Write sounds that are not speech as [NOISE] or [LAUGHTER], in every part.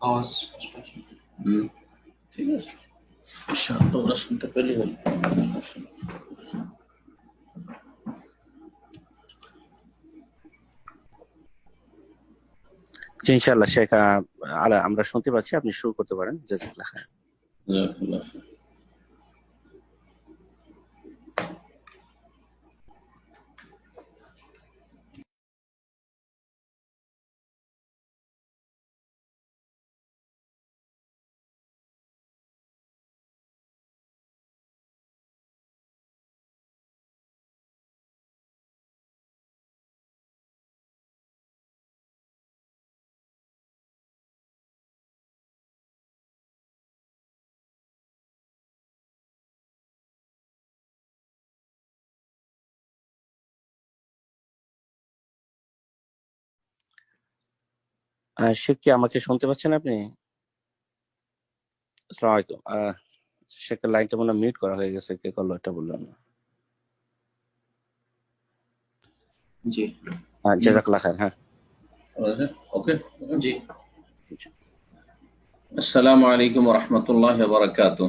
আওয়াজ স্পষ্ট হুম। ঠিক আছে। তোমরা শুনতে পেলে হল ইনশাআল্লাহ শেখ আমরা শুনতে পাচ্ছি আপনি শুরু করতে পারেন। জাজাকাল্লাহ খায়ের শেখ কি আমাকে শুনতে পাচ্ছেন আপনি আসসালামু আলাইকুম শেখের লাইনটা মনে মিউট করা হয়ে গেছে কে করলো এটা বললাম না জি হ্যাঁ জাজাকাল্লাহ খায়ের হ্যাঁ ওকে জি السلام عليكم ورحمة الله وبركاته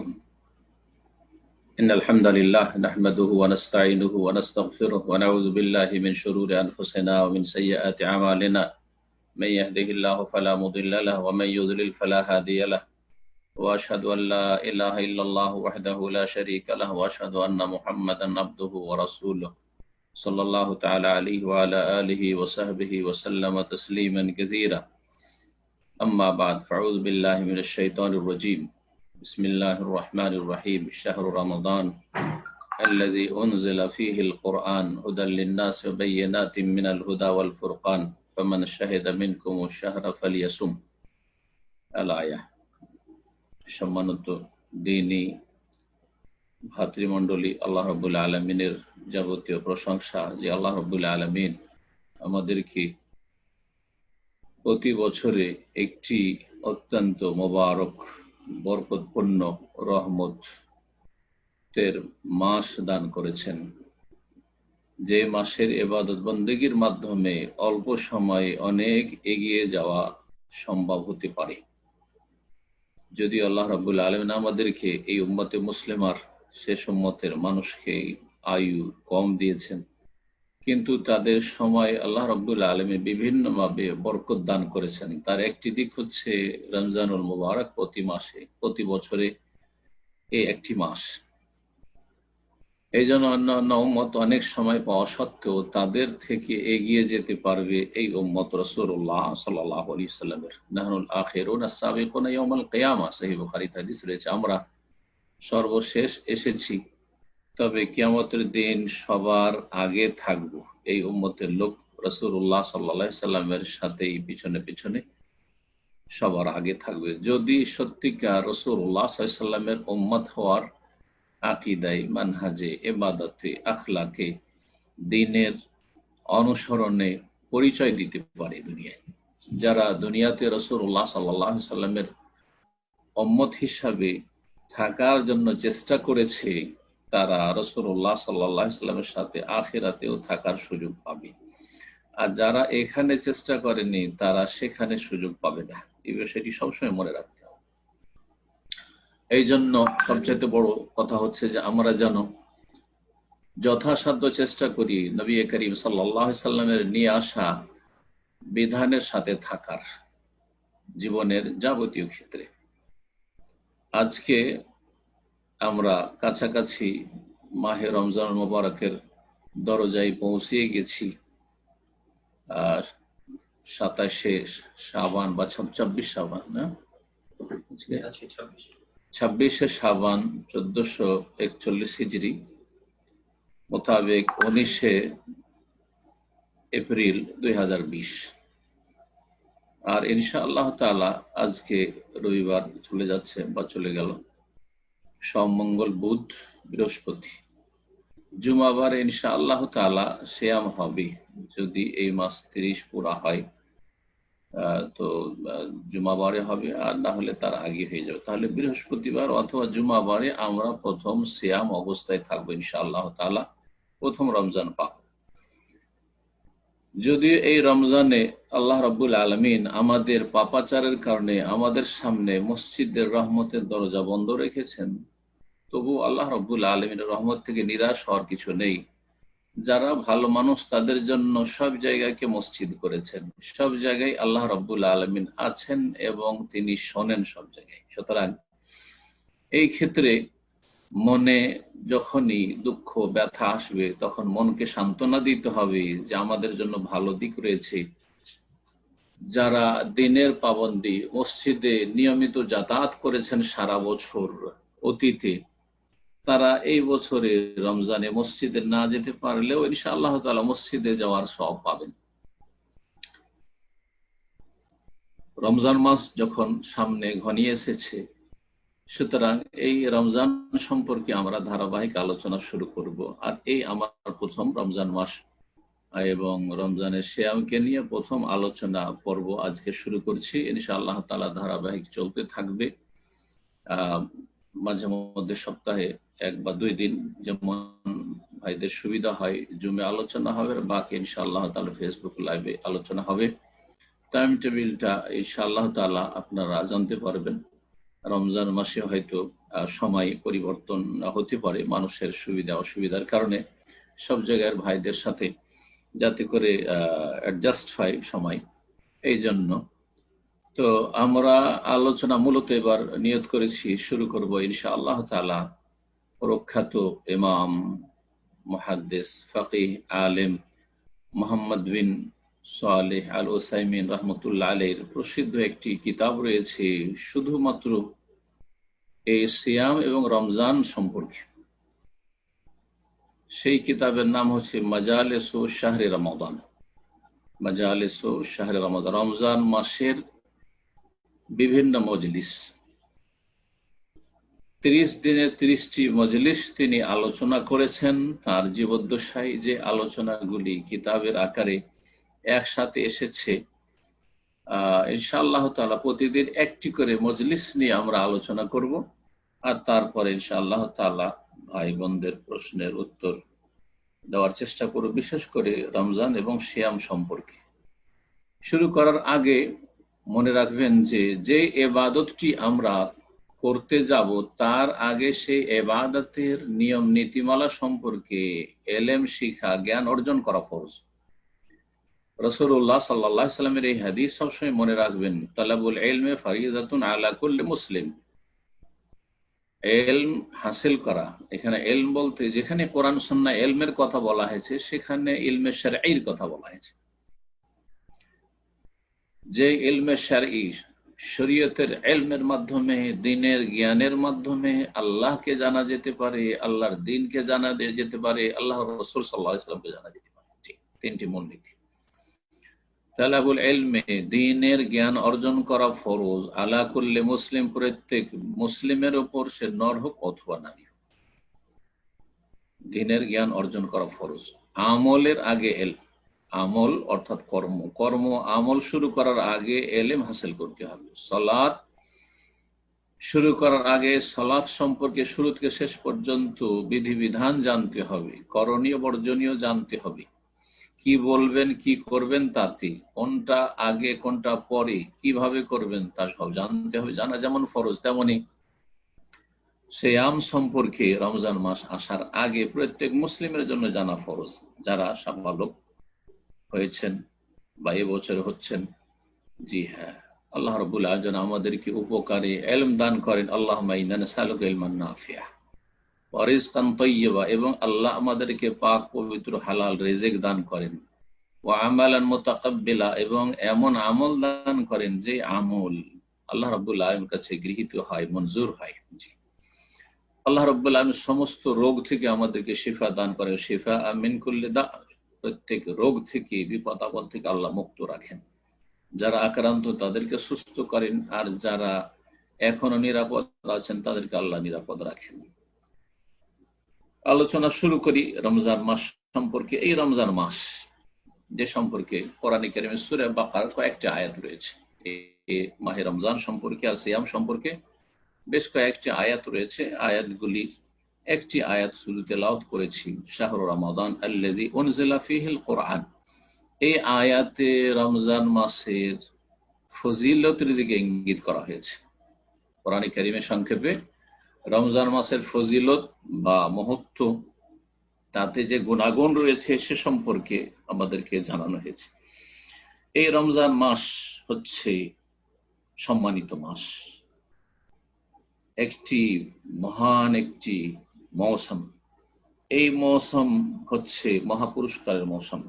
إن الحمد لله نحمده ونستعينه ونستغفره ونعوذ بالله من شرور أنفسنا ومن سيئات أعمالنا من يهده الله فلا مضل له ومن يضلل فلا هادي له. وأشهد أن لا إله إلا الله وحده لا شريك له وأشهد أن محمدا عبده ورسوله. صلى الله تعالى عليه وعلى آله وصحبه وسلم تسليما كثيرا. أما بعد فأعوذ بالله من الشيطان الرجيم. بسم الله الرحمن الرحيم. شهر رمضان الذي أنزل فيه القرآن هدى للناس وبينات من الهدى والفرقان. فمن شهد منكم الشهر فليسم الآية সম্মানিত দিনী ভাতৃমণ্ডলী আল্লাহ রবুল্লা আলমিনের যাবতীয় প্রশংসা যে আল্লাহ রবুল্লা আলমিন আমাদেরকে প্রতি বছরে একটি অত্যন্ত মোবারক বরকতপূর্ণ রহমতের মাস দান করেছেন যে মাসের এবাদত বন্দীগীর মাধ্যমে অল্প সময়ে অনেক এগিয়ে যাওয়া সম্ভব হতে পারে। যদি আল্লাহ রাবুল আলমিন আমাদেরকে এই উম্মতে মুসলিমার শেষ উম্মতের মানুষকে আয়ু কম দিয়েছেন, কিন্তু তাদের সময় আল্লাহ রব্দুল আলমী বিভিন্নভাবে বরকত দান করেছেন। তার একটি দিক হচ্ছে রমজানুল মুবারক প্রতি মাসে, প্রতি বছরে এই একটি মাস। এই জন্য অন্য অন্য উম্মত অনেক সময় পাওয়া সত্ত্বেও তাদের থেকে এগিয়ে যেতে পারবে এই উম্মত রসুল্লাহ সাল্লাহ সাল্লামের নাহনুল আখের ওনাল কেয়ামা। সাহি বুখারি হাদিস রয়েছে, আমরা সর্বশেষ এসেছি, তবে কিয়ামতের দিন সবার আগে থাকব। এই উম্মতের লোক রসুল্লাহ সাল্লা সাল্লামের সাথেই পিছনে পিছনে সবার আগে থাকবে। যদি সত্যিকার রসুল্লাহ সাল্লামের উম্মত হওয়ার আকিদাই মানহাজে, এবাদতে, আখলাকে, দিনের অনুসরণে পরিচয় দিতে পারে দুনিয়ায়। যারা দুনিয়াতে রসুল্লাহ সাল্লাহ সাল্লামের অম্মত হিসাবে থাকার জন্য চেষ্টা করেছে, তারা রসুল্লাহ সাল্লাহ সাল্লামের সাথে আখেরাতেও থাকার সুযোগ পাবে। আর যারা এখানে চেষ্টা করেনি, তারা সেখানে সুযোগ পাবে না। এই বিষয়টি সবসময় মনে রাখতে এই জন্য সবচাইতে বড় কথা হচ্ছে যে আমরা যেন যথাসাধ্য চেষ্টা করি নবী করিম সাল্লামের নিয়ে আসা বিধানের সাথে থাকার জীবনের যাবতীয় ক্ষেত্রে। আজকে আমরা কাছাকাছি মাহে রমজান মোবারকের দরজায় পৌঁছিয়ে গেছি আর সাতাশে সাবান বা ছাব্বিশ সাবান না? ছাব্বিশে সাবান চোদ্দশো একচল্লিশ হিজড়ি মোতাবেক উনিশে এপ্রিল দুই আর ইনশা আল্লাহ তালা আজকে রবিবার চলে যাচ্ছে বা চলে গেল। মঙ্গল, বুধ, বৃহস্পতি। জুমাবার ইনশা আল্লাহ তালা শ্যাম হবে যদি এই মাস তিরিশ পুরা হয়। তো জুমাবারে হবে, আর না হলে তার আগে হয়ে যাবে। তাহলে বৃহস্পতিবার অথবা জুমাবারে আমরা প্রথম শ্যাম অবস্থায় থাকব ইনশা আল্লাহ তালা প্রথম রমজান পাক যদিও এই রমজানে আল্লাহ রব্বুল আলমিন আমাদের পাপাচারের কারণে আমাদের সামনে মসজিদের রহমতের দরজা বন্ধ রেখেছেন তবু আল্লাহ রব্বুল আলমিনের রহমত থেকে নিরাশ হওয়ার কিছু নেই। যারা ভালো মানুষ, তাদের জন্য সব জায়গাকে মসজিদ করেছেন। সব জায়গায় আল্লাহ রব্বুল আলমিন আছেন এবং তিনি শোনেন সব জায়গায়। সুতরাং এই ক্ষেত্রে মনে যখনই দুঃখ, ব্যথা আসবে, তখন মনকে সান্ত্বনা দিতে হবে যে আমাদের জন্য ভালো দিক রয়েছে। যারা দিনের পাবন্দি মসজিদে নিয়মিত যাতায়াত করেছেন সারা বছর অতীতে তারা এই বছরে রমজানে মসজিদে না যেতে পারলেও ইনশা আল্লাহ তালা মসজিদে যাওয়ার সব পাবেন। রমজান মাস যখন সামনে ঘনিয়ে এসেছে, সুতরাং এই রমজান সম্পর্কে আমরা ধারাবাহিক আলোচনা শুরু করব। আর এই আমার প্রথম রমজান মাস, এবং রমজানের শ্যামকে নিয়ে প্রথম আলোচনা পর্ব আজকে শুরু করছি। ইনশা আল্লাহ তালা ধারাবাহিক চলতে থাকবে। আহ, মাঝে মধ্যে সপ্তাহে এক বা দুই দিন যেমন ভাইদের সুবিধা হয়, জুমে আলোচনা হবে, বাকি ইনশাআল্লাহ তালা ফেসবুক লাইভে আলোচনা হবে। টাইম টেবিলটা ইনশাআল্লাহ তালা আপনারা জানতে পারবেন। রমজান মাসে হয়তো সময় পরিবর্তন হতে পারে মানুষের সুবিধা অসুবিধার কারণে। সব জায়গার ভাইদের সাথে যাতে করে অ্যাডজাস্ট হয় সময়। এই জন্য। তো আমরা আলোচনা মূলত এবার নিয়ত করেছি, শুরু করব ইনশা আল্লাহ তালা প্রখ্যাত ইমাম, মহাদ্দেস, ফকিহ, আলেম মোহাম্মদ বিন সালেহ আল ওসাইমিন রহমতুল্লাহ আলের প্রসিদ্ধ একটি কিতাব রয়েছে শুধুমাত্র এই সিয়াম এবং রমজান সম্পর্কে। সেই কিতাবের নাম হচ্ছে মাজালেসো শাহরে রমাদান। মাজালেসো শাহরে রমাদান। রমজান মাসের বিভিন্ন মজলিস। ত্রিশ দিনের ত্রিশটি মজলিস তিনি আলোচনা করেছেন। তার জীবদ্দশায় যে আলোচনাগুলি কিতাবের আকারে একসাথে এসেছে ইনশাআল্লাহ তালা প্রতিদিন একটি করে মজলিস নিয়ে আমরা আলোচনা করব। আর তারপরে ইনশাআল্লাহ তালা ভাই বোনদের প্রশ্নের উত্তর দেওয়ার চেষ্টা করব, বিশেষ করে রমজান এবং শিয়াম সম্পর্কে। শুরু করার আগে মনে রাখবেন যে যে এবাদতটি আমরা করতে যাব, তার আগে সেই এবাদতের নিয়ম, নীতিমালা সম্পর্কে এলেম শিখা জ্ঞান অর্জন করা ফরজ। রসুল্লাহ সাল্লাহ সাল্লামের এই হাদিস সবসময় মনে রাখবেন, তালাবুল এলমে ফারিদাতুন করলে মুসলিম। এলম হাসিল করা, এখানে এলম বলতে যেখানে কোরআন সন্না এলমের কথা বলা হয়েছে, সেখানে ইলমে সার কথা বলা হয়েছে। যে ইলমে সার শরীয়তের এলমের মাধ্যমে, দিনের জ্ঞানের মাধ্যমে আল্লাহকে জানা যেতে পারে, আল্লাহর দিনকে জানা যেতে পারে আল্লাহ রসুল সাল্লাহ ইসলামকে জানা যেতে পারে। তিনটি মূলনীতি। তালাবুল এলমে, দিনের জ্ঞান অর্জন করা ফরজ। আলা করলে মুসলিম, প্রত্যেক মুসলিমের ওপর সে নর হোক অথবা নারী দিনের জ্ঞান অর্জন করা ফরজ। আমলের আগে এল আমল অর্থাৎ কর্ম। কর্ম আমল শুরু করার আগে এলেম হাসিল করতে হবে। সলাদ শুরু করার আগে সলাদ সম্পর্কে শুরু থেকে শেষ পর্যন্ত বিধিবিধান জানতে হবে। করণীয় বর্জনীয় জানতে হবে। কি বলবেন, কি করবেন তাতে, কোনটা আগে, কোনটা পরে, কীভাবে করবেন তা সব জানতে হবে। জানা যেমন ফরজ, তেমনি সেয়াম সম্পর্কে রমজান মাস আসার আগে প্রত্যেক মুসলিমের জন্য জানা ফরজ। যারা সাবালক হয়েছেন বা এবছর হচ্ছেন। জি হ্যাঁ। আল্লাহ রবুল আয়োজন আমাদেরকে উপকারে এলম দান করেন। আল্লাহ সালুক এলমান নাফিয়া। এবং আল্লাহ আমাদেরকে পাক, পবিত্র, হালাল রেজেক দান করেন। ও আমালান মোতাকাব্বিলা এবং এমন আমল দান করেন যে আমল আল্লাহ রব্বুল আলমের কাছে গৃহীত হয়, মঞ্জুর হয়। জি। আল্লাহ আলম সমস্ত রোগ থেকে আমাদেরকে শিফা দান করেন। শিফা আমিন করলে দা প্রত্যেক রোগ থেকে, বিপদ আপদ থেকে আল্লাহ মুক্ত রাখেন। যারা আক্রান্ত, তাদেরকে সুস্থ করেন, আর যারা এখনও নিরাপদ আছেন, তাদেরকে আল্লাহ নিরাপদ রাখেন। আলোচনা শুরু করি রমজান মাস সম্পর্কে। এই রমজান মাস যে সম্পর্কে কোরআন সুরে বাকার কয়েকটি আয়াত রয়েছে। মাহে রমজান সম্পর্কে আর সিয়াম সম্পর্কে বেশ কয়েকটি আয়াত রয়েছে। আয়াতগুলির একটি আয়াত শুরুতে লাউত করেছি, শাহর রমাদান আল্লাজি উনজিলা ফিহিল কোরআন। এই আয়াতে রমজান মাসের ফজিলতের দিকে ইঙ্গিত করা হয়েছে। কোরআন কারিমের সংক্ষেপে, রমজান মাসের ফজিলত বা মহত্ব, তাতে যে গুণাগুণ রয়েছে সে সম্পর্কে আমাদেরকে জানানো হয়েছে। এই রমজান মাস হচ্ছে সম্মানিত মাস। একটি মহান একটি মৌসুম। এই মৌসুম হচ্ছে মহাপুরস্কারের মৌসুম।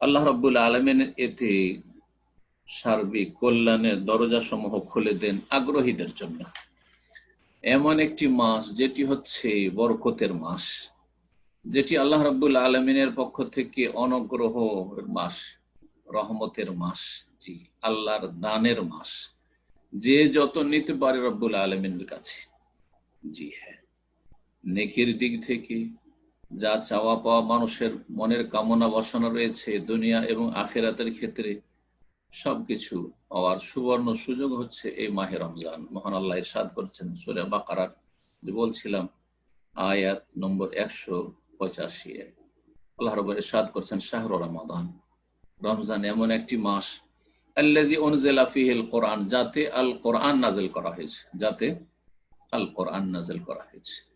আল্লাহ রব্বুল আলমেন এতে সার্বিক কল্যাণের দরজা সমূহ খুলে দেন আগ্রহীদের জন্য। এমন একটি মাস যেটি হচ্ছে বরকতের মাস, যেটি আল্লাহ রব্বুল আলমিনের পক্ষ থেকে অনগ্রহ মাস, রহমতের মাস, জি, আল্লাহর দানের মাস, যে যত নিতে পারে রব্বুল আলমিনের কাছে। জি হ্যাঁ। নেকির দিক থেকে যা চাওয়া পাওয়া মানুষের মনের কামনা বসানো রয়েছে দুনিয়া এবং আখেরাতের ক্ষেত্রে, সবকিছু পাওয়ার সুবর্ণ সুযোগ হচ্ছে এই মাহে রমজান। মহান আল্লাহ ইরশাদ করছেন সুরে বাকারার যে বলছিলাম, আয়াত নম্বর একশো পঁচাশি আল্লাহ রব ইরশাদ করছেন শাহর রমাদান। রমজান এমন একটি মাস কোরআন, যাতে আল কোরআন নাজেল করা হয়েছে, যাতে আল কোরআন নাজেল করা হয়েছে।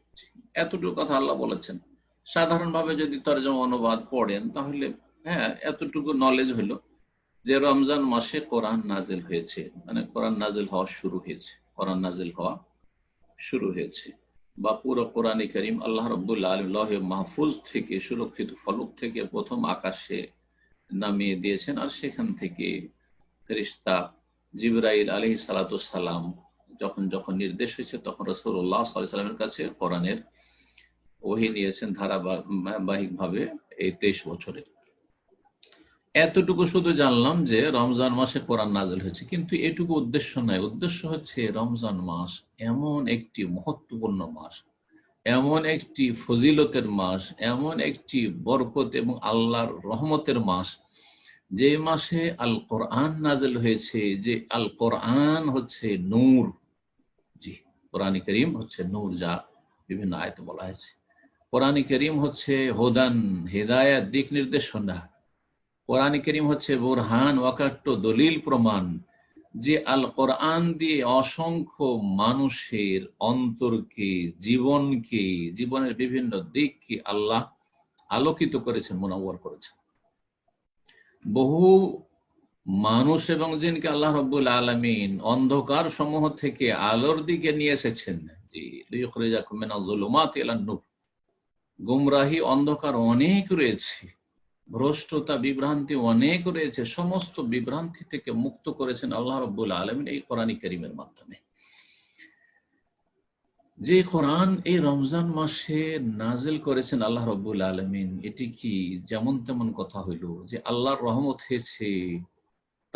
এতটুকু কথা আল্লাহ বলেছেন। সাধারণভাবে যদি তর্জমা অনুবাদ পড়েন, তাহলে হ্যাঁ এতটুকু নলেজ হলো যে রমজান মাসে কোরআন নাজেল হয়েছে। মানে কোরআন নাজেল হওয়া শুরু হয়েছে। কোরআন নাজেল হওয়া শুরু হয়েছে। বা পুরো কোরআন করিম আল্লাহ আল্লাহ মাহফুজ থেকে, সুরক্ষিত ফলক থেকে প্রথম আকাশে নামিয়ে দিয়েছেন। আর সেখান থেকে ফেরিস্তা জিবরাইল আলহি সালাম যখন যখন নির্দেশ হয়েছে, তখন রসুল্লাহ সাল্লামের কাছে কোরআনের ওহি নিয়েছেন ধারাবাহিক ভাবে এই তেইশ বছরে। এতটুকু শুধু জানলাম যে রমজান মাসে কোরআন নাজেল হয়েছে, কিন্তু এটুকু উদ্দেশ্য নয় উদ্দেশ্য হচ্ছে রমজান মাস এমন একটি মহত্বপূর্ণ মাস, এমন একটি ফজিলতের মাস, এমন একটি বরকত এবং আল্লাহর রহমতের মাস। যে মাসে আল কোরআন নাজেল হয়েছে, যে আল কোরআন হচ্ছে নূর কোরআন করিম হচ্ছে নূর যা বিভিন্ন আয়তে বলা হয়েছে। কোরআন করিম হচ্ছে হোদান, হেদায়াত, দিক নির্দেশনা। কোরআন করিম হচ্ছে বোরহান, ওয়াকাট্ট, দলিল প্রমাণ, যে আল কোরআন দিয়ে অসংখ্য মানুষের অন্তরকে, জীবনকে, জীবনের বিভিন্ন দিককে আল্লাহ আলোকিত করেছেন, মোনাওয়ার করেছেন। বহু মানুষ এবং জিনকে আল্লাহ রব্বুল আলমিন অন্ধকার সমূহ থেকে আলোর দিকে নিয়ে এসেছেন। গুমরাহি অন্ধকার অনেক রয়েছে, ভ্রষ্টতা, বিভ্রান্তি অনেক রয়েছে, সমস্ত বিভ্রান্তি থেকে মুক্ত করেছেন আল্লাহ রব্বুল আলমিন এই কোরআন করিমের মাধ্যমে। যে কোরআন এই রমজান মাসে নাজেল করেছেন আল্লাহ রব্বুল আলমিন, এটি কি যেমন তেমন কথা হইল যে আল্লাহর রহমত হয়েছে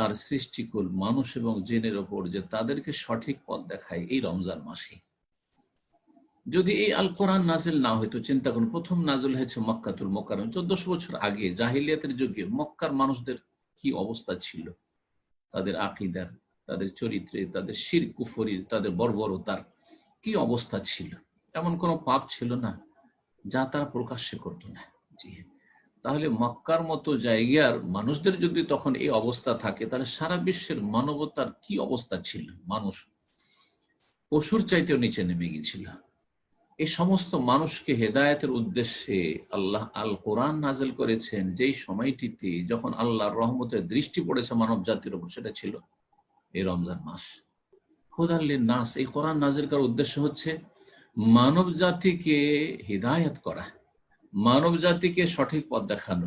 তার সৃষ্টিকুল মানুষ এবং জেনের ওপর যে তাদেরকে সঠিক পথ দেখায় এই রমজান মাসে। যদি এই আল কোরআন নাজিল না হইতো, চিন্তা করুন, প্রথম নাজিল হয়েছে মক্কাতুল মোকারম চোদ্দশো বছর আগে জাহিলিয়াতের যুগে মক্কার মানুষদের কি অবস্থা ছিল? তাদের আকিদার, তাদের চরিত্রে তাদের শির কুফরির, তাদের বর্বরতার কি অবস্থা ছিল? এমন কোন পাপ ছিল না যা তারা প্রকাশ্যে করতো না। জি তাহলে মক্কার মতো জায়গার মানুষদের যদি তখন এই অবস্থা থাকে, তাহলে সারা বিশ্বের মানবতার কি অবস্থা ছিল? মানুষ পশুর চাইতেও নিচে নেমে গেছিল এই সমস্ত মানুষকে হেদায়তের উদ্দেশ্যে আল্লাহ আল কোরআন নাজেল করেছেন, যেই সময়টিতে যখন আল্লাহর রহমতের দৃষ্টি পড়েছে মানব জাতির উপর, সেটা ছিল এই রমজান মাস। খুদাল্লিন নাস এই কোরআন নাজিল করার উদ্দেশ্য হচ্ছে মানব জাতিকে হৃদায়ত করা। মানব জাতিকে সঠিক পথ দেখানো।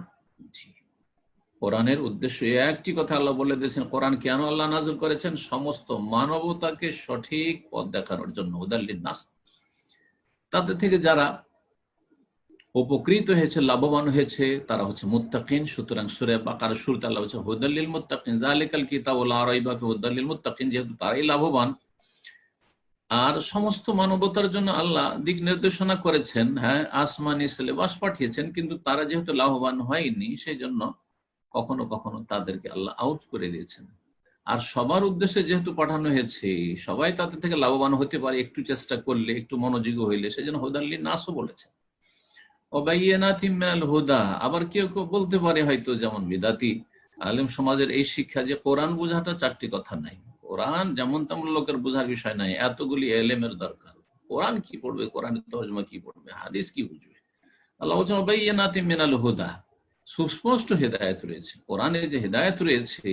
কোরআনের উদ্দেশ্য একটি কথা আল্লাহ বলে দিয়েছেন, কোরআন কেন আল্লাহ নাজিল করেছেন? সমস্ত মানবতাকে সঠিক পথ দেখানোর জন্য উদাল্লিন নাস তাদের থেকে যারা উপকৃত হয়েছে, লাভবান হয়েছে, তারা হচ্ছে মুত্তাকিন। সুতরাং সুরে বাকার শুরুতে আল্লাহ হচ্ছে হুদাল্লিল মুত্তাকিন জালিকাল কিতাব হুদাল্লিল মুত্তাকিন যেহেতু তারাই লাভবান আর সমস্ত মানবতার জন্য আল্লাহ দিক নির্দেশনা করেছেন হ্যাঁ আসমানি সিলেবাস পাঠিয়েছেন, কিন্তু তারা যেহেতু লাভবান হয়নি সেই জন্য কখনো কখনো তাদেরকে আল্লাহ আউট করে দিয়েছেন। আর সবার উদ্দেশ্যে যেহেতু পাঠানো হয়েছে, সবাই তাদের থেকে লাভবান হতে পারে, একটু চেষ্টা করলে, একটু মনোযোগী হইলে, সেজন্য হুদাল্লি নাসও বলেছে হুদা, আবার কেউ কেউ বলতে পারে হয়তো যেমন বিদাতি, আলিম সমাজের এই শিক্ষা যে কোরআন বোঝাটা চারটি কথা নাই। কোরআন যেমন তেমন লোকের বোঝার বিষয় নাই এতগুলি এলেমের দরকার। কোরআন কি পড়বে? কোরআন তর্জমা কি পড়বে? হাদিস কি বুঝবে? আল্লাহ মিনাল হুদা। সুস্পষ্ট হেদায়ত রয়েছে। কোরআনে যে হেদায়ত রয়েছে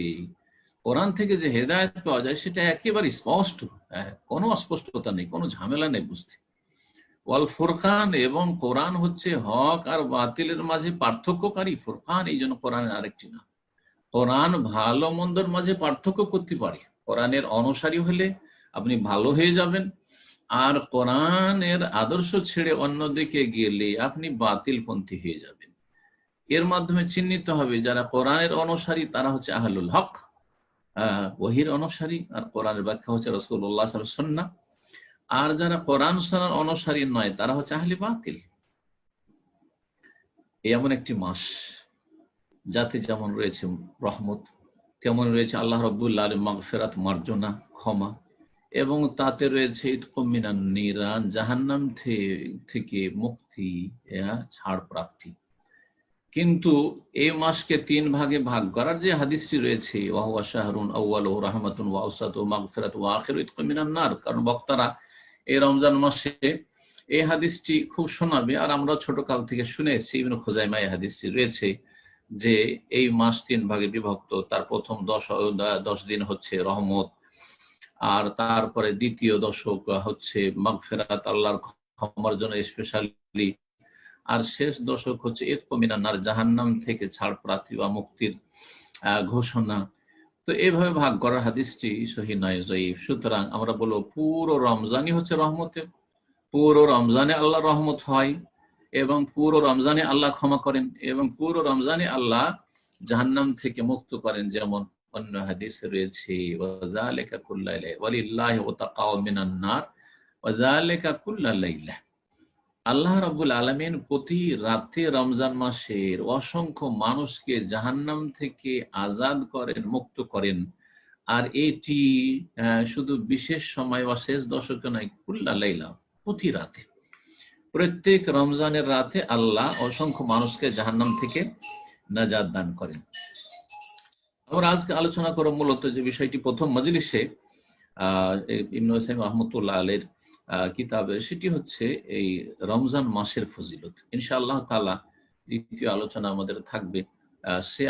কোরআন থেকে যে হেদায়ত পাওয়া যায় সেটা একেবারে স্পষ্ট। হ্যাঁ, কোনো অস্পষ্টতা নেই কোনো ঝামেলা নেই বুঝতে। ওয়াল ফুরকান এবং কোরআন হচ্ছে হক আর বাতিলের মাঝে পার্থক্যকারী ফুরকান এই জন্য কোরআনের আরেকটি নাম। কোরআন ভালো মন্দর মাঝে পার্থক্য করতে পারে। কোরআনের অনুসারী হলে আপনি ভালো হয়ে যাবেন। আর কোরআনের আদর্শ ছেড়ে অন্যদিকে গেলে আপনি বাতিল পন্থী হয়ে যাবেন। এর মাধ্যমে চিহ্নিত হবে যারা কোরআনের অনুসারী, তারা হচ্ছে আহলুল হক। ওহির অনুসারী, আর কোরআনের ব্যাখ্যা হচ্ছে রসুল্লাহ সন্না আর যারা কোরআন সোনার অনুসারী নয়, তারা হচ্ছে আহলি বাতিল। এমন একটি মাস। যাতে যেমন রয়েছে রহমত তেমন রয়েছে? আল্লাহ রব্বুল্লাহ আলী মাগফেরাত, মার্জনা, ক্ষমা এবং তাতে রয়েছে নিরান, জাহান্নাম থেকে মুক্তি ছাড় প্রাপ্তি। কিন্তু এই মাসকে তিন ভাগে ভাগ করার যে হাদিসটি রয়েছে, ওয়াহুয়া শাহরুন আউ্বাল ও রহমাতুন ওয়াউসাত ও মাগফেরাত ও আখের ইতকমিনান নার, কারণ বক্তারা এই রমজান মাসে এই হাদিসটি খুব শোনাবে। আর আমরা ছোট কাল থেকে শুনে এসেছি, ইবনু খোজাইমা এই হাদিসটি রয়েছে। যে এই মাস তিন ভাগে বিভক্ত, তার প্রথম দশ দশ দিন হচ্ছে রহমত, আর তারপরে দ্বিতীয় দশক হচ্ছে মাগফেরাত, আল্লাহর ক্ষমার জন্য স্পেশালি আর শেষ দশক হচ্ছে এর কমিনার জাহান্নাম থেকে ছাড় প্রার্থী বা মুক্তির ঘোষণা। তো এইভাবে ভাগ করার হাদিসটি সহি নয়, জয়ীফ। সুতরাং আমরা বলব পুরো রমজানই হচ্ছে রহমতে পুরো রমজানে আল্লাহ রহমত হয়। এবং পুরো রমজানে আল্লাহ ক্ষমা করেন এবং পুরো রমজানে আল্লাহ জাহান্নাম থেকে মুক্ত করেন, যেমন অন্য হাদিস রয়েছে আল্লাহ রাবুল আলমিন প্রতি রাতে রমজান মাসের অসংখ্য মানুষকে জাহান্নাম থেকে আজাদ করেন, মুক্ত করেন। আর এটি শুধু বিশেষ সময় বা শেষ দশকে নয়, কুল্লা লাইলা প্রতি রাতে। প্রত্যেক রমজানের রাতে আল্লাহ অসংখ্য মানুষকে জাহান্নাম থেকে নাজাদ দান করেন। আমরা আজকে আলোচনা করো মূলত যে বিষয়টি প্রথম মজলিসে, আহ ইমন আহমদুল্লাহ আলের কিতাবে, সেটি হচ্ছে এই রমজান মাসের ফজিলত। ইনশাআল্লাহ তালা দ্বিতীয় আলোচনা আমাদের থাকবে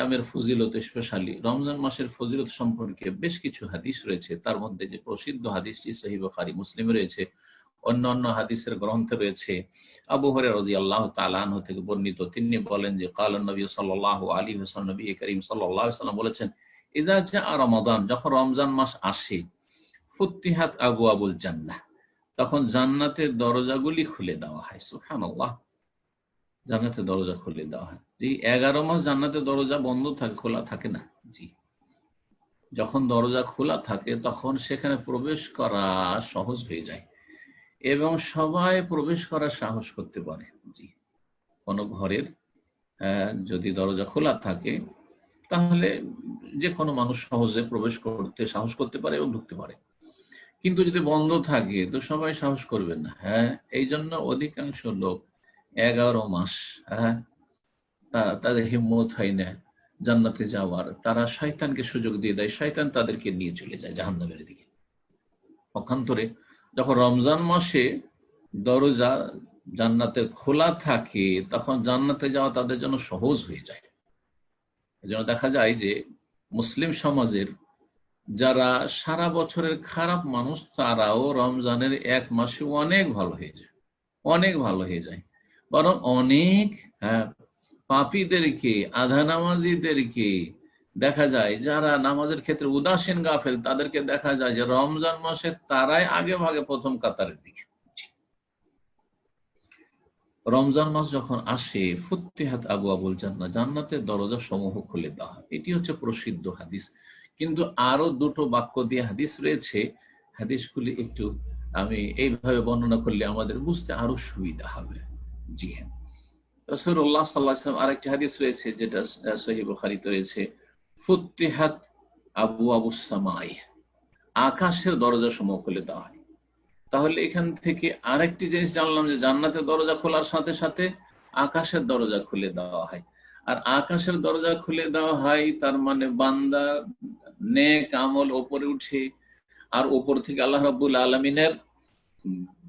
আমের ফজিলত স্পেশালি। রমজান মাসের ফজিলত সম্পর্কে বেশ কিছু হাদিস রয়েছে। তার মধ্যে যে প্রসিদ্ধ হাদিসটি সহিব খারি মুসলিম রয়েছে। অন্য অন্য হাদিসের গ্রন্থে রয়েছে, আবু হরে রাজি আল্লাহ তালাহ থেকে বর্ণিত। তিনি বলেন যে, কাল নবী সাল্লাহ আলী হোসেন নবী করিম সাল্লাম বলেছেন, ইদা যা রমাদান, যখন রমজান মাস আসে, ফুত্তিহাত আবু আবুল জান্নাহ। তখন জান্নাতের দরজাগুলি খুলে দেওয়া হয় সুহান আল্লাহ জান্নাতের দরজা খুলে দেওয়া হয়। জি এগারো মাস জান্নাতের দরজা বন্ধ থাকে, খোলা থাকে না? জি। যখন দরজা খোলা থাকে, তখন সেখানে প্রবেশ করা সহজ হয়ে যায়। এবং সবাই প্রবেশ করার সাহস করতে পারে। জি। কোন ঘরের যদি দরজা খোলা থাকে, তাহলে যে কোনো মানুষ সহজে প্রবেশ করতে, সাহস করতে পারে এবং ঢুকতে পারে। কিন্তু যদি বন্ধ থাকে, তো সবাই সাহস করবে না। হ্যাঁ এই জন্য অধিকাংশ লোক এগারো মাস হ্যাঁ তাদের হিম্মত হয় না জান্নাতে যাওয়ার। তারা শয়তানকে সুযোগ দিয়ে দেয়, শয়তান তাদেরকে নিয়ে চলে যায় জাহান্নামের দিকে। পক্ষান্তরে যখন রমজান মাসে দরজা জান্নাতে খোলা থাকে, তখন জান্নাতে যাওয়া তাদের জন্য সহজ হয়ে যায়। এজন্য দেখা যায় যে মুসলিম সমাজের যারা সারা বছরের খারাপ মানুষ, তারাও রমজানের এক মাসে অনেক ভালো হয়ে যায়। অনেক ভালো হয়ে যায়। বরং অনেক হ্যাঁ পাপীদেরকে, আধা নামাজিদেরকে দেখা যায় যারা নামাজের ক্ষেত্রে উদাসীন গাফেল, তাদেরকে দেখা যায় যে রমজান মাসে তারাই আগে ভাগে প্রথম কাতারের দিকে। রমজান মাস যখন আসে, ফুত্তিহাত আবু আবুল জান্না জান্নাতের দরজা সমূহ খুলে দেওয়া এটি হচ্ছে প্রসিদ্ধ হাদিস। কিন্তু আরও দুটো বাক্য দিয়ে হাদিস রয়েছে। হাদিসগুলি একটু আমি এইভাবে বর্ণনা করলে আমাদের বুঝতে আরও সুবিধা হবে। জি হ্যাঁ। রসুল্লাহ সাল্লাহাম আরেকটি হাদিস রয়েছে, যেটা সহি বখারিতে রয়েছে। ফুত্তিহাত আবু আবু সামাই আকাশের দরজা সমূহ খুলে দেওয়া হয়। তাহলে এখান থেকে আরেকটি জিনিস জানলাম যে জান্নাতের দরজা খোলার সাথে সাথে আকাশের দরজা খুলে দেওয়া হয়। আর আকাশের দরজা খুলে দেওয়া হয়, তার মানে বান্দা নেক আমল ওপরে উঠে আর ওপর থেকে আল্লাহ রাবুল আলমিনের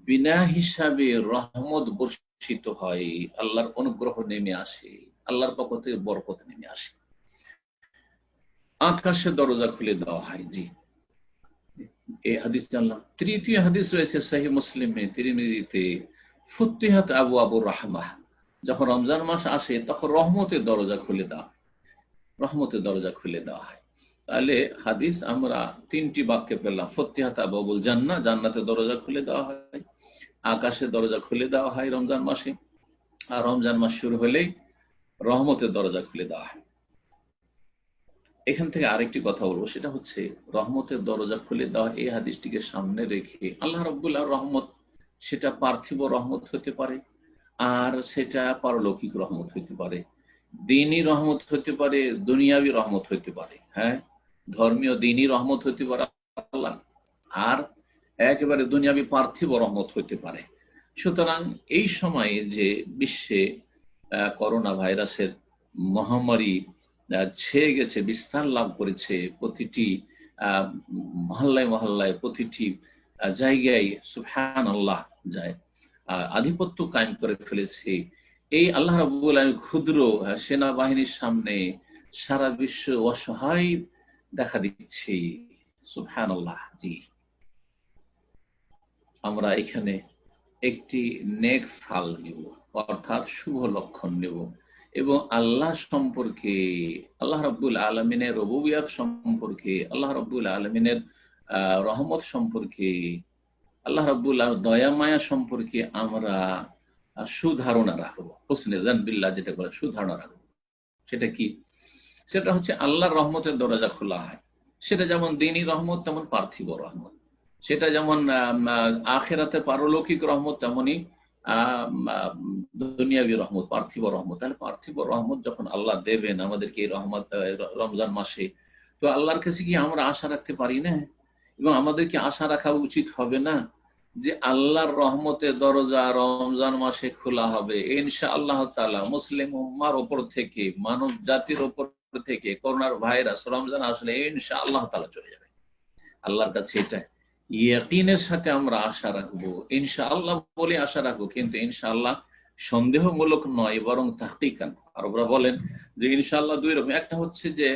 বিনা হিসাবে রহমত বর্ষিত হয়। আল্লাহর অনুগ্রহ নেমে আসে, আল্লাহর পক্ষ থেকে বরকত নেমে আসে। আকাশের দরজা খুলে দেওয়া হয়, জি। এই হাদিস জানলাম। তৃতীয় হাদিস রয়েছে সাহি মুসলিমে তিরিমিদিতে ফুত্তিহাত আবু আবু রাহমাহ। যখন রমজান মাস আসে, তখন রহমতের দরজা খুলে দেওয়া রহমতের দরজা খুলে দেওয়া হয়। তাহলে হাদিস আমরা তিনটি বাক্যে পেলাম। ফত্তিহাত আবুল জান্না জান্নাতের দরজা খুলে দেওয়া হয়। আকাশের দরজা খুলে দেওয়া হয় রমজান মাসে। আর রমজান মাস শুরু হলেই রহমতের দরজা খুলে দেওয়া হয়। এখান থেকে আরেকটি কথা বলব, সেটা হচ্ছে রহমতের দরজা খুলে দেওয়া এই হাদিসটিকে সামনে রেখে আল্লাহ রব্বুল্লাহ রহমত, সেটা পার্থিব রহমত হতে পারে আর সেটা পারলৌকিক রহমত হইতে পারে। দিনই রহমত হতে পারে, দুনিয়াবি রহমত হইতে পারে হ্যাঁ? ধর্মীয় দিনই রহমত হইতে পারে, আল্লাহ। আর একেবারে দুনিয়াবি পার্থিব রহমত হইতে পারে। সুতরাং এই সময়ে যে বিশ্বে করোনা ভাইরাসের মহামারী ছেয়ে গেছে, বিস্তার লাভ করেছে প্রতিটি মহল্লায় মহল্লায়, প্রতিটি জায়গায় সুফহান আল্লাহ যায় আধিপত্য কায়েম করে ফেলেছে। এই আল্লাহ রাবুল ক্ষুদ্র সেনাবাহিনীর সামনে সারা বিশ্ব অসহায় দেখা দিচ্ছে। সুফহান আল্লাহ জি। আমরা এখানে একটি নেক ফাল নেব, অর্থাৎ শুভ লক্ষণ নেব। এবং আল্লাহ সম্পর্কে, আল্লাহ রব্বুল আলমিনের রবুবিয়াত সম্পর্কে, আল্লাহ রব্বুল আলমিনের রহমত সম্পর্কে, আল্লাহ রব্বুল দয়া মায়া সম্পর্কে আমরা সুধারণা রাখব। হোসনে জানবিল্লাহ যেটা বলে সুধারণা রাখব। সেটা কি? সেটা হচ্ছে আল্লাহর রহমতের দরজা খোলা হয়। সেটা যেমন দিনী রহমত, তেমন পার্থিব রহমত। সেটা যেমন আখেরাতে পারলৌকিক রহমত, তেমনই দুনিয়াবী রহমত, পার্থিব রহমত। তাহলে পার্থিব রহমত যখন আল্লাহ দেবেন, আমাদেরকে এই রহমত রমজান মাসে, তো আল্লাহর কাছে কি আমরা আশা রাখতে পারি না? এবং আমাদেরকে আশা রাখা উচিত হবে না যে আল্লাহর রহমতের দরজা রমজান মাসে খোলা হবে? ইনশা আল্লাহ তালা মুসলিম উম্মার ওপর থেকে, মানব জাতির ওপর থেকে, করোনার ভাইরাস, রমজান আসলে ইনশা আল্লাহ তালা চলে যাবে। আল্লাহর কাছে এটা ইয়াকিনের সাথে আমরা আশা রাখব। ইনশা আল্লাহ বলে আশা রাখব, কিন্তু ইনশাআল্লাহ সন্দেহমূলক নয়, বরং তাহকিকান। আরবরা বলেন যে ইনশাআল্লাহ দুই রকম। একটা হচ্ছে যে,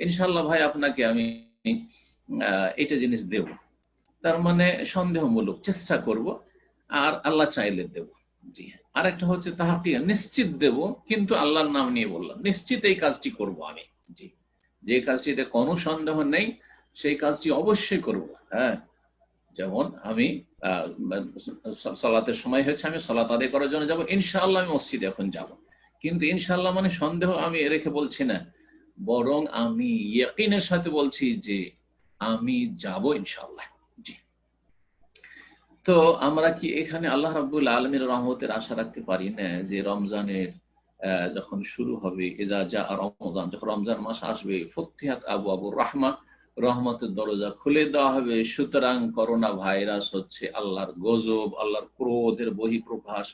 ইনশাআল্লাহ ভাই, আপনাকে আমি এটা জিনিস দেব। তার মানে সন্দেহমূলক চেষ্টা করব, আর আল্লাহ চাইলে দেব। জি আর একটা হচ্ছে তাহাকে নিশ্চিত দেব, কিন্তু আল্লাহর নাম নিয়ে বললাম। নিশ্চিত এই কাজটি করব আমি। জি, যে কাজটিতে কোনো সন্দেহ নেই, সেই কাজটি অবশ্যই করব। হ্যাঁ যেমন আমি সালাতের সময় হচ্ছে আমি সালাত আদায় করার জন্য যাব, ইনশাআল্লাহ আমি মসজিদে এখন যাব। কিন্তু ইনশাআল্লাহ মানে সন্দেহ আমি রেখে বলছি না। বরং আমি ইয়কিনের সাথে বলছি যে আমি যাব ইনশাআল্লাহ। জি। তো আমরা কি এখানে আল্লাহ রাবুল আলমীর রহমতের আশা রাখতে পারি না যে রমজানের যখন শুরু হবে এজা যা রমজান, যখন রমজান মাস আসবে ফতিহাত আবু আবুর রাহমা রহমতের দরজা খুলে দেওয়া হবে। সুতরাং করোনা ভাইরাস হচ্ছে আল্লাহর গজব, আল্লাহর ক্রোধের বহিঃপ্রকাশ।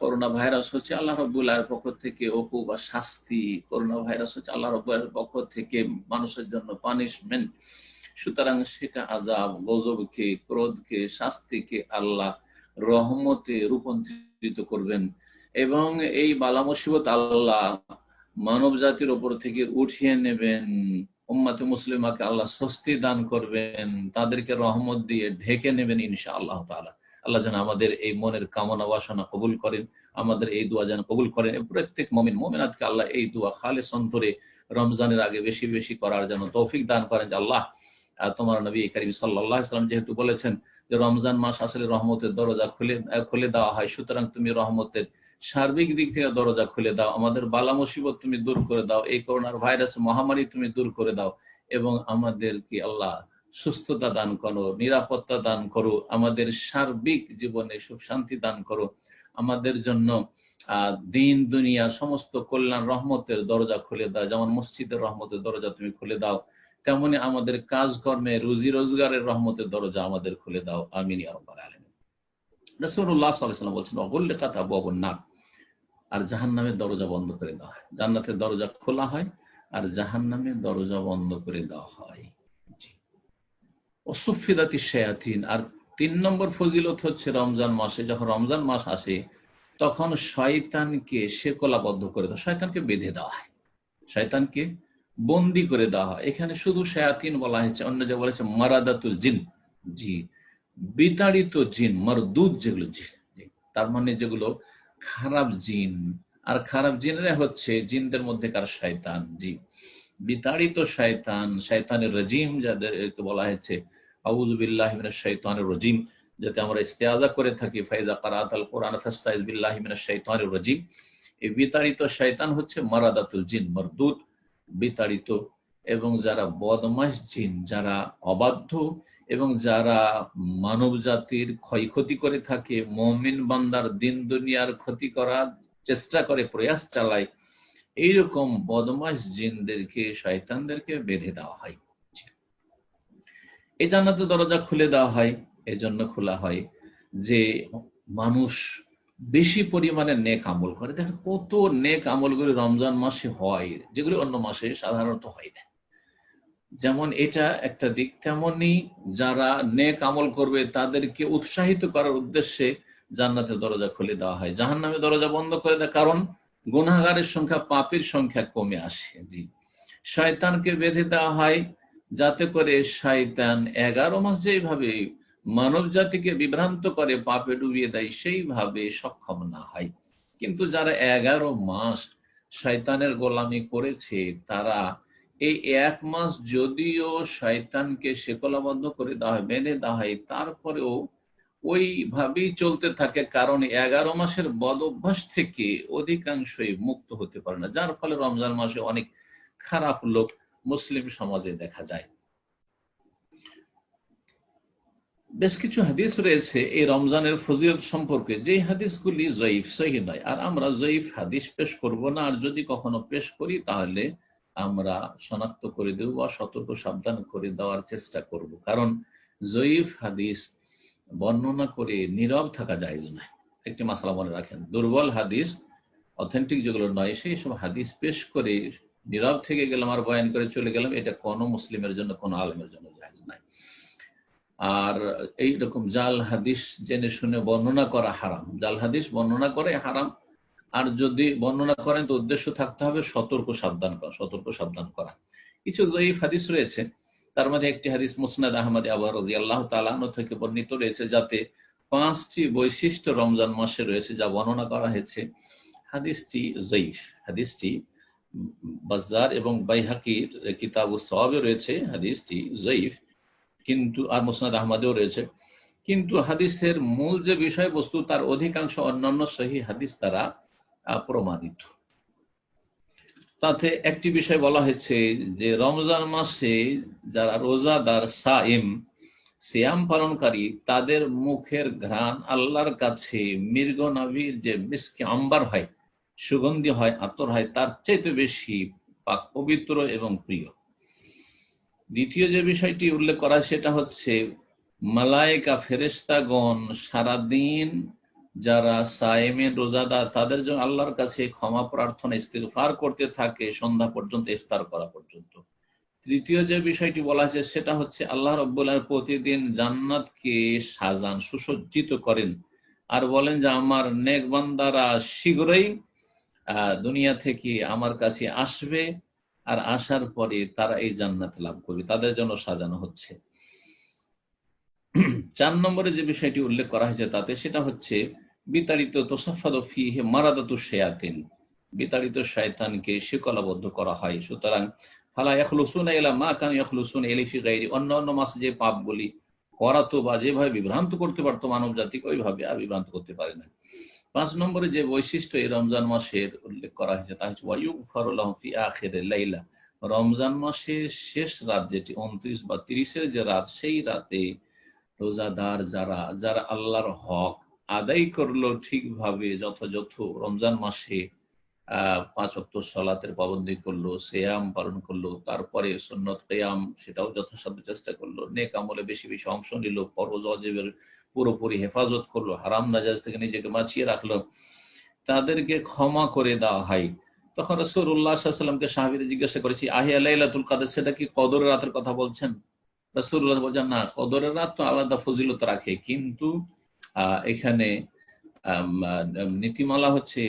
করোনা ভাইরাস হচ্ছে আল্লাহ রবুল্লাহর পক্ষ থেকে অপু বা শাস্তি। করোনা ভাইরাস হচ্ছে আল্লাহ রবুল্লাহর পক্ষ থেকে মানুষের জন্য পানিশমেন্ট সুতরাং সেটা আজাব গজবকে, ক্রোধকে, শাস্তিকে আল্লাহ রহমতে রূপান্তরিত করবেন। এবং এই বালা মুসিবত আল্লাহ মানব জাতির ওপর থেকে উঠিয়ে নেবেন। উম্মাতে মুসলিমাকে আল্লাহ স্বস্তি দান করবেন, তাদেরকে রহমত দিয়ে ঢেকে নেবেন ইনশা আল্লাহ তালা আল্লাহ যেন আমাদের এই মনের কামনা বাসনা কবুল করেন, আমাদের এই দোয়া যেন কবুল করেন। প্রত্যেক মমিন, মমিনাতকে আল্লাহ এই দোয়া খালে সন্তরে রমজানের আগে বেশি বেশি করার যেন তৌফিক দান করেন যে আল্লাহ তোমার নবী করিম সাল্লাহ ইসলাম যেহেতু বলেছেন যে রমজান মাস আসলে রহমতের দরজা খুলে খুলে দেওয়া হয়, সুতরাং তুমি রহমতের সার্বিক দিক থেকে দরজা খুলে দাও, আমাদের বালা মুসিবত তুমি দূর করে দাও, এই করোনার ভাইরাস মহামারী তুমি দূর করে দাও এবং আমাদেরকে আল্লাহ সুস্থতা দান করো, নিরাপত্তা দান করো, আমাদের সার্বিক জীবনে সুখ শান্তি দান করো, আমাদের জন্য দিন, দুনিয়া, সমস্ত কল্যাণ, রহমতের দরজা খুলে দাও, যেমন মসজিদের রহমতের দরজা তুমি খুলে দাও, তেমনি আমাদের কাজকর্মে রুজি রোজগারের রহমতের দরজা আমাদের খুলে দাও, আমিন আলম রসুল্লাহ সাল্লাম বলছেন অগল্যকাত আবু আবুর আর জাহান্নামের দরজা বন্ধ করে দেওয়া হয়। জান্নাতের দরজা খোলা হয় আর জাহান্নামের দরজা বন্ধ করে দেওয়া হয়। অসুফিদাতি শেয়াতিন। আর তিন নম্বর ফজিলত হচ্ছে রমজান মাসে। যখন রমজান মাস আসে, তখন শয়তানকে শেকলাবদ্ধ করে দেওয়া, শয়তানকে বেঁধে দেওয়া হয়। শয়তানকে বন্দি করে দেওয়া হয়। এখানে শুধু শেয়াতিন বলা হয়েছে, অন্য যে বলেছে মারাদাতুল জিন। জি। বিতাড়িত জিন, মারদুদ যেগুলো জিন তার মানে যেগুলো খারাপ জিন। আর খারাপ জিনেরা হচ্ছে জিনদের মধ্যে কার শয়তান, জি। বিতাড়িত শয়তান, শয়তানের রজিম যাদেরকে বলা হয়েছে শৈতানের রজিম যাতে আমরা ইস্তেয়াজা করে থাকি। ফাইজা কারাত আল কোরআন এই বিতাড়িত শয়তান হচ্ছে মারাদাতুল জিন, মরদুদ বিতাড়িত। এবং যারা বদমাস জিন, যারা অবাধ্য এবং যারা মানব জাতির ক্ষয়ক্ষতি করে থাকে, মমিন বান্দার দিন দুনিয়ার ক্ষতি করার চেষ্টা করে, প্রয়াস চালায়, এইরকম বদমাস জিনদেরকে, শয়তানদেরকে বেঁধে দেওয়া হয়। এই জান্নাতের দরজা খুলে দেওয়া হয় এই জন্য খোলা হয় যে মানুষ বেশি পরিমাণে নেক আমল করে। দেখেন কত নেক আমলগুলি রমজান মাসে হয়, যেগুলি অন্য মাসে সাধারণত হয় না। যেমন এটা একটা দিক, তেমনি যারা নেক আমল করবে তাদেরকে উৎসাহিত করার উদ্দেশ্যে জান্নাতের দরজা খুলে দেওয়া হয়। জাহান নামে দরজা বন্ধ করে দেয় কারণ গুনাগারের সংখ্যা, পাপের সংখ্যা কমে আসে। জি। শয়তানকে বেঁধে দেওয়া হয় যাতে করে শয়তান এগারো মাস যেভাবে মানব জাতিকে বিভ্রান্ত করে, পাপে ডুবিয়ে দেয়, সেইভাবে সক্ষম না হয়। কিন্তু যারা এগারো মাস শয়তানের গোলামি করেছে, তারা এই এক মাস যদিও শয়তানকে শেকলাবদ্ধ করে দেওয়া হয়, বেঁধে দেওয়া হয়, তারপরেও ওইভাবেই চলতে থাকে কারণ এগারো মাসের বদ অভ্যাস থেকে অধিকাংশই মুক্ত হতে পারে না। যার ফলে রমজান মাসে অনেক খারাপ লোক মুসলিম সমাজে দেখা যায়। বেশ কিছু হাদিস রয়েছে এই রমজানের ফজিলত সম্পর্কে। যে হাদিসগুলি জয়ীফ সহি নয়। আর আমরা জয়ীফ হাদিস পেশ করব না। আর যদি কখনো পেশ করি, তাহলে আমরা শনাক্ত করে দেব বা সতর্ক সাবধান করে দেওয়ার চেষ্টা করব। কারণ জয়ীফ হাদিস বর্ণনা করে নীরব থাকা যায় নয়। একটি মাসালা মনে রাখেন, দুর্বল হাদিস অথেন্টিক যেগুলো নয়, সেই সব হাদিস পেশ করে নীরব থেকে গেলাম আর বয়ান করে চলে গেলাম, এটা কোনো মুসলিমের জন্য, কোনো আলমের জন্য জায়জ নাই আর এই রকম জাল হাদিস জেনে শুনে বর্ণনা করা হারাম। জাল হাদিস বর্ণনা করে হারাম আর যদি বর্ণনা করেন, তো উদ্দেশ্য থাকতে হবে সতর্ক সাবধান করা, সতর্ক সাবধান করা। কিছু জয়ীফ হাদিস রয়েছে। তার মধ্যে একটি হাদিস মুসনাদ আহমদ আবার আল্লাহ তালানো থেকে বর্ণিত রয়েছে, যাতে পাঁচটি বৈশিষ্ট্য রমজান মাসে রয়েছে যা বর্ণনা করা হয়েছে। হাদিসটি জয়ীফ, হাদিসটি বাজার এবং বাইহাকির কিতাব সবে রয়েছে, হাদিসটি জয়ীফ, কিন্তু আর মুসনাদ আহমদেও রয়েছে। কিন্তু হাদিসের মূল যে বিষয়বস্তু, তার অধিকাংশ অন্যান্য সহি হাদিস দ্বারা প্রমাণিত তাতে একটি বিষয় বলা হয়েছে যে, রমজান মাসে যারা রোজাদার সাইম সিয়াম পালনকারী, তাদের মুখের ঘ্রাণ আল্লাহর কাছে মৃগ নাভির যে মিসকে আম্বার হয়, সুগন্ধি হয়, আতর হয়, তার চাইতে বেশি পাক পবিত্র এবং প্রিয়। দ্বিতীয় যে বিষয়টি উল্লেখ করা সেটা হচ্ছে, মালায়কা ফেরেস্তাগণ সারাদিন যারা সায়েমের রোজাদার, তাদের জন্য আল্লাহর কাছে ক্ষমা প্রার্থনা ইস্তিফার করতে থাকে সন্ধ্যা পর্যন্ত, ইফতার করা পর্যন্ত। তৃতীয় যে বিষয়টি বলা হয়েছে, সেটা হচ্ছে আল্লাহ রব্বুল্লাহ প্রতিদিন জান্নাতকে সাজান, সুসজ্জিত করেন। আর বলেন যে, আমার নেক বান্দারা শীঘ্রই দুনিয়া থেকে আমার কাছে আসবে, আর আসার পরে তারা এই জান্নাত লাভ করবে। তাদের জন্য সাজানো হচ্ছে। চার নম্বরে যে বিষয়টি উল্লেখ করা হয়েছে তাতে, সেটা হচ্ছে বিতাড়িত তোসাফাদ ফিহে মারাদাত শেয়াতিন। বিতাড়িত শয়তানকে শিকলাবদ্ধ করা হয়। সুতরাং, ফালা ইয়াখলুসুন এলা মা কান ইয়াখলুসুন এলিফি গাইরি অন্য অন্য মাসে যে পাপগুলি করাতো বা যেভাবে বিভ্রান্ত করতে পারতো মানব জাতিকে, ওইভাবে আর বিভ্রান্ত করতে পারে না। পাঁচ নম্বরে যে বৈশিষ্ট্য এই রমজান মাসের উল্লেখ করা হয়েছে, তা হচ্ছে ওয়াইউক ফারুল্লাহ ফি আখের লাইলা। রমজান মাসের শেষ রাত যেটি, উনত্রিশ বা তিরিশের যে রাত, সেই রাতে রোজাদার যারা যারা আল্লাহর হক আদায় করল ঠিকভাবে যথাযথ। রমজান মাসে, আহ, পাঁচ অক্ট সলাতের পাবন্দি করল, সেয়াম পালন করল, তারপরে সন্নত কেয়াম, সেটাও যথাসাধ্য চেষ্টা করল। নেক আমলে বেশি বেশি অংশ নিল, ফরজ অজেবের পুরোপুরি হেফাজত করল, হারাম নাজাজ থেকে নিজেকে বাঁচিয়ে রাখল। তাদেরকে ক্ষমা করে দেওয়া হয়। তখন রসুল্লাহ সাল্লামকে সাহাবিদের জিজ্ঞাসা করেছি, আহিয়া লাইলাতুল কাদের, সেটা কি কদরের রাতের কথা বলছেন? রসুল্লাহ বলছেন, না, কদরের রাত তো আলাদা ফজিলত রাখে, কিন্তু আহ এখানে নীতিমালা হচ্ছে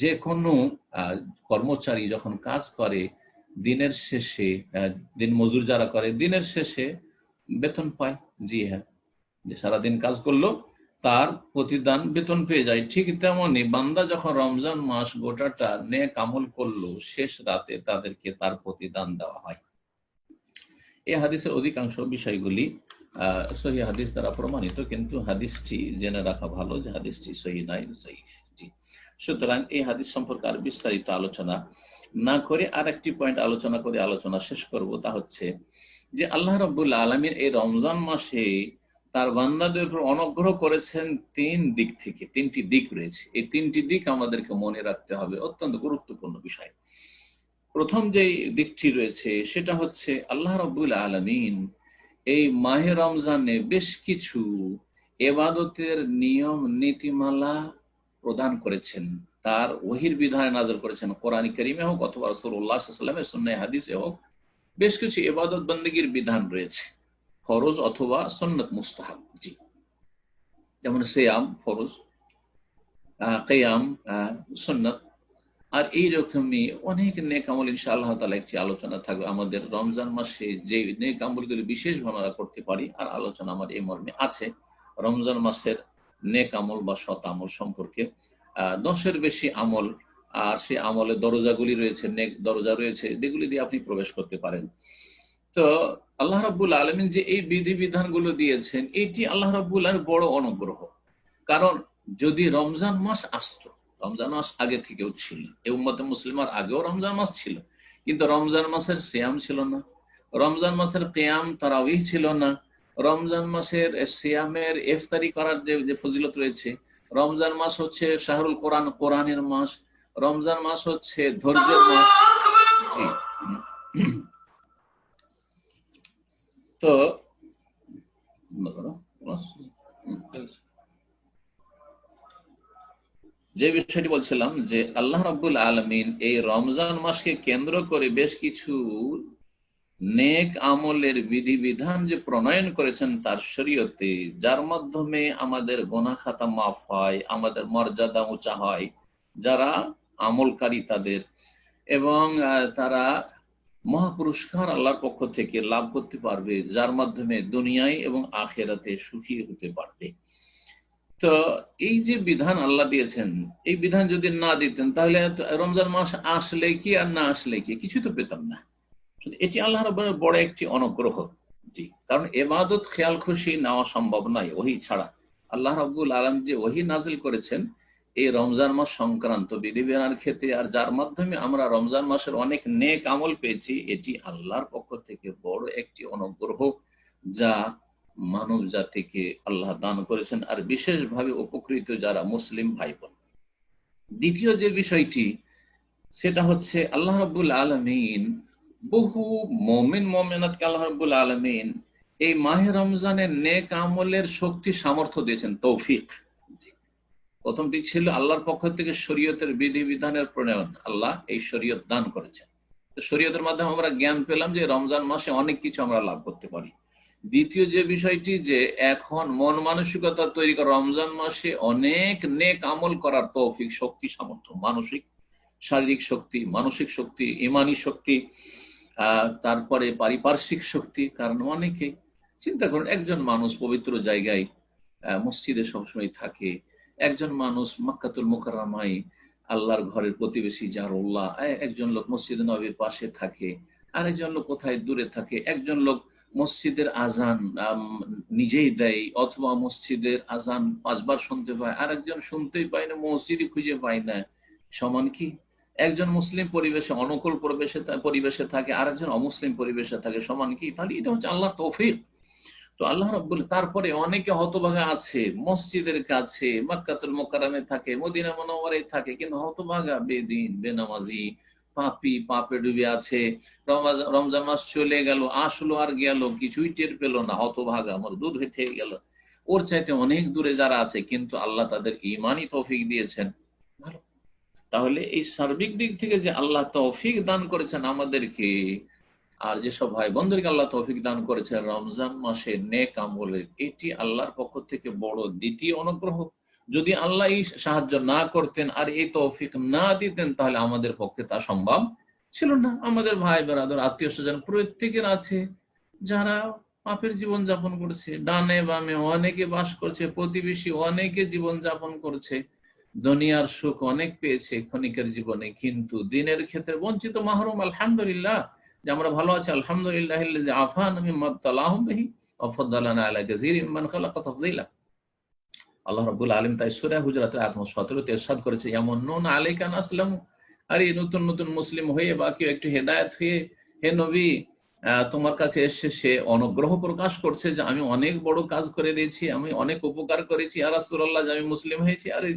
যে কোনো কর্মচারী যখন কাজ করে, দিনের শেষে দিন মজুর যারা করে, দিনের শেষে বেতন পায়। জি হ্যাঁ যে সারাদিন কাজ করল, তার প্রতিদান বেতন পেয়ে যায়। ঠিক তেমনি বান্দা যখন রমজান মাস গোটাটা নে কামল করল, শেষ রাতে তাদেরকে তার প্রতিদান দেওয়া হয়। এই হাদিসের অধিকাংশ বিষয়গুলি সহি হাদিস দ্বারা প্রমাণিত, কিন্তু হাদিসটি জেনে রাখা ভালো যে হাদিসটি সহি নাই সহি সুতরাং এই হাদিস সম্পর্কে আর বিস্তারিত আলোচনা না করে আর একটি পয়েন্ট আলোচনা করে আলোচনা শেষ করব, তা হচ্ছে যে আল্লাহ রব্বুল আলমীর এই রমজান মাসে তার বান্দাদের উপর অনুগ্রহ করেছেন তিন দিক থেকে, তিনটি দিক রয়েছে। এই তিনটি দিক আমাদেরকে মনে রাখতে হবে, অত্যন্ত গুরুত্বপূর্ণ বিষয়। প্রথম যে দিকটি রয়েছে, সেটা হচ্ছে আল্লাহ রব্বুল আলমিন এই মাহে রমজানে বেশ কিছু এবাদতের নিয়ম, নীতিমালা প্রদান করেছেন। তার ওহির বিধানে নাজর করেছেন কোরআন করিমে হোক অথবা রসুল্লাহামের সন্ন্যায় হাদিসে হোক, বেশ কিছু এবাদত বন্দীগীর বিধান রয়েছে। ফরজ অথবা সন্নত মুস্তাহাব, জি। যেমন সেয়াম ফরজ কেয়াম সন্নত। আর এইরকমই অনেক নেক আমল ইনশা আল্লাহ তালা একটি আলোচনা থাকবে আমাদের রমজান মাসে যে নেক আমলগুলি বিশেষভাবে আমরা করতে পারি, আর আলোচনা আমার এই মর্মে আছে। রমজান মাসের নেক আমল বা সৎ আমল সম্পর্কে দশের বেশি আমল, আর সে আমলের দরজাগুলি রয়েছে, নেক দরজা রয়েছে, যেগুলি দিয়ে আপনি প্রবেশ করতে পারেন। তো আল্লাহ রাবুল আলমিন যে এই বিধি বিধানগুলো দিয়েছেন, এটি আল্লাহ রাবুল বড় অনুগ্রহ। কারণ যদি রমজান মাস আসতো রমজান মাস আগে থেকেও ছিল। এই উম্মতে মুসলিমার আগেও রমজান মাস ছিল, কিন্তু রমজান মাসের শ্যাম ছিল না। রমজান মাসের কেয়াম তারাউই ছিল না। রমজান মাসের সিয়ামের ইফতারি করার যে ফজিলত রয়েছে, রমজান মাস হচ্ছে শাহরুল কোরআন, কোরআনের মাস। রমজান মাস হচ্ছে ধৈর্যের মাস। জি। তো যে বিষয়টি বলছিলাম যে আল্লাহ রাবুল আলমিন এই রমজান মাসকে কেন্দ্র করে বেশ কিছু নেক আমলের বিধিবিধান যে প্রণয়ন করেছেন তার শরীয়তে, যার মাধ্যমে আমাদের গোনা খাতা মাফ হয়, আমাদের মর্যাদা উঁচা হয়, যারা আমলকারী তাদের, এবং তারা মহাপুরস্কার আল্লাহর পক্ষ থেকে লাভ করতে পারবে, যার মাধ্যমে দুনিয়ায় এবং আখেরাতে সুখী হতে পারবে। তো এই যে বিধান আল্লাহ দিয়েছেন, এই বিধান যদি না দিতেন, তাহলে রমজান মাস আসলে কি আর না আসলে কি? কিছু তো পেতাম না। এটি আল্লাহ রব্বানের বড় একটি অনুগ্রহ জি। কারণ এবাদত খেয়াল খুশি নেওয়া সম্ভব নয়, ওহি ছাড়া। আল্লাহ রব্বুল আলম যে ওহি নাজিল করেছেন, এই রমজান মাস সংক্রান্ত বিধিবিধানের ক্ষেত্রে, আর যার মাধ্যমে আমরা রমজান মাসের অনেক নেক আমল পেয়েছি, এটি আল্লাহর পক্ষ থেকে বড় একটি অনুগ্রহ যা মানব জাতিকে আল্লাহ দান করেছেন আর বিশেষভাবে উপকৃত যারা মুসলিম ভাই বোন দ্বিতীয় যে বিষয়টি, সেটা হচ্ছে আল্লাহ রব্বুল আলমিন বহু মমিন মমিনাতকে আল্লাহ রব্বুল আলমিন এই মাহে রমজানের নেক আমলের শক্তি, সামর্থ্য দিয়েছেন, তৌফিক। প্রথমটি ছিল আল্লাহর পক্ষ থেকে শরীয়তের বিধি বিধানের প্রণয়ন। আল্লাহ এই শরীয়ত দান করেছেন। তো শরীয়তের মাধ্যমে আমরা জ্ঞান পেলাম যে রমজান মাসে অনেক কিছু আমরা লাভ করতে পারি। দ্বিতীয় যে বিষয়টি যে এখন মন মানসিকতা তৈরি করা রমজান মাসে অনেক নেক আমল করার তৌফিক, শক্তি, সামর্থ্য, মানসিক, শারীরিক শক্তি, মানসিক শক্তি, ইমানি শক্তি তারপরে পারিপার্শ্বিক শক্তি, কারণ অনেকে চিন্তা করুন, একজন মানুষ পবিত্র জায়গায় মসজিদে সবসময় থাকে, একজন মানুষ মাক্কাতুল মুকাররামাই আল্লাহর ঘরের প্রতিবেশী জারুল্লাহ একজন লোক মসজিদ নবীর পাশে থাকে, আরেকজন লোক কোথায় দূরে থাকে, একজন লোক মসজিদের আজান নিজেই দেয়, অথবা মসজিদের আজান পাঁচবার শুনতে পায় আর একজন শুনতেই পায় না, মসজিদই খুঁজে পায় না। সমান কি? একজন মুসলিম পরিবেশে, অনুকূল পরিবেশে পরিবেশে থাকে আর একজন অমুসলিম পরিবেশে থাকে, সমান কি? তাহলে এটা হচ্ছে আল্লাহ তৌফিক। তো আল্লাহ রব্বুল, তারপরে অনেকে হতভাগা আছে, মসজিদের কাছে, মাক্কাতুল মোকারামে থাকে, মদিনা মনোয়ারে থাকে, কিন্তু হতভাগা বেদিন, বেনামাজি পাপি, পাপে ডুবে আছে। রমজান মাস চলে গেল, আসলো আর গেল, কিছুই টের পেল না, হতভাগা, আমার দুধ হয়ে গেল। ওর চাইতে অনেক দূরে যারা আছে, কিন্তু আল্লাহ তাদের ইমানই তৌফিক দিয়েছেন। তাহলে এই সার্বিক দিক থেকে যে আল্লাহ তৌফিক দান করেছেন আমাদেরকে, আর যেসব ভাই বোনদেরকে আল্লাহ তৌফিক দান করেছেন, রমজান মাসে নেক আমলের, এটি আল্লাহর পক্ষ থেকে বড় দ্বিতীয় অনুগ্রহ। যদি আল্লাহ সাহায্য না করতেন আর এই তৌফিক না দিতেন, তাহলে আমাদের পক্ষে তা সম্ভব ছিল না। আমাদের ভাই বেড়াদর আত্মীয় স্বজন প্রত্যেকের আছে যারা পাপের জীবন যাপন করছে। ডানে বামে অনেকে বাস করছে, প্রতিবেশী অনেকে জীবন যাপন করছে। দুনিয়ার সুখ অনেক পেয়েছে ক্ষণিকের জীবনে, কিন্তু দিনের ক্ষেত্রে বঞ্চিত মাহরুম, আলহামদুলিল্লাহ, যে আমরা ভালো আছি, আলহামদুলিল্লাহ আফান আমি মাবতালাহমহি অফদ্দালানা আলা গাজির ইমান খালাকা তাফদিলা। আল্লাহ রাব্বুল আলামিন তাই সূরা হুজরাতের আয়াত 17 তে করেছে এমন নুন আলাইকা নাসলাম। আরে নতুন নতুন মুসলিম হয়ে বা কেউ একটু হেদায়েত হয়ে, হে নবী তোমার কাছে এসে সে অনুগ্রহ প্রকাশ করছে যে আমি অনেক বড় কাজ করে দিয়েছি, আমি অনেক উপকার করেছি। আর রাসূলুল্লাহ, যে আমি মুসলিম হয়েছি। আরে,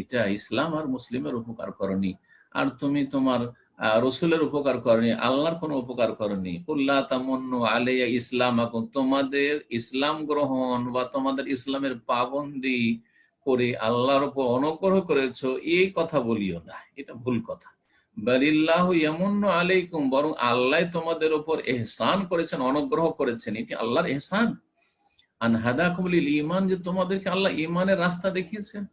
এটা ইসলাম আর মুসলিমের উপকার করনি। আর তুমি তোমার রসুলের উপকার করেনি, আল্লাহর কোন উপকার করেনি। আলাইয়া ইসলাম এখন তোমাদের ইসলাম গ্রহণ বা তোমাদের ইসলামের পাবন্দি করে আল্লাহর উপর অনুগ্রহ করেছ, এই কথা বলিও না। এটা ভুল কথা। আলাইকুম, বরং আল্লাহ তোমাদের উপর এহসান করেছেন, অনুগ্রহ করেছেন। এটি আল্লাহর এহসান। আনহাদা কবলিল ইমান যে তোমাদেরকে আল্লাহ ইমানের রাস্তা দেখিয়েছেন।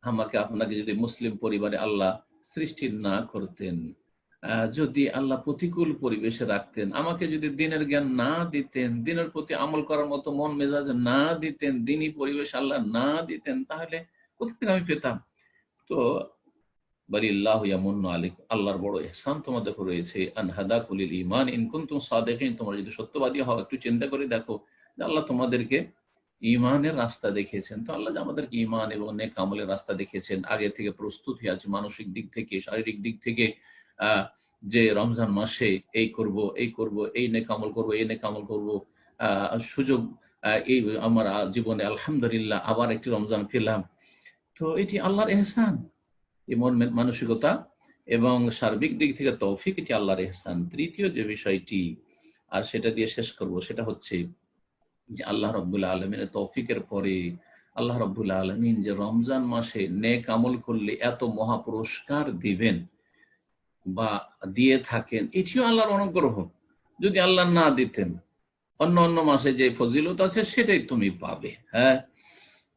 আমাকে আপনাকে যদি মুসলিম পরিবারে আল্লাহ সৃষ্টি না করতেন। যদি আল্লাহ প্রতিকূল পরিবেশে রাখতেন, আমাকে যদি দিনের জ্ঞান না দিতেন, দিনের প্রতি আমল করার মতো মন মেজাজ না দিতেন দিনই পরিবেশ আল্লাহ না দিতেন, তাহলে কোথা থেকে আমি পেতাম? তো আল্লাহর বড় এহসান তোমাদের রয়েছে। তোমরা যদি সত্যবাদী হও, একটু চিন্তা করে দেখো আল্লাহ তোমাদেরকে ইমানের রাস্তা দেখিয়েছেন। তো আল্লাহ আমাদেরকে ইমান এবং নেক আমলের রাস্তা দেখিয়েছেন, আগে থেকে প্রস্তুত হয়ে আছে মানসিক দিক থেকে, শারীরিক দিক থেকে যে রমজান মাসে এই করব এই করব, এই নেক আমল করব, এই নেক আমল করব সুযোগ এই আমার জীবনে আলহামদুলিল্লাহ আবার একটি রমজান পেলাম। তো এটি আল্লাহর এহসান। এমন মানসিকতা এবং সার্বিক দিক থেকে তৌফিক এটি আল্লাহর এহসান। তৃতীয় যে বিষয়টি, আর সেটা দিয়ে শেষ করব, সেটা হচ্ছে যে আল্লাহ রব্বুল্লাহ আলমিনের তৌফিকের পরে আল্লাহ রব্বুল্লাহ আলমিন যে রমজান মাসে নেক আমল করলে এত মহা পুরস্কার দিবেন বা দিয়ে থাকেন, এটিও আল্লাহর অনুগ্রহ। যদি আল্লাহ না দিতেন, অন্য অন্য মাসে যে ফজিলত আছে সেটাই তুমি পাবে হ্যাঁ?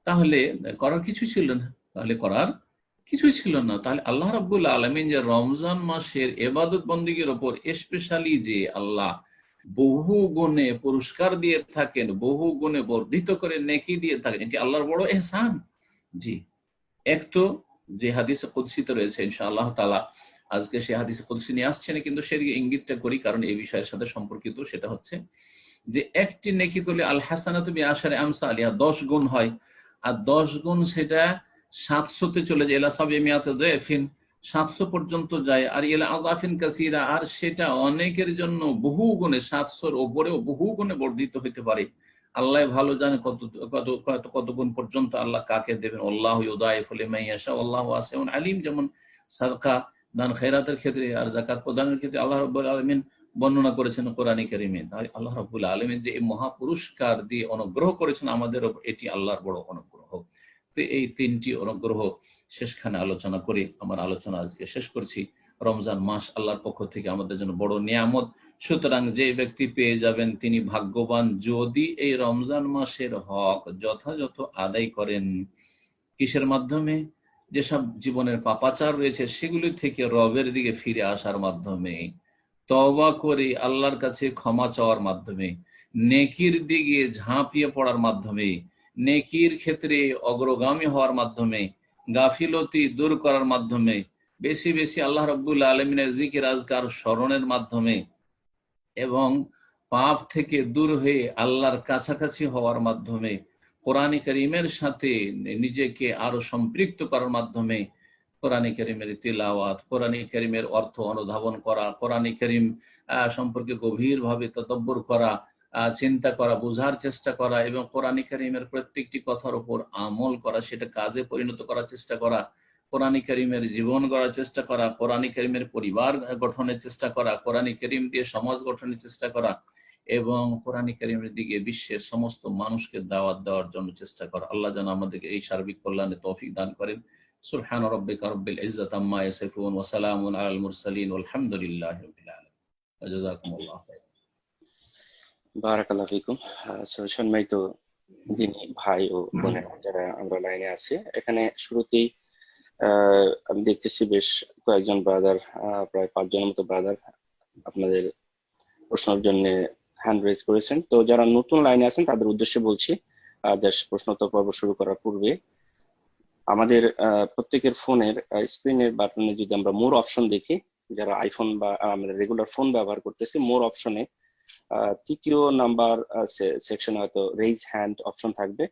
তাহলে করার কিছু ছিল না। তাহলে করার কিছুই ছিল না। তাহলে আল্লাহ রাবুল আলমিন যে রমজান মাসের এবাদত বন্দীগের ওপর স্পেশালি যে আল্লাহ বহু গুণে পুরস্কার দিয়ে থাকেন, বহু গুণে বর্ধিত করে নেকি দিয়ে থাকেন। এটি আল্লাহর বড় এহসান। জি। এক তো যে হাদিসে কুদ্সিতে রয়েছে ইনশা আল্লাহ তালা আজকে সে হাদিসে কুদ্সি নিয়ে আসছে না, কিন্তু সেদিকে ইঙ্গিতটা করি, কারণ এই বিষয়ের সাথে সম্পর্কিত সেটা হচ্ছে যে একটি নেকি করলে আল হাসানা তুমি আসারে আমসা আলিয়া, দশ গুণ হয়। আর দশ গুণ সেটা সাতশোতে চলে যায়, এলা সাবে মিয়াতে সাতশো পর্যন্ত যায়। আর এলা আদাফিন কাসিরা, আর সেটা অনেকের জন্য বহু গুণে সাতশোর ওপরেও বহু গুণে বর্ধিত হইতে পারে। আল্লাহ ভালো জানে কত কত কত গুণ পর্যন্ত আল্লাহ কাকে দেবেন। আল্লাহ মাইয়াশা আল্লাহ আসেন আলিম, যেমন সাদকা দান খেরাতের ক্ষেত্রে আর জাকাত প্রদানের ক্ষেত্রে আল্লাহ রব্বুল আলমিন বর্ণনা করেছেন কোরআনী করিমে। আল্লাহ রব্বুল আলমিন যে এই মহাপুরস্কার দিয়ে অনুগ্রহ করেছেন আমাদের এটি আল্লাহর বড় অনুগ্রহ। তো এই তিনটি অনুগ্রহ শেষখানে আলোচনা করে আমার আলোচনা আজকে শেষ করছি। রমজান মাস আল্লাহর পক্ষ থেকে আমাদের জন্য বড় নিয়ামত। সুতরাং যে ব্যক্তি পেয়ে যাবেন তিনি ভাগ্যবান যদি এই রমজান মাসের হক যথাযথ আদায় করেন। কিসের মাধ্যমে? যেসব জীবনের পাপাচার রয়েছে সেগুলি থেকে রবের দিকে ফিরে আসার মাধ্যমে। তবা করে আল্লাহর কাছে ক্ষমা চাওয়ার মাধ্যমে, নেকির দিকে ঝাঁপিয়ে পড়ার মাধ্যমে নেকির ক্ষেত্রে অগ্রগামী হওয়ার মাধ্যমে, গাফিলতি দূর করার মাধ্যমে, বেশি বেশি আল্লাহ রব্বুল আলমিনের জিকির আজকার স্মরণের মাধ্যমে এবং পাপ থেকে দূর হয়ে আল্লাহর কাছাকাছি হওয়ার মাধ্যমে, কোরআন করিমের সাথে নিজেকে আরও সম্পৃক্ত করার মাধ্যমে কোরআন করিমের তিলাওয়াত, কোরআন করিমের অর্থ অনুধাবন করা, কোরআন করিম সম্পর্কে গভীরভাবে তদব্বর করা চিন্তা করা, বোঝার চেষ্টা করা এবং কোরআন করিমের প্রত্যেকটি কথার উপর আমল করা, সেটা কাজে পরিণত করার চেষ্টা করা, কোরআন করিমের জীবন গড়ার চেষ্টা করা, কোরআন করিমের পরিবার গঠনের চেষ্টা করা, কোরআন করিম দিয়ে সমাজ গঠনের চেষ্টা করা এবং কোরআন কারিমের দিকে বিশ্বের সমস্ত মানুষকে দাওয়াত দেওয়ার জন্য চেষ্টা করা। আল্লাহ যেন আমাদেরকে এই সার্বিক কল্যাণে তৌফিক দান করেন। সুবহান রাব্বিকা রাব্বিল ইজ্জাতি আম্মা ইয়াসিফুন ওয়া সালামুন আলাল মুরসালিন। ওয়ালহামদুলিল্লাহি রাব্বিল আলামিন। জাযাকুমুল্লাহ খাইর বারাকাল্লাহ ফিকুম। সম্মানিত দিনী ভাই ও বোনেরা যারা আমরা লাইনে আছি, এখানে শুরুতেই আমি দেখতেছি বেশ কয়েকজন ব্রাদার প্রায় পাঁচজনের মতো ব্রাদার আপনাদের প্রশ্নের জন্য হ্যান্ড রেজ করেছেন। তো যারা নতুন লাইনে আছেন, তাদের উদ্দেশ্যে বলছি দেশ প্রশ্নোত্তর পর্ব শুরু করার পূর্বে আমাদের প্রত্যেকের ফোনের স্ক্রিনের বাটনে যদি আমরা মোর অপশন দেখি, যারা আইফোন বা আমরা রেগুলার ফোন ব্যবহার করতেছি মোর অপশনে তৃতীয় নাম্বার সেকশনে হয়তো রেইজ হ্যান্ড অপশন থাকবে।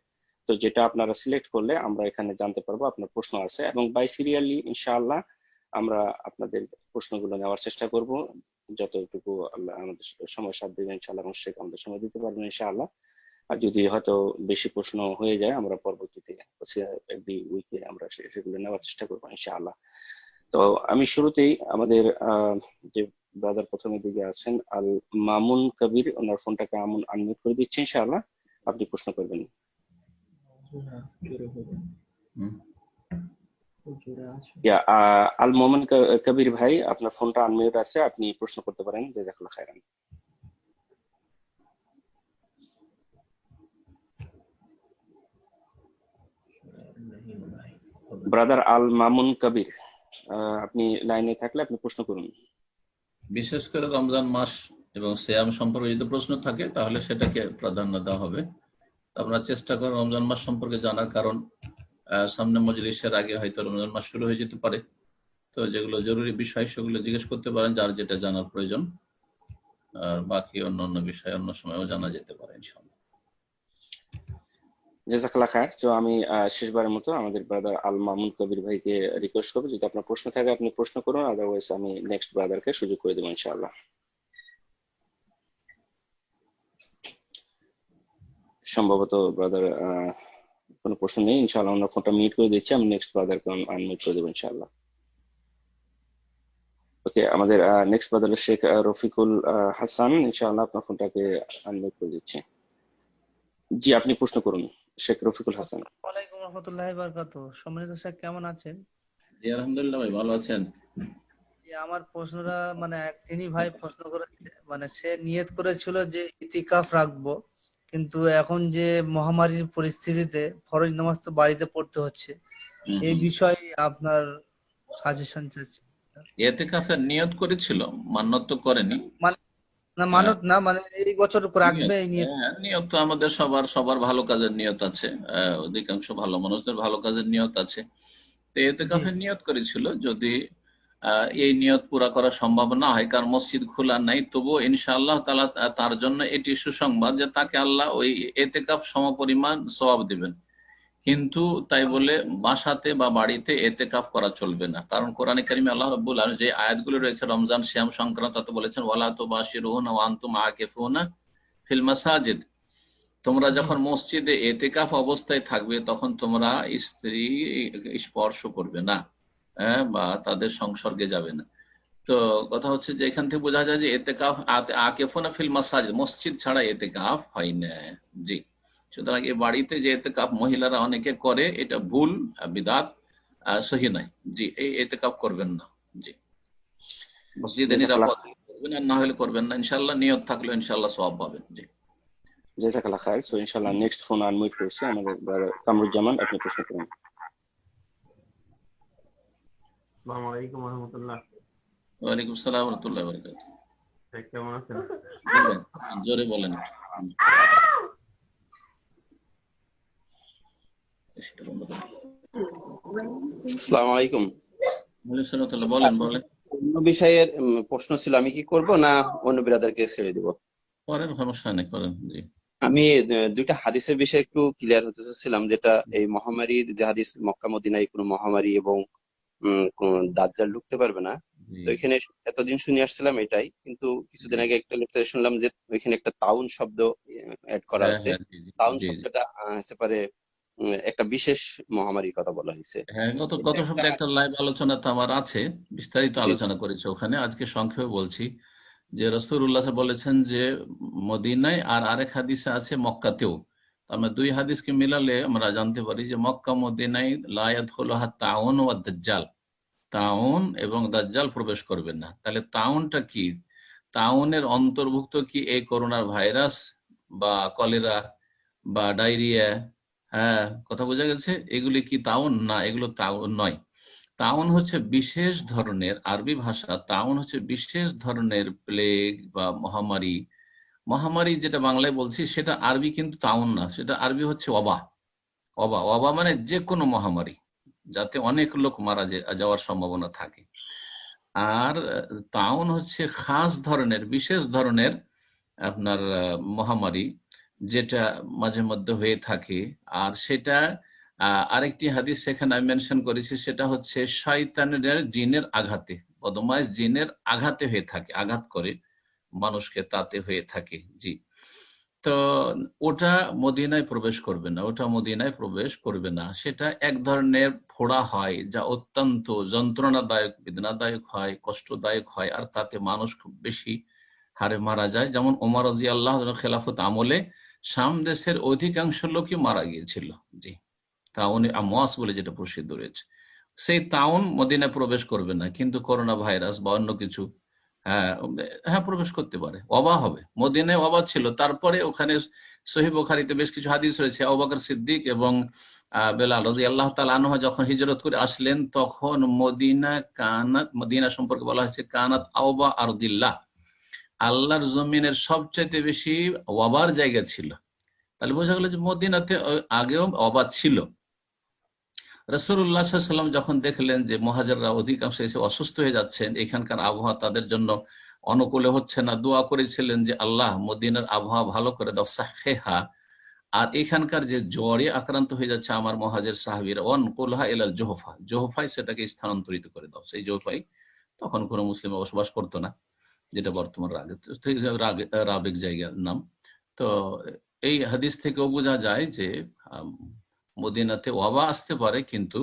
তো যেটা আপনারা সিলেক্ট করলে আমরা এখানে জানতে পারব আপনার প্রশ্ন আছে। এবং বাই সিরিয়ালি ইনশাআল্লাহ, আমরা আপনাদের প্রশ্নগুলো নেওয়ার চেষ্টা করব। যতটুকু আল্লাহ আমাদের সময় সাথ দেবেন ইনশাআল্লাহ, এবং শেখ আমাদের সময় দিতে পারবেন ইনশাআল্লাহ। আর যদি হয়তো বেশি প্রশ্ন হয়ে যায়, আমরা পরবর্তীতে এভরি উইকে আমরা সেগুলো নেওয়ার চেষ্টা করব, ইনশাআল্লাহ। তো আমি শুরুতেই আমাদের যে ব্রাদার প্রথমে দিকে আছেন আল মামুন কবির। ওনার ফোনটাকে আমুন আনমিউট করে দিচ্ছি, ইনশাআল্লাহ। আপনি প্রশ্ন করবেন। আল ক- কবির ভাই, আপনার ফোনটা আনমিউট আছে, আপনি প্রশ্ন করতে পারেন। জাজাকাল্লাহ খাইরান ব্রাদার আল মামুন কবির আপনি লাইনে থাকলে আপনি প্রশ্ন করুন। বিশেষ করে রমজান মাস এবং শ্যাম সম্পর্কে যদি প্রশ্ন থাকে, তাহলে সেটাকে প্রাধান্য দেওয়া হবে। আপনারা চেষ্টা করি রমজান মাস সম্পর্কে জানার কারণ সামনে মজলিসের আগে হয়তো রমজান মাস শুরু হয়ে যেতে পারে। তো যেগুলো জরুরি বিষয়, সেগুলো জিজ্ঞেস করতে পারেন, যার যেটা জানার প্রয়োজন। আর বাকি অন্য অন্য বিষয় অন্য সময়ও জানা যেতে পারে, ইনশাআল্লাহ। জাজাকাল্লাহ খায়ের। তো আমি শেষবারের মতো আমাদের ব্রাদার আল মামুন কবির ভাইকে রিকোয়েস্ট করব। যদি আপনার প্রশ্ন থাকে, আপনি প্রশ্ন করুন আদারওয়াইজ আমি নেক্সট ব্রাদারকে সুযোগ করে দেবো ইনশাআল্লাহ। সম্ভবত ব্রাদার কোনো প্রশ্ন নেই। ইনশাআল্লাহ আমরা ফোনটা মিউট করে দিচ্ছি, আমি নেক্সট ব্রাদারকে আনমিউট করে দেবো ইনশাআল্লাহ। ওকে আমাদের নেক্সট ব্রাদার শেখ রফিকুল হাসান। ইনশাআল্লাহ আপনার ফোনটাকে আনমিউট করে দিচ্ছি। জি, আপনি প্রশ্ন করুন। শেখ রফিকুল হাসান। ওয়ালাইকুম রহমতুল্লাহ বারকাত সম্মানিত স্যার কেমন আছেন? জি আলহামদুলিল্লাহ ভাই ভালো আছেন? আমার প্রশ্নটা মানে তিনি ভাই প্রশ্ন করেছে মানে সে নিয়ত করেছিল যে ইতিকাফ রাখব কিন্তু এখন যে মহামারীর পরিস্থিতিতে ফরজ নামাজ তো বাড়িতে পড়তে হচ্ছে। এই বিষয়ে আপনার সাজেশন চাচ্ছি। এতেকাফের নিয়ত করেছিল মান্যত করেনি। করেনি না মানত না মানে এই বছর রাখবে নিয়ত? হ্যাঁ, তো আমাদের সবার সবার ভালো কাজের নিয়ত আছে। অধিকাংশ ভালো মানুষদের ভালো কাজের নিয়ত আছে। তো এতেকাফের নিয়ত করেছিল যদি আহ, এই নিয়ত পুরা করা সম্ভব না হয় কারণ মসজিদ খোলা নাই তবুও ইনশাআল্লাহ তালা তার জন্য এটি সুসংবাদ যে তাকে আল্লাহ ওই এতেকাফ সমপরিমাণ সওয়াব দিবেন। কিন্তু তাই বলে বাসাতে বা বাড়িতে এতেকাফ করা চলবে না। কারণ কোরআনে কারিমে আল্লাহ রাব্বুল আলামিন যে আয়াতগুলো রয়েছে রমজান শ্যাম সংক্রান্ত তাতে বলেছেন ওয়ালা তুবাশিরুনা ওয়া আনতুম আকিফুনা ফিল মাসাজিদ। তোমরা যখন মসজিদে এতেকাফ অবস্থায় থাকবে তখন তোমরা স্ত্রী স্পর্শ করবে না হ্যাঁ, বা তাদের সংসর্গে যাবে না। তো কথা হচ্ছে যে এখান থেকে বোঝা যায় যে এতেকাফ আকেফুনা ফিল মাসাজিদ মসজিদ ছাড়া এতেকাফ হয় না। জি। সুতরাং এই বাড়িতে যে এতেকাফ মহিলারা অনেকে করে এটা ভুল বিদাত সহি নয়। জি এই এতেকাফ করবেন না। জি। মসজিদে নিরাপদ করবেন আর না হলে করবেন না ইনশাল্লাহ নিয়ত থাকলে ইনশাল্লাহ সওয়াব পাবেন। জি। জাজাকাল্লাহ খায়ের সো ইনশাআল্লাহ নেক্সট ফোন আনমিউট করছি আমাদের কামরুজ্জামান আপনি প্রশ্ন করুন। আসসালামু আলাইকুম রহমতুল্লাহ। ওয়ালাইকুম সালাম রহমতুল্লাহ বরকাত কেমন আছেন? জোরে বলেন হুম। সেটা বন্ধ করুন। আসসালামু আলাইকুম বলেন বলেন। অন্য বিষয়ের প্রশ্ন ছিল আমি কি করব না অন্য বিরাদারকে ছেড়ে দিব? করেন সমস্যা নেই করেন জি। আমি দুইটা হাদিসের বিষয়ে একটু ক্লিয়ার হতে চাচ্ছিলাম যেটা এই মহামারীর যে হাদিস মক্কা মদিনায় কোনো মহামারী এবং দাজ্জাল ঢুকতে পারবে না। তো এখানে এতদিন শুনে আসছিলাম এটাই কিন্তু কিছুদিন আগে একটা লেকচারে শুনলাম যে ওইখানে একটা তাউন শব্দ অ্যাড করা হ্যাঁ, আছে। হ্যাঁ, তাউন। শব্দটা হতে পারে একটা বিশেষ মহামারীর কথা বলা হয়েছে। হ্যাঁ গত গত সপ্তাহে একটা লাইভ আলোচনা তো আমার আছে বিস্তারিত আলোচনা করেছে ওখানে আজকে সংক্ষেপে বলছি। যে রসুল্লাহ বলেছেন যে মদিনায় আর আরেক হাদিসে আছে মক্কাতেও। আমরা দুই হাদিসকে মিলালে আমরা জানতে পারি যে মক্কা মদিনায় লায়াত হলো তাউন ও দাজ্জাল। তাউন এবং দাজ্জাল প্রবেশ করবেন না। তাহলে তাউনটা কি? তাউনের অন্তর্ভুক্ত কি এই করোনার ভাইরাস বা কলেরা বা ডায়রিয়া হ্যাঁ কথা বোঝা গেছে? এগুলি কি তাউন না এগুলো তাউন নয়? তাউন হচ্ছে বিশেষ ধরনের আরবি ভাষা তাউন হচ্ছে বিশেষ ধরনের প্লেগ বা মহামারী। মহামারী যেটা বাংলায় বলছি, সেটা আরবি কিন্তু তাউন না, সেটা আরবি হচ্ছে অবা অবা অবা মানে যে কোনো মহামারী, যাতে অনেক লোক মারা যাওয়ার সম্ভাবনা থাকে। আর তাউন হচ্ছে খাস ধরনের, বিশেষ ধরনের আপনার মহামারী। যেটা মাঝে মধ্যে হয়ে থাকে। আর সেটা আরেকটি হাদিস সেখানে আমি মেনশন করেছি, সেটা হচ্ছে শয়তানের জিনের আঘাতে, বদমাইশ জিনের আঘাতে হয়ে থাকে, আঘাত করে মানুষকে তাতে হয়ে থাকে, জি। তো ওটা মদিনায় প্রবেশ করবে না, ওটা মদিনায় প্রবেশ করবে না। সেটা এক ধরনের ফোড়া হয়, যা অত্যন্ত যন্ত্রণাদায়ক, বেদনাদায়ক হয়, কষ্টদায়ক হয়, আর তাতে মানুষ খুব বেশি হারে মারা যায়। যেমন ওমর রাজি আল্লাহ খেলাফত আমলে শাম দেশের অধিকাংশ লোকই মারা গিয়েছিল। জি। তাউন আমস বলে যেটা প্রসিদ্ধ রয়েছে। সেই তাউন মদিনায় প্রবেশ করবে না, কিন্তু করোনা ভাইরাস বা অন্য কিছু হ্যাঁ হ্যাঁ প্রবেশ করতে পারে। অবা হবে। মদিনায় অবা ছিল। তারপরে ওখানে সহিব খারিতে বেশ কিছু হাদিস রয়েছে। অবাকর সিদ্দিক এবং বেলাল আল্লাহ তালানহ যখন হিজরত করে আসলেন, তখন মদিনা কানাত, মদিনা সম্পর্কে বলা হয়েছে, কানাত আওবা আরদিল্লাহ। আল্লাহর জমিনের সবচাইতে বেশি অবার জায়গা ছিল। তাহলে বোঝা গেল যে মদিনাতে আগেও অবাধ ছিল। রসুল্লাহাম যখন দেখলেন যে মহাজাররা অধিকাংশ এসে অসুস্থ হয়ে যাচ্ছেন, এখানকার আবহাওয়া তাদের জন্য অনুকূলে হচ্ছে না। দোয়া করেছিলেন যে, আল্লাহ মদিনার আবহাওয়া ভালো করে দাও, সাহেহা। আর এখানকার যে জ্বরে আক্রান্ত হয়ে যাচ্ছে আমার মহাজের সাহাবির অন কোলহা এলাল জোহফা। জোহফাই সেটাকে স্থানান্তরিত করে দাও। সেই জোহফাই তখন কোনো মুসলিম বসবাস করতো না। যেটা বর্তমান রাবেক জায়গার নাম। তো এই হাদিস থেকেও বোঝা যায় যে মদিনাতে ওয়াবা আসতে পারে কিন্তু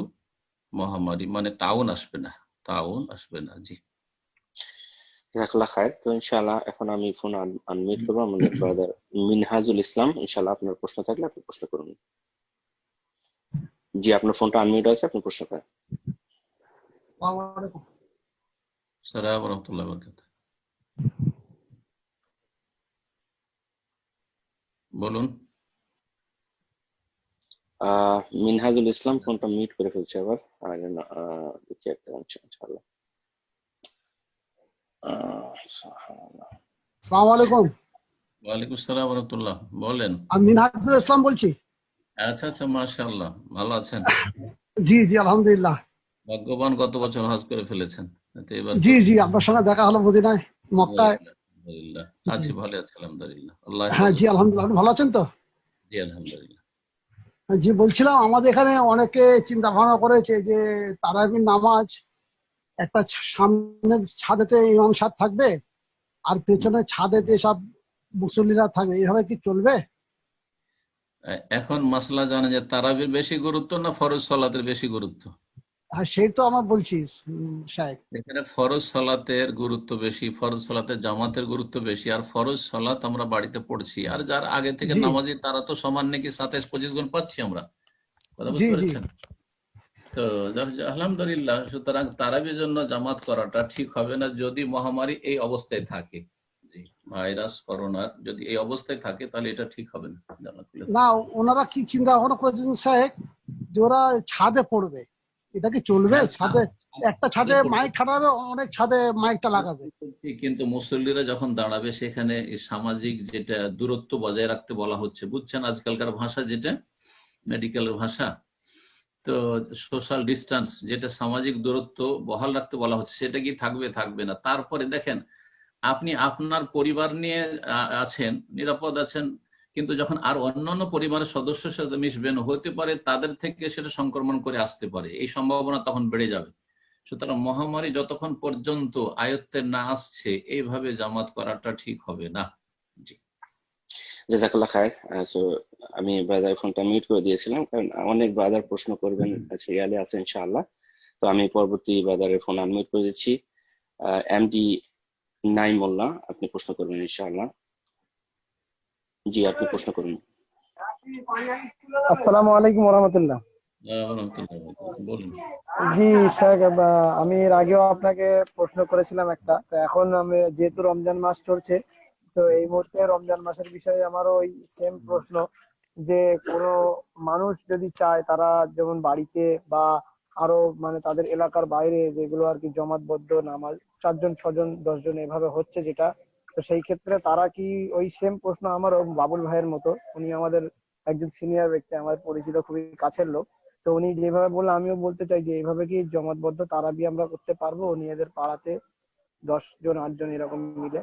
মহামারী মানে তাউন আসবে না তাউন আসবে না জি। রাখলা খায়ের। তো ইনশাআল্লাহ এখন আমি ফোন আনমিউট করব আমাদের ব্রাদার মিনহাজুল ইসলাম ইনশাআল্লাহ আপনার প্রশ্ন থাকলে আপনি প্রশ্ন করুন। জি আপনার ফোনটা আনমিউট আছে আপনি প্রশ্ন করেন। সালাম রহমতুল্লাহ বরকাত। বলুন। মিনহাজুল ইসলাম ফোনটা মিউট করে ফেলছে আবার। আর দেখি একটা অংশ ইনশাআল্লাহ সালাম আলাইকুম। ওয়ালাইকুম আসসালাম রহমতুল্লাহ। বলেন। আমি মিনহাজুল ইসলাম বলছি। আচ্ছা আচ্ছা মাশাআল্লাহ ভালো আছেন? জি জি আলহামদুলিল্লাহ। ভাগ্যবান কত বছর হজ করে ফেলেছেন। জি জি আপনার সঙ্গে দেখা হলো মদিনায়। মক্কায় আছি ভালো আছি আলহামদুলিল্লাহ। আল্লাহ হ্যাঁ জি আলহামদুলিল্লাহ ভালো আছেন তো? জি আলহামদুলিল্লাহ। জি বলছিলাম আমাদের এখানে অনেকে চিন্তা ভাবনা করেছে যে তারাবির নামাজ একটা সামনের ছাদেতে ইমাম সাহেব থাকবে আর পেছনে ছাদেতে সব মুসল্লিরা থাকবে। এইভাবে কি চলবে? এখন মাসলা জানা যে তারাবির বেশি গুরুত্ব না ফরজ সলাতের বেশি গুরুত্ব? হ্যাঁ সেই তো আমার বলছি সাহেব। এখানে ফরজ সলাতের গুরুত্ব বেশি ফরজ সলাতের জামাতের গুরুত্ব বেশি আর ফরজ সলাত আমরা বাড়িতে পড়ছি। আর যার আগে থেকে নামাজি তারা তো সমান নাকি সাতাইশ পঁচিশ গুণ পাচ্ছি আমরা। তো আলহামদুলিল্লাহ সুতরাং তারাবির জন্য জামাত করাটা ঠিক হবে না যদি মহামারী এই অবস্থায় থাকে। ভাইরাস করোনার যদি এই অবস্থায় থাকে তাহলে এটা ঠিক হবে না। না ওনারা কি চিন্তা ভাবনা করেছেন সাহেব? যে ওরা ছাদে পড়বে। এটা কি চলবে? ছাদে একটা ছাদে মাইক খাটাবে অনেক ছাদে মাইকটা লাগাবে। কিন্তু মুসল্লিরা যখন দাঁড়াবে সেখানে সামাজিক যেটা দূরত্ব বজায় রাখতে বলা হচ্ছে বুঝছেন আজকালকার ভাষা যেটা? মেডিকেলের ভাষা। তো সোশ্যাল ডিস্টেন্স যেটা সামাজিক দূরত্ব বহাল রাখতে বলা হচ্ছে সেটা কি থাকবে থাকবে না? তারপরে দেখেন আপনি আপনার পরিবার নিয়ে আছেন নিরাপদ আছেন কিন্তু যখন আর অন্যান্য পরিবারের সদস্যের সাথে মিশবেন হতে পারে তাদের থেকে সেটা সংক্রমণ করে আসতে পারে। এই সম্ভাবনা তখন বেড়ে যাবে। সুতরাং মহামারী যতক্ষণ পর্যন্ত আয়ত্তে না আসছে এইভাবে জামাত করাটা ঠিক হবে না। জাজাকাল্লাহ খায়ের। তো আমি ব্রাদার ফোনটা মিউট করে দিয়েছিলাম কারণ অনেক ব্রাদার প্রশ্ন করবেন সিরিয়ালে আছে ইনশাআল্লাহ। তো আমি পরবর্তী ব্রাদারের ফোন আনমিউট করে দিচ্ছি। এমডি নাই মোল্লা আপনি প্রশ্ন করবেন ইনশাআল্লাহ। জি আপনি প্রশ্ন করুন। আসসালামু আলাইকুম রহমতুল্লাহ জি শেখ আমি এর আগেও আপনাকে প্রশ্ন করেছিলাম একটা। তো এখন আমি যেহেতু রমজান মাস চলছে তো এই মুহূর্তে রমজান মাসের বিষয়ে আমারও ওই সেম প্রশ্ন যে কোনো মানুষ যদি চায় তারা যেমন বাড়িতে বা আরও মানে তাদের এলাকার বাইরে যেগুলো আর কি জমাতবদ্ধ নামাজ চারজন ছজন দশজন এভাবে হচ্ছে যেটা তো সেই ক্ষেত্রে তারা কি ওই সেম প্রশ্ন আমার বাবুল ভাইয়ের মতো? উনি আমাদের একজন সিনিয়র ব্যক্তি, আমার পরিচিত খুবই কাছের লোক। তো উনি যেভাবে বলল, আমিও বলতে চাই যে এইভাবে কি জমাতবদ্ধ তারাবি আমরা করতে পারব? নিজেদের পাড়াতে দশ জন, আট জন এরকম মিলে।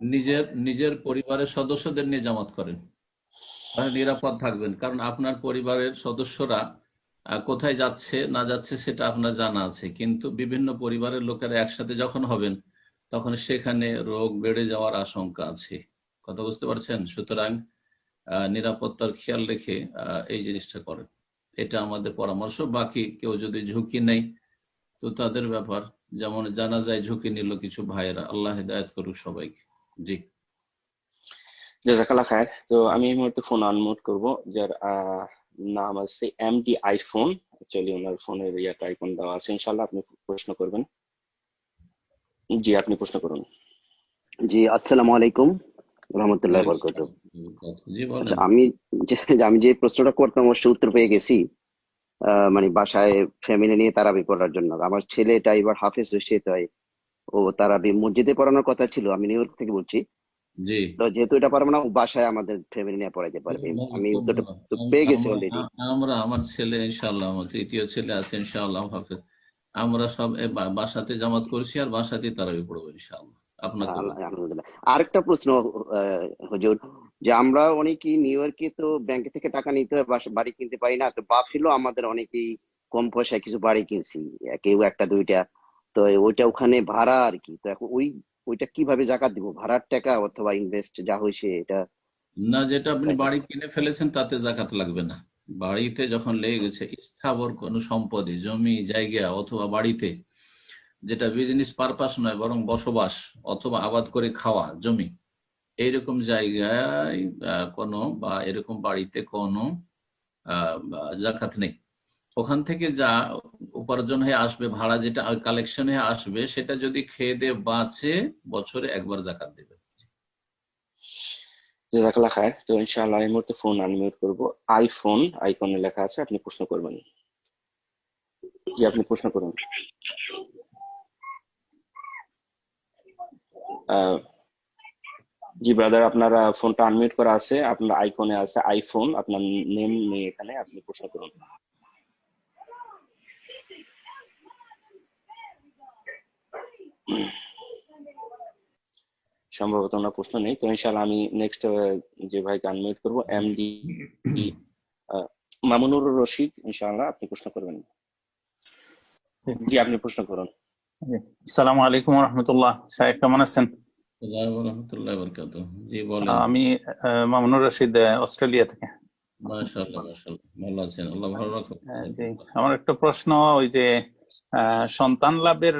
নিজের নিজের পরিবারের সদস্যদের নিয়ে জামাত করেন। নিরাপদ থাকবেন। কারণ আপনার পরিবারের সদস্যরা কোথায় যাচ্ছে, না যাচ্ছে, সেটা আপনার জানা আছে। কিন্তু বিভিন্ন পরিবারের লোকেরা একসাথে যখন হবেন তখন সেখানে রোগ বেড়ে যাওয়ার আশঙ্কা আছে। কথা বুঝতে পারছেন? সুতরাং নিরাপত্তার খেয়াল রেখে এই জিনিসটা করেন। এটা আমাদের পরামর্শ। বাকি কেউ যদি ঝুঁকি নেই তো তাদের ব্যাপার। যেমন জানা যায়, ঝুঁকি নিল কিছু ভাইয়েরা। আল্লাহ হেদায়ত করুক সবাইকে। জি। জাজাকাল্লাহ খায়ের। তো আমি এই মুহূর্তে ফোন আনমিউট করব। যার নাম আছে এমডি আইফোন অ্যাকচুয়ালি ওনার ফোনের ইয়াটা আইকন দেওয়া আছে। ইনশাআল্লাহ আপনি প্রশ্ন করবেন। জি আপনি প্রশ্ন করুন। জি আসসালামু আলাইকুম রহমতুল্লাহ বরকত। আচ্ছা আমি আমি যে প্রশ্নটা করতাম অবশ্য উত্তর পেয়ে গেছি। মানে বাসায় ফ্যামিলি নিয়ে তারাবি পড়ার জন্য। আমার ছেলেটা এবার হাফেজ হয়েছে তাই। ও তারাবি মসজিদে পড়ানোর কথা ছিল আমি নিউ ইয়র্ক থেকে বলছি। জি। তো যেহেতু এটা পারব না বাসায় আমাদের ফ্যামিলি নিয়ে পড়াইতে পারবে। আমি উত্তরটা পেয়ে গেছি অলরেডি আমরা আমার ছেলে ইনশাআল্লাহ আমার তৃতীয় ছেলে আছে ইনশাআল্লাহ হাফেজ। আমরা সব বাসাতে জামাত করছি আর বাসাতে তারাবি পড়ব ইনশাআল্লাহ। আলহামদুলিল্লাহ। আরেকটা প্রশ্ন হুজুর যে আমরা অনেকেই নিউ ইয়র্কে তো ব্যাংক থেকে টাকা নিতে হয় বাড়ি কিনতে পারি না তো বাফিলো আমাদের অনেকেই কম পয়সায় কিছু বাড়ি কিনছি। কেউ একটা দুইটা তো ওইটা ওখানে ভাড়া আর কি। তো এখন ওই ওইটা কীভাবে জাকাত দিব? ভাড়ার টাকা অথবা ইনভেস্ট যা হয়েছে এটা না যেটা আপনি বাড়ি কিনে ফেলেছেন তাতে জাকাত লাগবে না। বাড়িতে যখন লেগে গেছে, স্থাবর কোনো সম্পদে, জমি, জায়গা অথবা বাড়িতে যেটা বিজনেস পারপাস নয়, বরং বসবাস অথবা আবাদ করে খাওয়া, জমি, এইরকম জায়গায় কোনো বা এরকম বাড়িতে কোনো জাকাত নেই। ওখান থেকে যা উপার্জন হয়ে আসবে, ভাড়া যেটা কালেকশন হয়ে আসবে, সেটা যদি খেয়ে দিয়ে বাঁচে, বছরে একবার জাকাত দেবে। জাজাকাল্লাহ খায়ের। তো ইনশাআল্লাহ এই মুহূর্তে ফোন আনমিউট করব। আইফোন আইকনে লেখা আছে, আপনি প্রশ্ন করবেন। জি, আপনি প্রশ্ন করুন। জি ব্রাদার আপনার ফোনটা আনমিউট করা আছে, আপনার আইকনে আছে আইফোন আপনার নেম নেই এখানে আপনি প্রশ্ন করুন। সম্ভবত ওনার প্রশ্ন নেই। তো ইনশাআল্লাহ আমি নেক্সট যে ভাইকে আনমিউট করব এমডি মামুনুর রশিদ ইনশাআল্লাহ আপনি প্রশ্ন করবেন। জি আপনি প্রশ্ন করুন। আসসালামু আলাইকুম রহমতুল্লাহ সাহেব কেমন আছেন? আমি মামুনুর রশিদ অস্ট্রেলিয়া থেকে। মাশাআল্লাহ মাশাআল্লাহ। ভালো আছেন? আল্লাহ ভালো রাখুন আহ, জি আমার একটা প্রশ্ন ওই যে সন্তান লাভের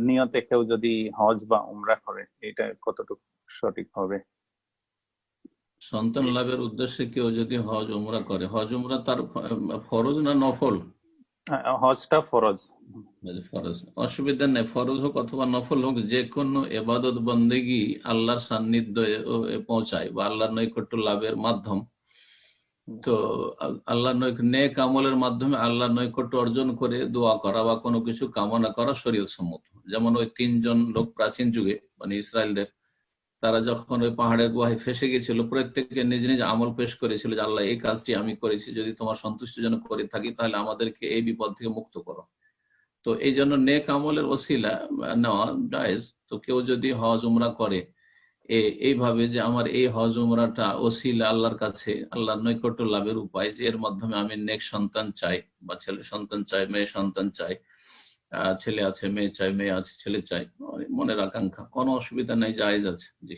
নিয়তে কেউ যদি হজ বা উমরা করে এটা কতটুকু সঠিক হবে? সন্তান লাভের উদ্দেশ্যে কেউ যদি হজ উমরা করে হজ উমরা তার ফরজ না নফল? হজটা ফরজ। ফরজ। অসুবিধা নেই ফরজ হোক অথবা নফল হোক যে কোনো এবাদত বন্দেগি আল্লাহর সান্নিধ্য পৌঁছায় বা আল্লাহর নৈকট্য লাভের মাধ্যম। তো আল্লাহ নৈক- আমলের মাধ্যমে আল্লাহ নৈকট্য অর্জন করে দোয়া করা বা কোনো কিছু কামনা করা শরীয়ত সম্মত যেমন ওই তিনজন লোক প্রাচীন যুগে মানে ইসরায়েলদের, তারা যখন ওই পাহাড়ের গুহায় ফেসে গেছিল প্রত্যেককে নিজ নিজ আমল পেশ করেছিল যে, আল্লাহ, এই কাজটি আমি করেছি, যদি তোমার সন্তুষ্টিজনক করে থাকি, তাহলে আমাদেরকে এই বিপদ থেকে মুক্ত করো। তো এই জন্য নেক আমলের ওসিলা নেওয়া জায়েজ। তো কেউ যদি হজ, উমরা করে এইভাবে যে আমার এই হজ উমরাটা ওসিলা আল্লাহর কাছে আল্লাহর নৈকট্য লাভের উপায় যে এর মাধ্যমে আমি নেক সন্তান চাই বা ছেলে সন্তান চাই মেয়ে সন্তান চাই ছেলে আছে মেয়ে চাই মেয়ে আছে ছেলে চাই মনের আকাঙ্ক্ষা। কোনো অসুবিধা নেই জায়েজ আছে। জি।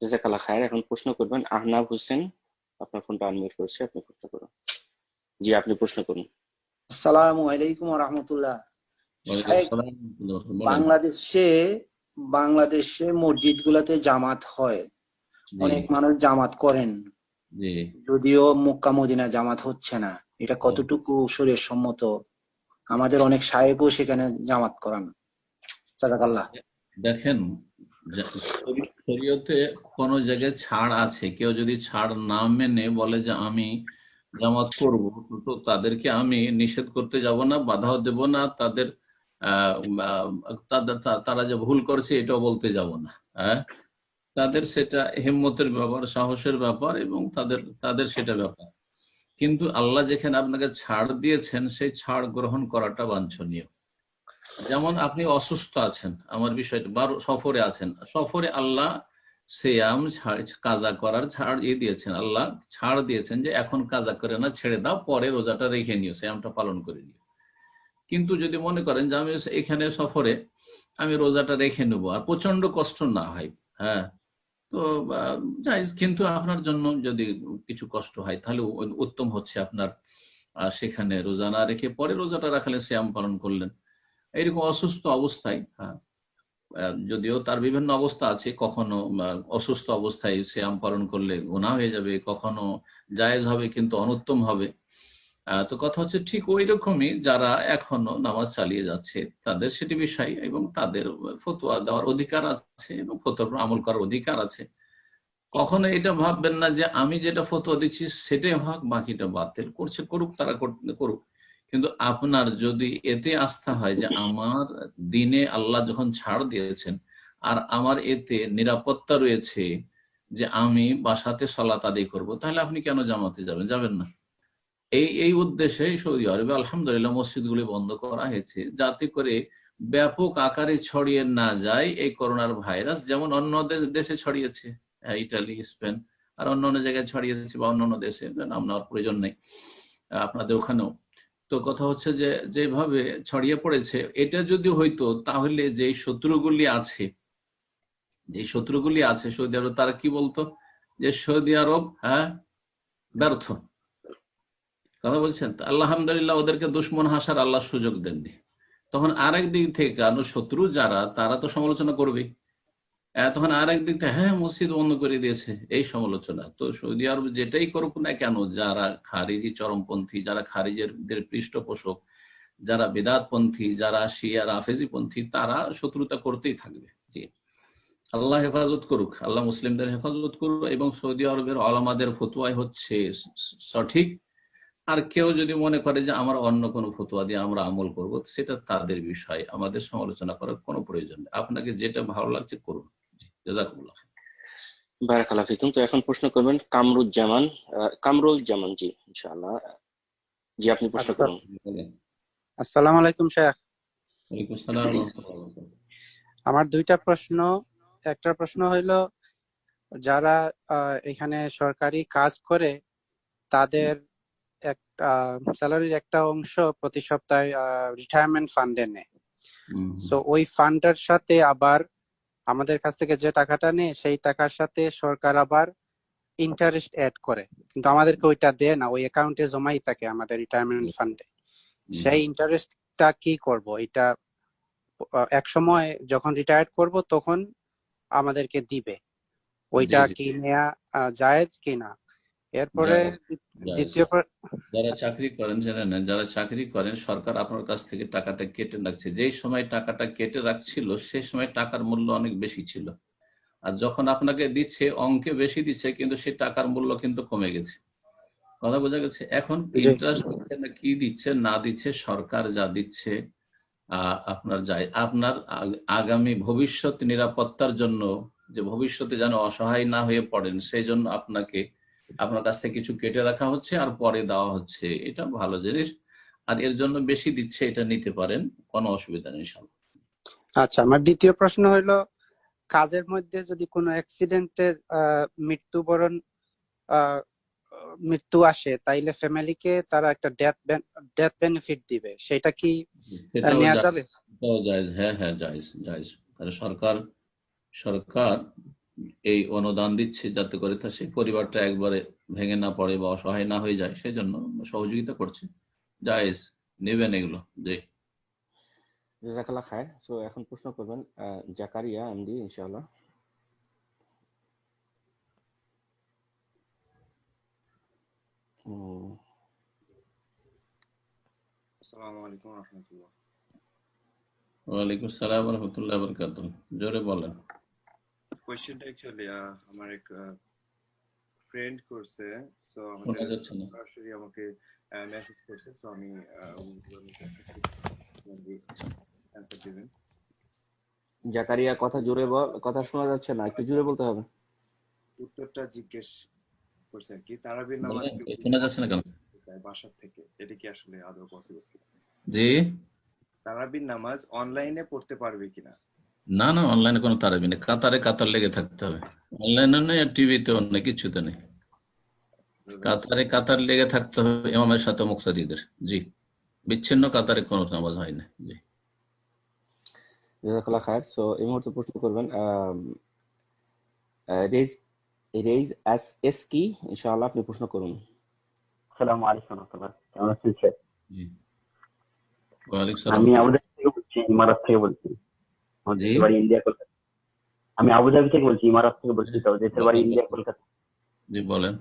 জাজাকাল্লাহ খায়ের। এখন প্রশ্ন করবেন আহনাব হোসেন আপনার ফোনটা আনমিউট করছে আপনি প্রশ্ন করুন। জি আপনি প্রশ্ন করুন। আসসালামু আলাইকুম ওয়া রাহমাতুল্লাহ। বাংলাদেশে বাংলাদেশে মসজিদ গুলাতে জামাত হয়। অনেক মানুষ জামাত করেন। যদিও মক্কা মদিনা জামাত হচ্ছে না। এটা কতটুকু শরীর সম্মত? আমাদের অনেক সাহেবও সেখানে জামাত করান। সাদাকাল্লাহ দেখেন শরীয়তে কোন জায়গায় ছাড় আছে। কেউ যদি ছাড় না মেনে বলে যে আমি জামাত করব তো তাদেরকে আমি নিষেধ করতে যাব না বাধাও দেব না তাদের তারা যে ভুল করছে এটাও বলতে যাব না হ্যাঁ? তাদের সেটা হিম্মতের ব্যাপার, সাহসের ব্যাপার এবং তাদের তাদের সেটা ব্যাপার। কিন্তু আল্লাহ যেখানে আপনাকে ছাড় দিয়েছেন, সেই ছাড় গ্রহণ করাটা বাঞ্ছনীয়। যেমন আপনি অসুস্থ আছেন, আমার বিষয়টা, বা সফরে আছেন, সফরে আল্লাহ সেয়াম কাজা করার ছাড় ইয়ে দিয়েছেন। আল্লাহ ছাড় দিয়েছেন যে এখন কাজা করে না, ছেড়ে দাও, পরে রোজাটা রেখে নিও, সেয়ামটা পালন করে নিও। কিন্তু যদি মনে করেন যে আমি এখানে সফরে, আমি রোজাটা রেখে নেব, আর প্রচণ্ড কষ্ট না হয় হ্যাঁ? তো জায়েজ কিন্তু আপনার জন্য যদি কিছু কষ্ট হয়, তাহলে উত্তম হচ্ছে আপনার সেখানে রোজা না রেখে পরে রোজাটা রাখলে শ্যাম পালন করলেন। এইরকম অসুস্থ অবস্থায় হ্যাঁ? যদিও তার বিভিন্ন অবস্থা আছে, কখনো অসুস্থ অবস্থায় শ্যাম পালন করলে গুণা হয়ে যাবে, কখনো জায়েজ হবে, কিন্তু অনুত্তম হবে। তো কথা হচ্ছে ঠিক ওই রকমই যারা এখনও নামাজ চালিয়ে যাচ্ছে, তাদের সেটি বিষয় এবং তাদের ফতোয়া দেওয়ার অধিকার আছে এবং উপর আমল করার অধিকার আছে। কখনো এটা ভাববেন না যে আমি যেটা ফতোয়া দিচ্ছি সেটাই হক, বাকিটা বাতিল করছে, করুক, তারা করুক। কিন্তু আপনার যদি এতে আস্থা হয় যে আমার দিনে আল্লাহ যখন ছাড় দিয়েছেন আর আমার এতে নিরাপত্তা রয়েছে যে আমি বাসাতে সলাত আদায় করব, তাহলে আপনি কেন জামাতে যাবেন? যাবেন না। এই এই উদ্দেশ্যে সৌদি আরবে আলহামদুলিল্লাহ মসজিদগুলি বন্ধ করা হয়েছে, যাতে করে ব্যাপক আকারে ছড়িয়ে না যায় এই করোনার ভাইরাস, যেমন অন্য দেশ- দেশে ছড়িয়েছে ইটালি, স্পেন, আর অন্য অন্য জায়গায় ছড়িয়েছে বা অন্য অন্য দেশে নাম নেওয়ার প্রয়োজন নেই, আপনাদের ওখানেও। তো কথা হচ্ছে যে, যেভাবে ছড়িয়ে পড়েছে, এটা যদি হইতো, তাহলে যে শত্রুগুলি আছে যে শত্রুগুলি আছে সৌদি আরব, তারা কি বলতো? যে সৌদি আরব হ্যাঁ ব্যর্থ। কথা বলছেন তো আল্লাহ আলহামদুলিল্লাহ ওদেরকে দুশ্মন হাসার আল্লাহ সুযোগ দেননি। তখন আরেক দিক থেকে কারণ শত্রু যারা, তারা তো সমালোচনা করবে। তখন আরেক দিক থেকে হ্যাঁ মসজিদ বন্ধ করে দিয়েছে। এই সমালোচনা। তো সৌদি আরব যেটাই করুক না কেন, যারা খারিজি চরমপন্থী, যারা খারিজের পৃষ্ঠপোষক, যারা বেদাতপন্থী, যারা শিয়া রাফেজি পন্থী তারা শত্রুতা করতেই থাকবে। জি। আল্লাহ হেফাজত করুক, আল্লাহ মুসলিমদের হেফাজত করুক এবং সৌদি আরবের আলামাদের ফতুয়াই হচ্ছে সঠিক আর কেউ যদি মনে করে যে আমরা অন্য কোনো ফতুয়া দিয়ে আমরা আমল করব সেটা তাদের বিষয়। আমাদের সমালোচনা করার কোনো প্রয়োজন নেই। আপনাকে যেটা ভালো লাগছে করুন। জাজাকুল্লাহ বারাকাল্লাহ ফিকুম। তো এখন প্রশ্ন করবেন কামরুজ্জামান আহ, কামরুল জামান জি ইনশাআল্লাহ। জি আপনি প্রশ্ন আচ্ছা। করুন। আসসালামু আলাইকুম শেখ। ওয়ালাইকুম আসসালাম। আমার দুইটা প্রশ্ন। একটা প্রশ্ন হইল যারা আহ, এখানে সরকারি কাজ করে তাদের একটা স্যালারির একটা অংশ প্রতি সপ্তাহে রিটায়ারমেন্ট ফান্ডে নেয়। তো ওই ফান্ডের সাথে আবার আমাদের কাছ থেকে যে টাকাটা নেয় সেই টাকার সাথে সরকার আবার ইন্টারেস্ট অ্যাড করে। কিন্তু আমাদেরকে ওইটা দেয় না ওই অ্যাকাউন্টে জমাই থাকে আমাদের রিটায়ারমেন্ট ফান্ডে সেই ইন্টারেস্টটা কি করব? এটা এক সময় যখন রিটায়ার করব তখন আমাদেরকে দিবে। ওইটা। কি নেয়া জায়েজ কি না এরপরে। দ্বিতীয় প্র- যারা চাকরি করেন জেনে নেন যারা চাকরি করেন সরকার আপনার কাছ থেকে টাকাটা কেটে রাখছে। যেই সময় টাকাটা কেটে রাখছিল সেই সময় টাকার মূল্য অনেক বেশি ছিল। আর যখন আপনাকে দিচ্ছে অঙ্কে বেশি দিচ্ছে কিন্তু সেই টাকার মূল্য কিন্তু কমে গেছে। কথা বোঝা গেছে? এখন ইন্টারেস্ট দিচ্ছে না কি দিচ্ছে? না দিচ্ছে সরকার যা দিচ্ছে আহ, আপনার যায়। আপনার আগামী ভবিষ্যৎ নিরাপত্তার জন্য যে ভবিষ্যতে যেন অসহায় না হয়ে পড়েন সেই জন্য আপনাকে আপনার কাছ থেকে কিছু কেটে রাখা হচ্ছে আর পরে দেওয়া হচ্ছে। এটা ভালো জিনিস। আর এর জন্য বেশি দিচ্ছে এটা নিতে পারেন কোনো অসুবিধা নেই আচ্ছা আমার দ্বিতীয় প্রশ্ন হইল কাজের মধ্যে যদি কোনো অ্যাক্সিডেন্টে মৃত্যুবরণ মৃত্যু আসে তাইলে ফ্যামিলিকে তারা একটা ডেথ ডেথ বেনিফিট দিবে। সেটা কি নেওয়া যাবে? হ্যাঁ হ্যাঁ জায়েজ জায়েজ সরকার সরকার এই অনুদান দিচ্ছে যাতে করে তা সেই পরিবারটা একবারে ভেঙে না পড়ে বা অসহায় না হয়ে যায় সেই জন্য সহযোগিতা করছে। জায়েজ নেবেন এগুলো জি। জাজাকাল্লাহ খায় সো এখন প্রশ্ন করবেন জাকারিয়া এমডি ইনশাআল্লাহ। আসসালামু আলাইকুম রহমতুল্লাহ। ওয়ালাইকুম সালাম রহমতুল্লাহ বরকাত জোরে বলেন। কোয়েশ্চেনটা অ্যাকচুয়ালি আমার এক ফ্রেন্ড করছে সো আমাদের সরাসরি আমাকে মেসেজ করছে সো আমি অ্যান্সার দিবেন জাকারিয়া কথা জোরে বল কথা শোনা যাচ্ছে না একটু জোরে বলতে হবে। উত্তরটা জিজ্ঞেস করছে আর কি তারাবির নামাজ শোনা যাচ্ছে না কেন? থেকে এটা কি আসলে আদৌ পসিবল জি। তারাবির নামাজ অনলাইনে পড়তে পারবে কিনা? না না অনলাইনে কোনো তারাবি নেই। কাতারে কাতার লেগে থাকতে হবে। অনলাইনে নেই আর টিভিতেও নেই কিছুতে নেই। কাতারে কাতার লেগে থাকতে হবে ইমামের সাথে মুক্তাদিদের। জি। বিচ্ছিন্ন কাতারে কোনো নামাজ হয় না। জি। জাজাকাল্লাহ খায়ের। সো এই মুহূর্তে প্রশ্ন করবেন রেজ রেজ এস এস কি? ইনশাআল্লাহ আপনি প্রশ্ন করুন। আসসালামু আলাইকুম রহমতুল্লাহ। কেমন আছেন স্যার? আমি আবুধাবি থেকে বলছি ইমারাত থেকে বলছি। বাড়ি ইন্ডিয়া কলকাতা আমি আবুধাবি থেকে বলছি ইমারাত থেকে বলছি দেশের বাড়ি ইন্ডিয়া কলকাতা জি বলেন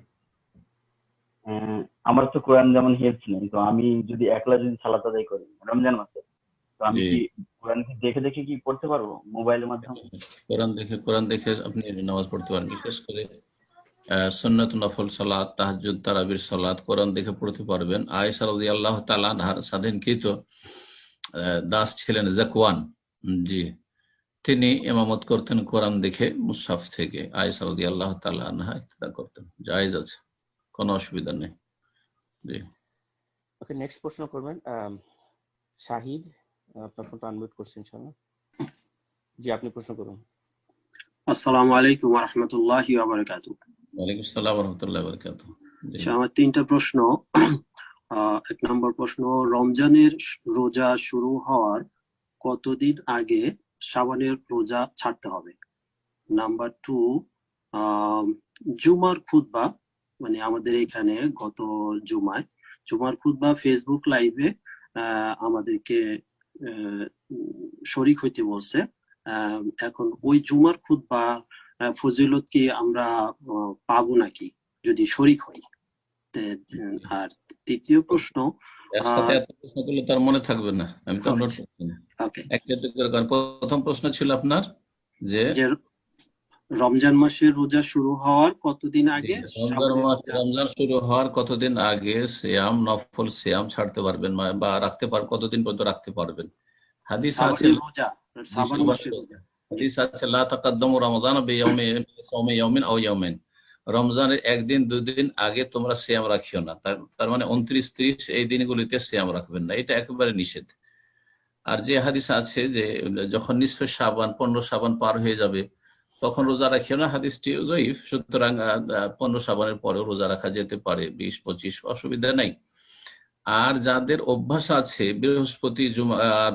আমার তো কোরআন যেমন হেফজ নেই তো আমি যদি একলা যদি সালাত আদায় করি রমজান মাসে তো আমি কি কোরআন কি দেখে দেখে কি পড়তে পারব মোবাইলের মাধ্যমে কোরআন দেখে কোরআন দেখে আপনি নামাজ পড়তে পারেন বিশেষ করে আহ, সুন্নত নফল সালাত তাহাজ্জুদ তারাবির সালাত কোরআন দেখে পড়তে পারবেন আয়েশা রাদিয়াল্লাহু তাআলা আনহার স্বাধীনকৃত দাস ছিলেন জাকওয়ান জি তিনি ইমামত করতেন কোরআন দেখে মুসাফ থেকে। তাআলা আনহা ইক্তেদা করতেন। জায়েজ আছে কোনো অসুবিধা নেই। জি। ওকে নেক্সট প্রশ্ন করবেন শাহিদ আপনার ফোনটা আনমিউট করছেন ইনশাআল্লাহ। জি আপনি প্রশ্ন করুন। আসসালামু আলাইকুম রহমতুল্লাহি বারাকাতু ওয়ালাইকুম আসসালাম ওয়া রাহমাতুল্লাহি ওয়া বারাকাতুহু। আচ্ছা আমার তিনটা প্রশ্ন। [CLEARS THROAT] আহ, এক নম্বর প্রশ্ন রমজানের রোজা শুরু হওয়ার কতদিন আগে শাবানের রোজা ছাড়তে হবে। নাম্বার টু জুমার খুতবা মানে আমাদের এখানে গত জুমায় জুমার খুতবা ফেসবুক লাইভে আমাদেরকে শরিক হইতে বলছে। এখন ওই জুমার আহ, ফজিলত কি আমরা পাবো নাকি? যদি শরিক হই। আর তৃতীয় প্রশ্ন একসাথে এত প্রশ্ন করলে তার মনে থাকবে না। আমি তো নোট করছি না। প্রথম প্রশ্ন ছিল আপনার যে রমজান মাসের রোজা শুরু হওয়ার কতদিন আগে? রমজান মাস রমজান শুরু হওয়ার কতদিন আগে সিয়াম নফল সিয়াম ছাড়তে পারবেন? বা রাখতে পার কতদিন পর্যন্ত রাখতে পারবেন? হাদিস আছে রোজা জি, মাসের রোজা। হাদিস আছে লা তাকাদ্দামু রমাদান বিয়াউমি সাওমি ইয়াউমিন আও ইয়াউমিন। রমজানের একদিন, দুদিন আগে তোমরা সিয়াম রাখিও না। তার মানে উনত্রিশ, ত্রিশ এই দিনগুলিতে সিয়াম রাখবেন না। এটা একেবারে নিষেধ। আর যে হাদিস আছে যে, যখন নিসফে সাবান পনেরো সাবান পার হয়ে যাবে, তখন রোজা রাখিও না। হাদিসটি জয়ীফ। সুতরাং পনেরো সাবানের পরেও রোজা রাখা যেতে পারে। বিশ, পঁচিশ অসুবিধা নাই। আর যাদের অভ্যাস আছে, বৃহস্পতি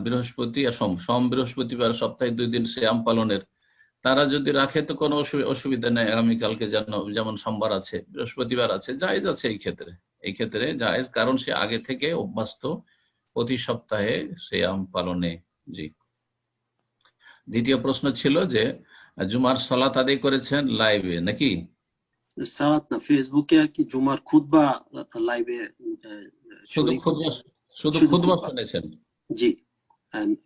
বৃহস্পতি সোম বৃহস্পতিবার সপ্তাহে দুই দিন শ্যাম পালনের তারা যদি রাখে তো কোনো অসুবিধা নেই। আগামীকালকে যেন যেমন সোমবার আছে বৃহস্পতিবার আছে জায়েজ আছে এই ক্ষেত্রে। এই ক্ষেত্রে জায়েজ কারণ সে আগে থেকে অভ্যস্ত। প্রতি সপ্তাহে শ্যাম পালনে জি। দ্বিতীয় প্রশ্ন ছিল যে জুমার সলাত আদায় করেছেন লাইভে নাকি? সালাত না ফেসবুকে আর কি জুমার খুতবা লাইভে শুধু শরিক শুধু খুতবা। শুনেছেন? জি।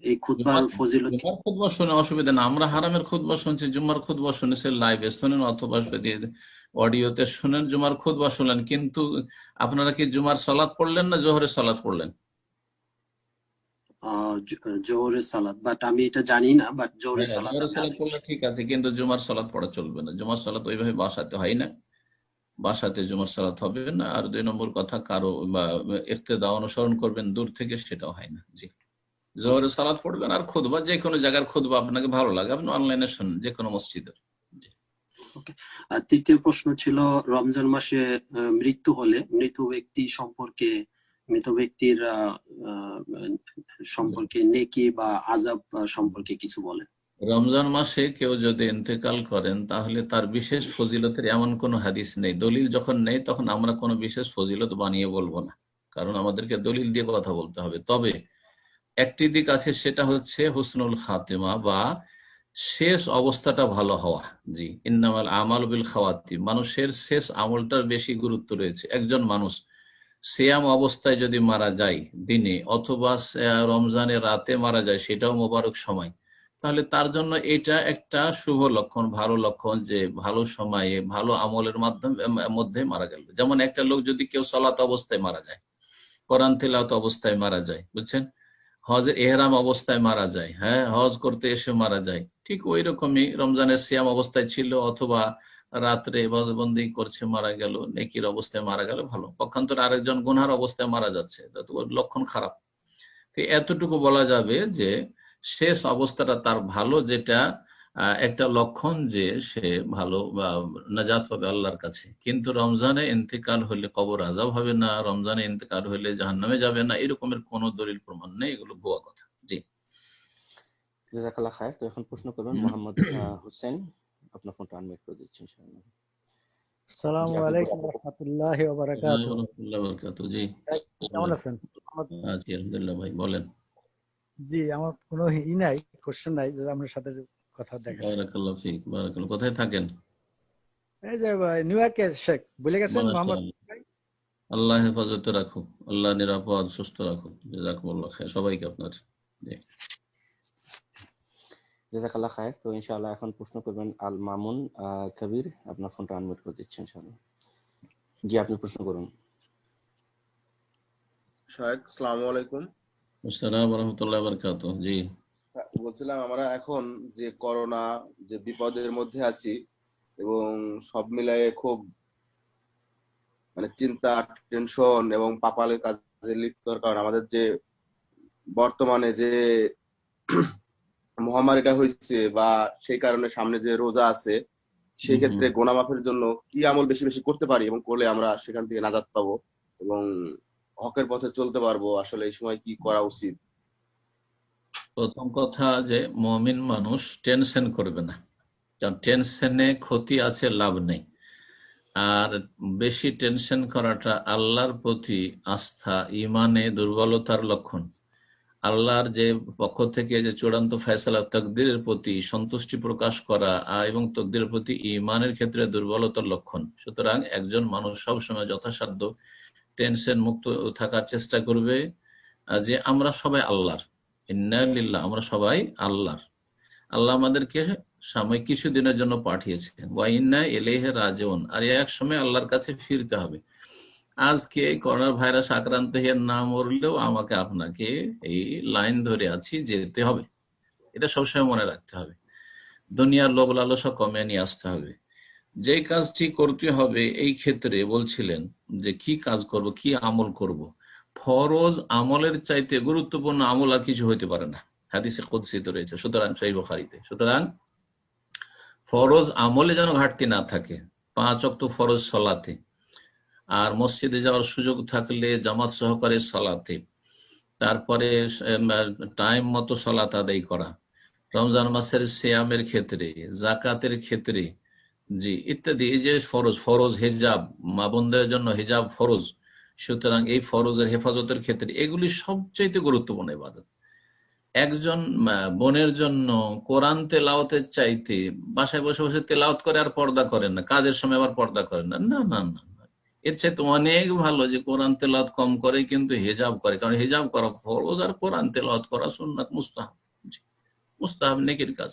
এই খুতবার ফজিলত কি শুনে অসুবিধা না আমরা হারামের খুদবা শুনছি জুমার খুদবা শুনেছে লাইভে শুনেন অথবা অডিওতে শুনেন জুমার খুদবা শুনলেন। কিন্তু আপনারা কি জুমার সলাৎ পড়লেন না জোহরের সলাৎ পড়লেন? জোহরের সালাত। বাট আমি এটা জানি না বাট জোহরের হ্যাঁ সালাত পড়লে ঠিক আছে কিন্তু জুমার সলাৎ পড়া চলবে না। জুমার সলাৎ ওইভাবে বাসাতে হয় না। বাসাতে জুমার সালাত হবে না। আর দুই নম্বর কথা কারও বা ইর্তেদা অনুসরণ করবেন দূর থেকে সেটাও হয় না। জি। জোহরের সালাত পড়বেন আর খুদবা যে কোনো জায়গার খুদবা আপনাকে ভালো লাগে আপনি অনলাইনে শুনুন যে কোনো মসজিদের। আর তৃতীয় প্রশ্ন ছিল রমজান মাসে মৃত্যু হলে মৃত ব্যক্তি সম্পর্কে মৃত ব্যক্তির সম্পর্কে নেকি বা আজাব সম্পর্কে কিছু বলেন। রমজান মাসে কেউ যদি ইন্তেকাল করেন তাহলে তার বিশেষ ফজিলতের এমন কোনো হাদিস নেই। দলিল যখন নেই তখন আমরা কোনো বিশেষ ফজিলত বানিয়ে বলব না। কারণ আমাদেরকে দলিল দিয়ে কথা বলতে হবে। তবে একটি দিক আছে, সেটা হচ্ছে হুসনুল খাতেমা বা শেষ অবস্থাটা ভালো হওয়া। জি, ইন্নামাল আমাল বিল খাওয়াতি মানুষের শেষ আমলটার বেশি গুরুত্ব রয়েছে। একজন মানুষ সিয়াম অবস্থায় যদি মারা যায় দিনে অথবা রমজানের রাতে মারা যায়, সেটাও মোবারক সময়। তাহলে তার জন্য এটা একটা শুভ লক্ষণ, ভালো লক্ষণ যে ভালো সময়ে, ভালো আমলের মাধ্যমে মধ্যে মারা গেল। যেমন একটা লোক যদি কেউ সলাত অবস্থায় মারা যায়, কোরআন অবস্থায় মারা যায়, বুঝছেন? হজের এহরাম অবস্থায় মারা যায় হ্যাঁ? হজ করতে এসে মারা যায়। ঠিক ওই রকমই রমজানের সিয়াম অবস্থায় ছিল অথবা রাত্রে বন্দি করছে, মারা গেল, নেকির অবস্থায় মারা গেল, ভালো। পক্ষান্তর আরেকজন গুনহার অবস্থায় মারা যাচ্ছে লক্ষণ খারাপ। তো এতটুকু বলা যাবে যে শেষ অবস্থাটা তার ভালো, যেটা একটা লক্ষণ যে সে ভালো বা নাজাত পাবে আল্লাহর কাছে। কিন্তু রমজানে ইন্তেকাল হলে কবর আজাব হবে না রমজানে ইন্তেকাল হলে জাহান্নামে যাবে না এরকমের কোনো দলিল প্রমাণ নেই এগুলো ভুয়া কথা। জি। জাজাকাল্লাহ খায়ের। তো এখন প্রশ্ন করবেন মোহাম্মদ হোসেন। আপনার ফোনটা আনমিউট করে দিচ্ছি ইনশাআল্লাহ। আসসালামু আলাইকুম। রহমতুল্লাহি ওয়া বারাকাতুহু। রহমতুল্লাহ বরকাতুহ, জি। কেমন আছেন? আলহামদুলিল্লাহ ভাই বলেন। জি আমার কোনো ই নাই কোশ্চেন নাই যে আপনার সাথে কথা দেখা বারাকাল্লাহ ফিক বারাকাল্লাহ। কোথায় থাকেন? এই যে ভাই, নিউ ইয়র্কে শেখ। ভুলে গেছেন? মোহাম্মদ আল্লাহ হেফাজতে রাখুক। আল্লাহ নিরাপদ সুস্থ রাখুক। জাজাকুমুল্লাহ খায়ের সবাইকে আপনার জাজাকাল্লাহ খায়ের তো ইনশাআল্লাহ এখন প্রশ্ন করবেন আল মামুন আহ, কবির। আপনার ফোনটা আনমিউট করে দিচ্ছি ইনশাআল্লাহ। জি আপনি প্রশ্ন করুন। শাহেক সালামু আলাইকুম। আসসালামু রহমতুল্লাহ বারকাতুহ। জি। বলছিলাম আমরা এখন যে করোনা যে বিপদের মধ্যে আছি এবং সব মিলায়ে খুব মানে চিন্তা টেনশন এবং পাপালের কাজে লিপ্তর কারণ আমাদের যে বর্তমানে যে মহামারীটা হয়েছে বা সেই কারণে সামনে যে রোজা আছে সেই ক্ষেত্রে হুম। গোনা মাফের জন্য কি আমল বেশি বেশি করতে পারি এবং করলে আমরা সেখান থেকে নাজাত পাবো এবং হকের পথে চলতে পারব আসলে এই সময় কি করা উচিত প্রথম কথা যে মমিন মানুষ টেনশন করবে না। কারণ টেনশনে ক্ষতি আছে, লাভ নেই। আর বেশি টেনশন করাটা আল্লাহর প্রতি আস্থা, ইমানে দুর্বলতার লক্ষণ। আল্লাহর যে পক্ষ থেকে যে চূড়ান্ত ফয়সালা, তকদিরের প্রতি সন্তুষ্টি প্রকাশ করা এবং তকদিরের প্রতি ইমানের ক্ষেত্রে দুর্বলতার লক্ষণ। সুতরাং একজন মানুষ সবসময় যথাসাধ্য টেনশন মুক্ত থাকার চেষ্টা করবে যে আমরা সবাই আল্লাহর। ইন্না লিল্লাহ, আমরা সবাই আল্লাহর। আল্লাহ আমাদেরকে সাময়িক কিছুদিনের জন্য পাঠিয়েছেন। ওয়াইন্না এলেহে রাজেউন, আর এক সময় আল্লাহর কাছে ফিরতে হবে। আজকে করোনা ভাইরাস আক্রান্ত হয়ে না মরলেও আমাকে আপনাকে এই লাইন ধরে আছি, যেতে হবে। এটা সবসময় মনে রাখতে হবে। দুনিয়ার লোভ লালসা কমে নিয়ে আসতে হবে। যে কাজটি করতে হবে, এই ক্ষেত্রে বলছিলেন যে কি কাজ করব, কি আমল করব? ফরজ আমলের চাইতে গুরুত্বপূর্ণ আমল আর কিছু হইতে পারে না। হাদিসে কুদসিত রয়েছে। সুতরাং সেই বখারিতে। সুতরাং ফরজ আমলে যেন ঘাটতি না থাকে, পাঁচ অক্ট ফরজ সলাতে আর মসজিদে যাওয়ার সুযোগ থাকলে জামাত সহকারে সলাতে, তারপরে টাইম মতো সলাত আদায় করা, রমজান মাসের সিয়ামের ক্ষেত্রে, জাকাতের ক্ষেত্রে, জি, ইত্যাদি, এই যে ফরজ ফরজ হেজাব, মা বোনদের জন্য হেজাব ফরজ সুতরাং এই ফরজের হেফাজতের ক্ষেত্রে এগুলি সবচাইতে গুরুত্বপূর্ণ ইবাদত। একজন বোনের জন্য কোরআন তেলাওতের চাইতে বাসায় বসে বসে তেলাওয়াত করে আর পর্দা করেন না, কাজের সময় আবার পর্দা করেন না। না না না। এর চাইতে অনেক ভালো যে কোরআন তেলাওয়াত কম করে কিন্তু হেজাব করে, কারণ হেজাব করা ফরজ আর কোরআন তেলাওয়াত করা সুন্নাত মুস্তাহাব। মুস্তাহাব নেকির কাজ।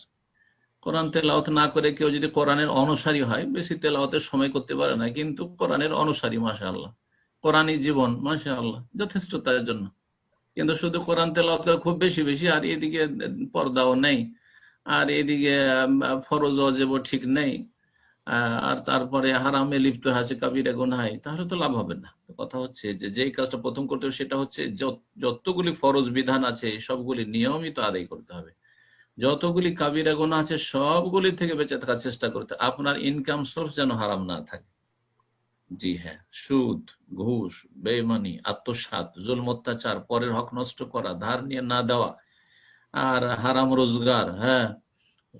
কোরআন তেলাওয়াত না করে কেউ যদি কোরআনের অনুসারী হয়, বেশি তেলাওয়াতের সময় করতে পারে না, কিন্তু কোরআনের অনুসারী মাসা আল্লাহ কোরআনই জীবন মাসা আল্লাহ যথেষ্ট তার জন্য। কিন্তু শুধু কোরআন করে খুব বেশি বেশি, আর এদিকে পর্দাও নেই, আর এদিকে ফরজ অজেব ঠিক নেই আর তারপরে হারামে লিপ্ত আছে কাবিরা গুনায় তাহলে তো লাভ হবে না। কথা হচ্ছে যে, যেই কাজটা প্রথম করতে হবে সেটা হচ্ছে যত- যতগুলি ফরজ বিধান আছে, সবগুলি নিয়মিত আদায় করতে হবে। যতগুলি কাবিরা গুণা আছে, সবগুলি থেকে বেঁচে থাকার চেষ্টা করতে। আপনার ইনকাম সোর্স যেন হারাম না থাকে। জি হ্যাঁ সুদ, ঘুষ, বেইমানি, আত্মসাৎ, জুলম অত্যাচার, পরের হক নষ্ট করা, ধার নিয়ে না দেওয়া, আর হারাম রোজগার হ্যাঁ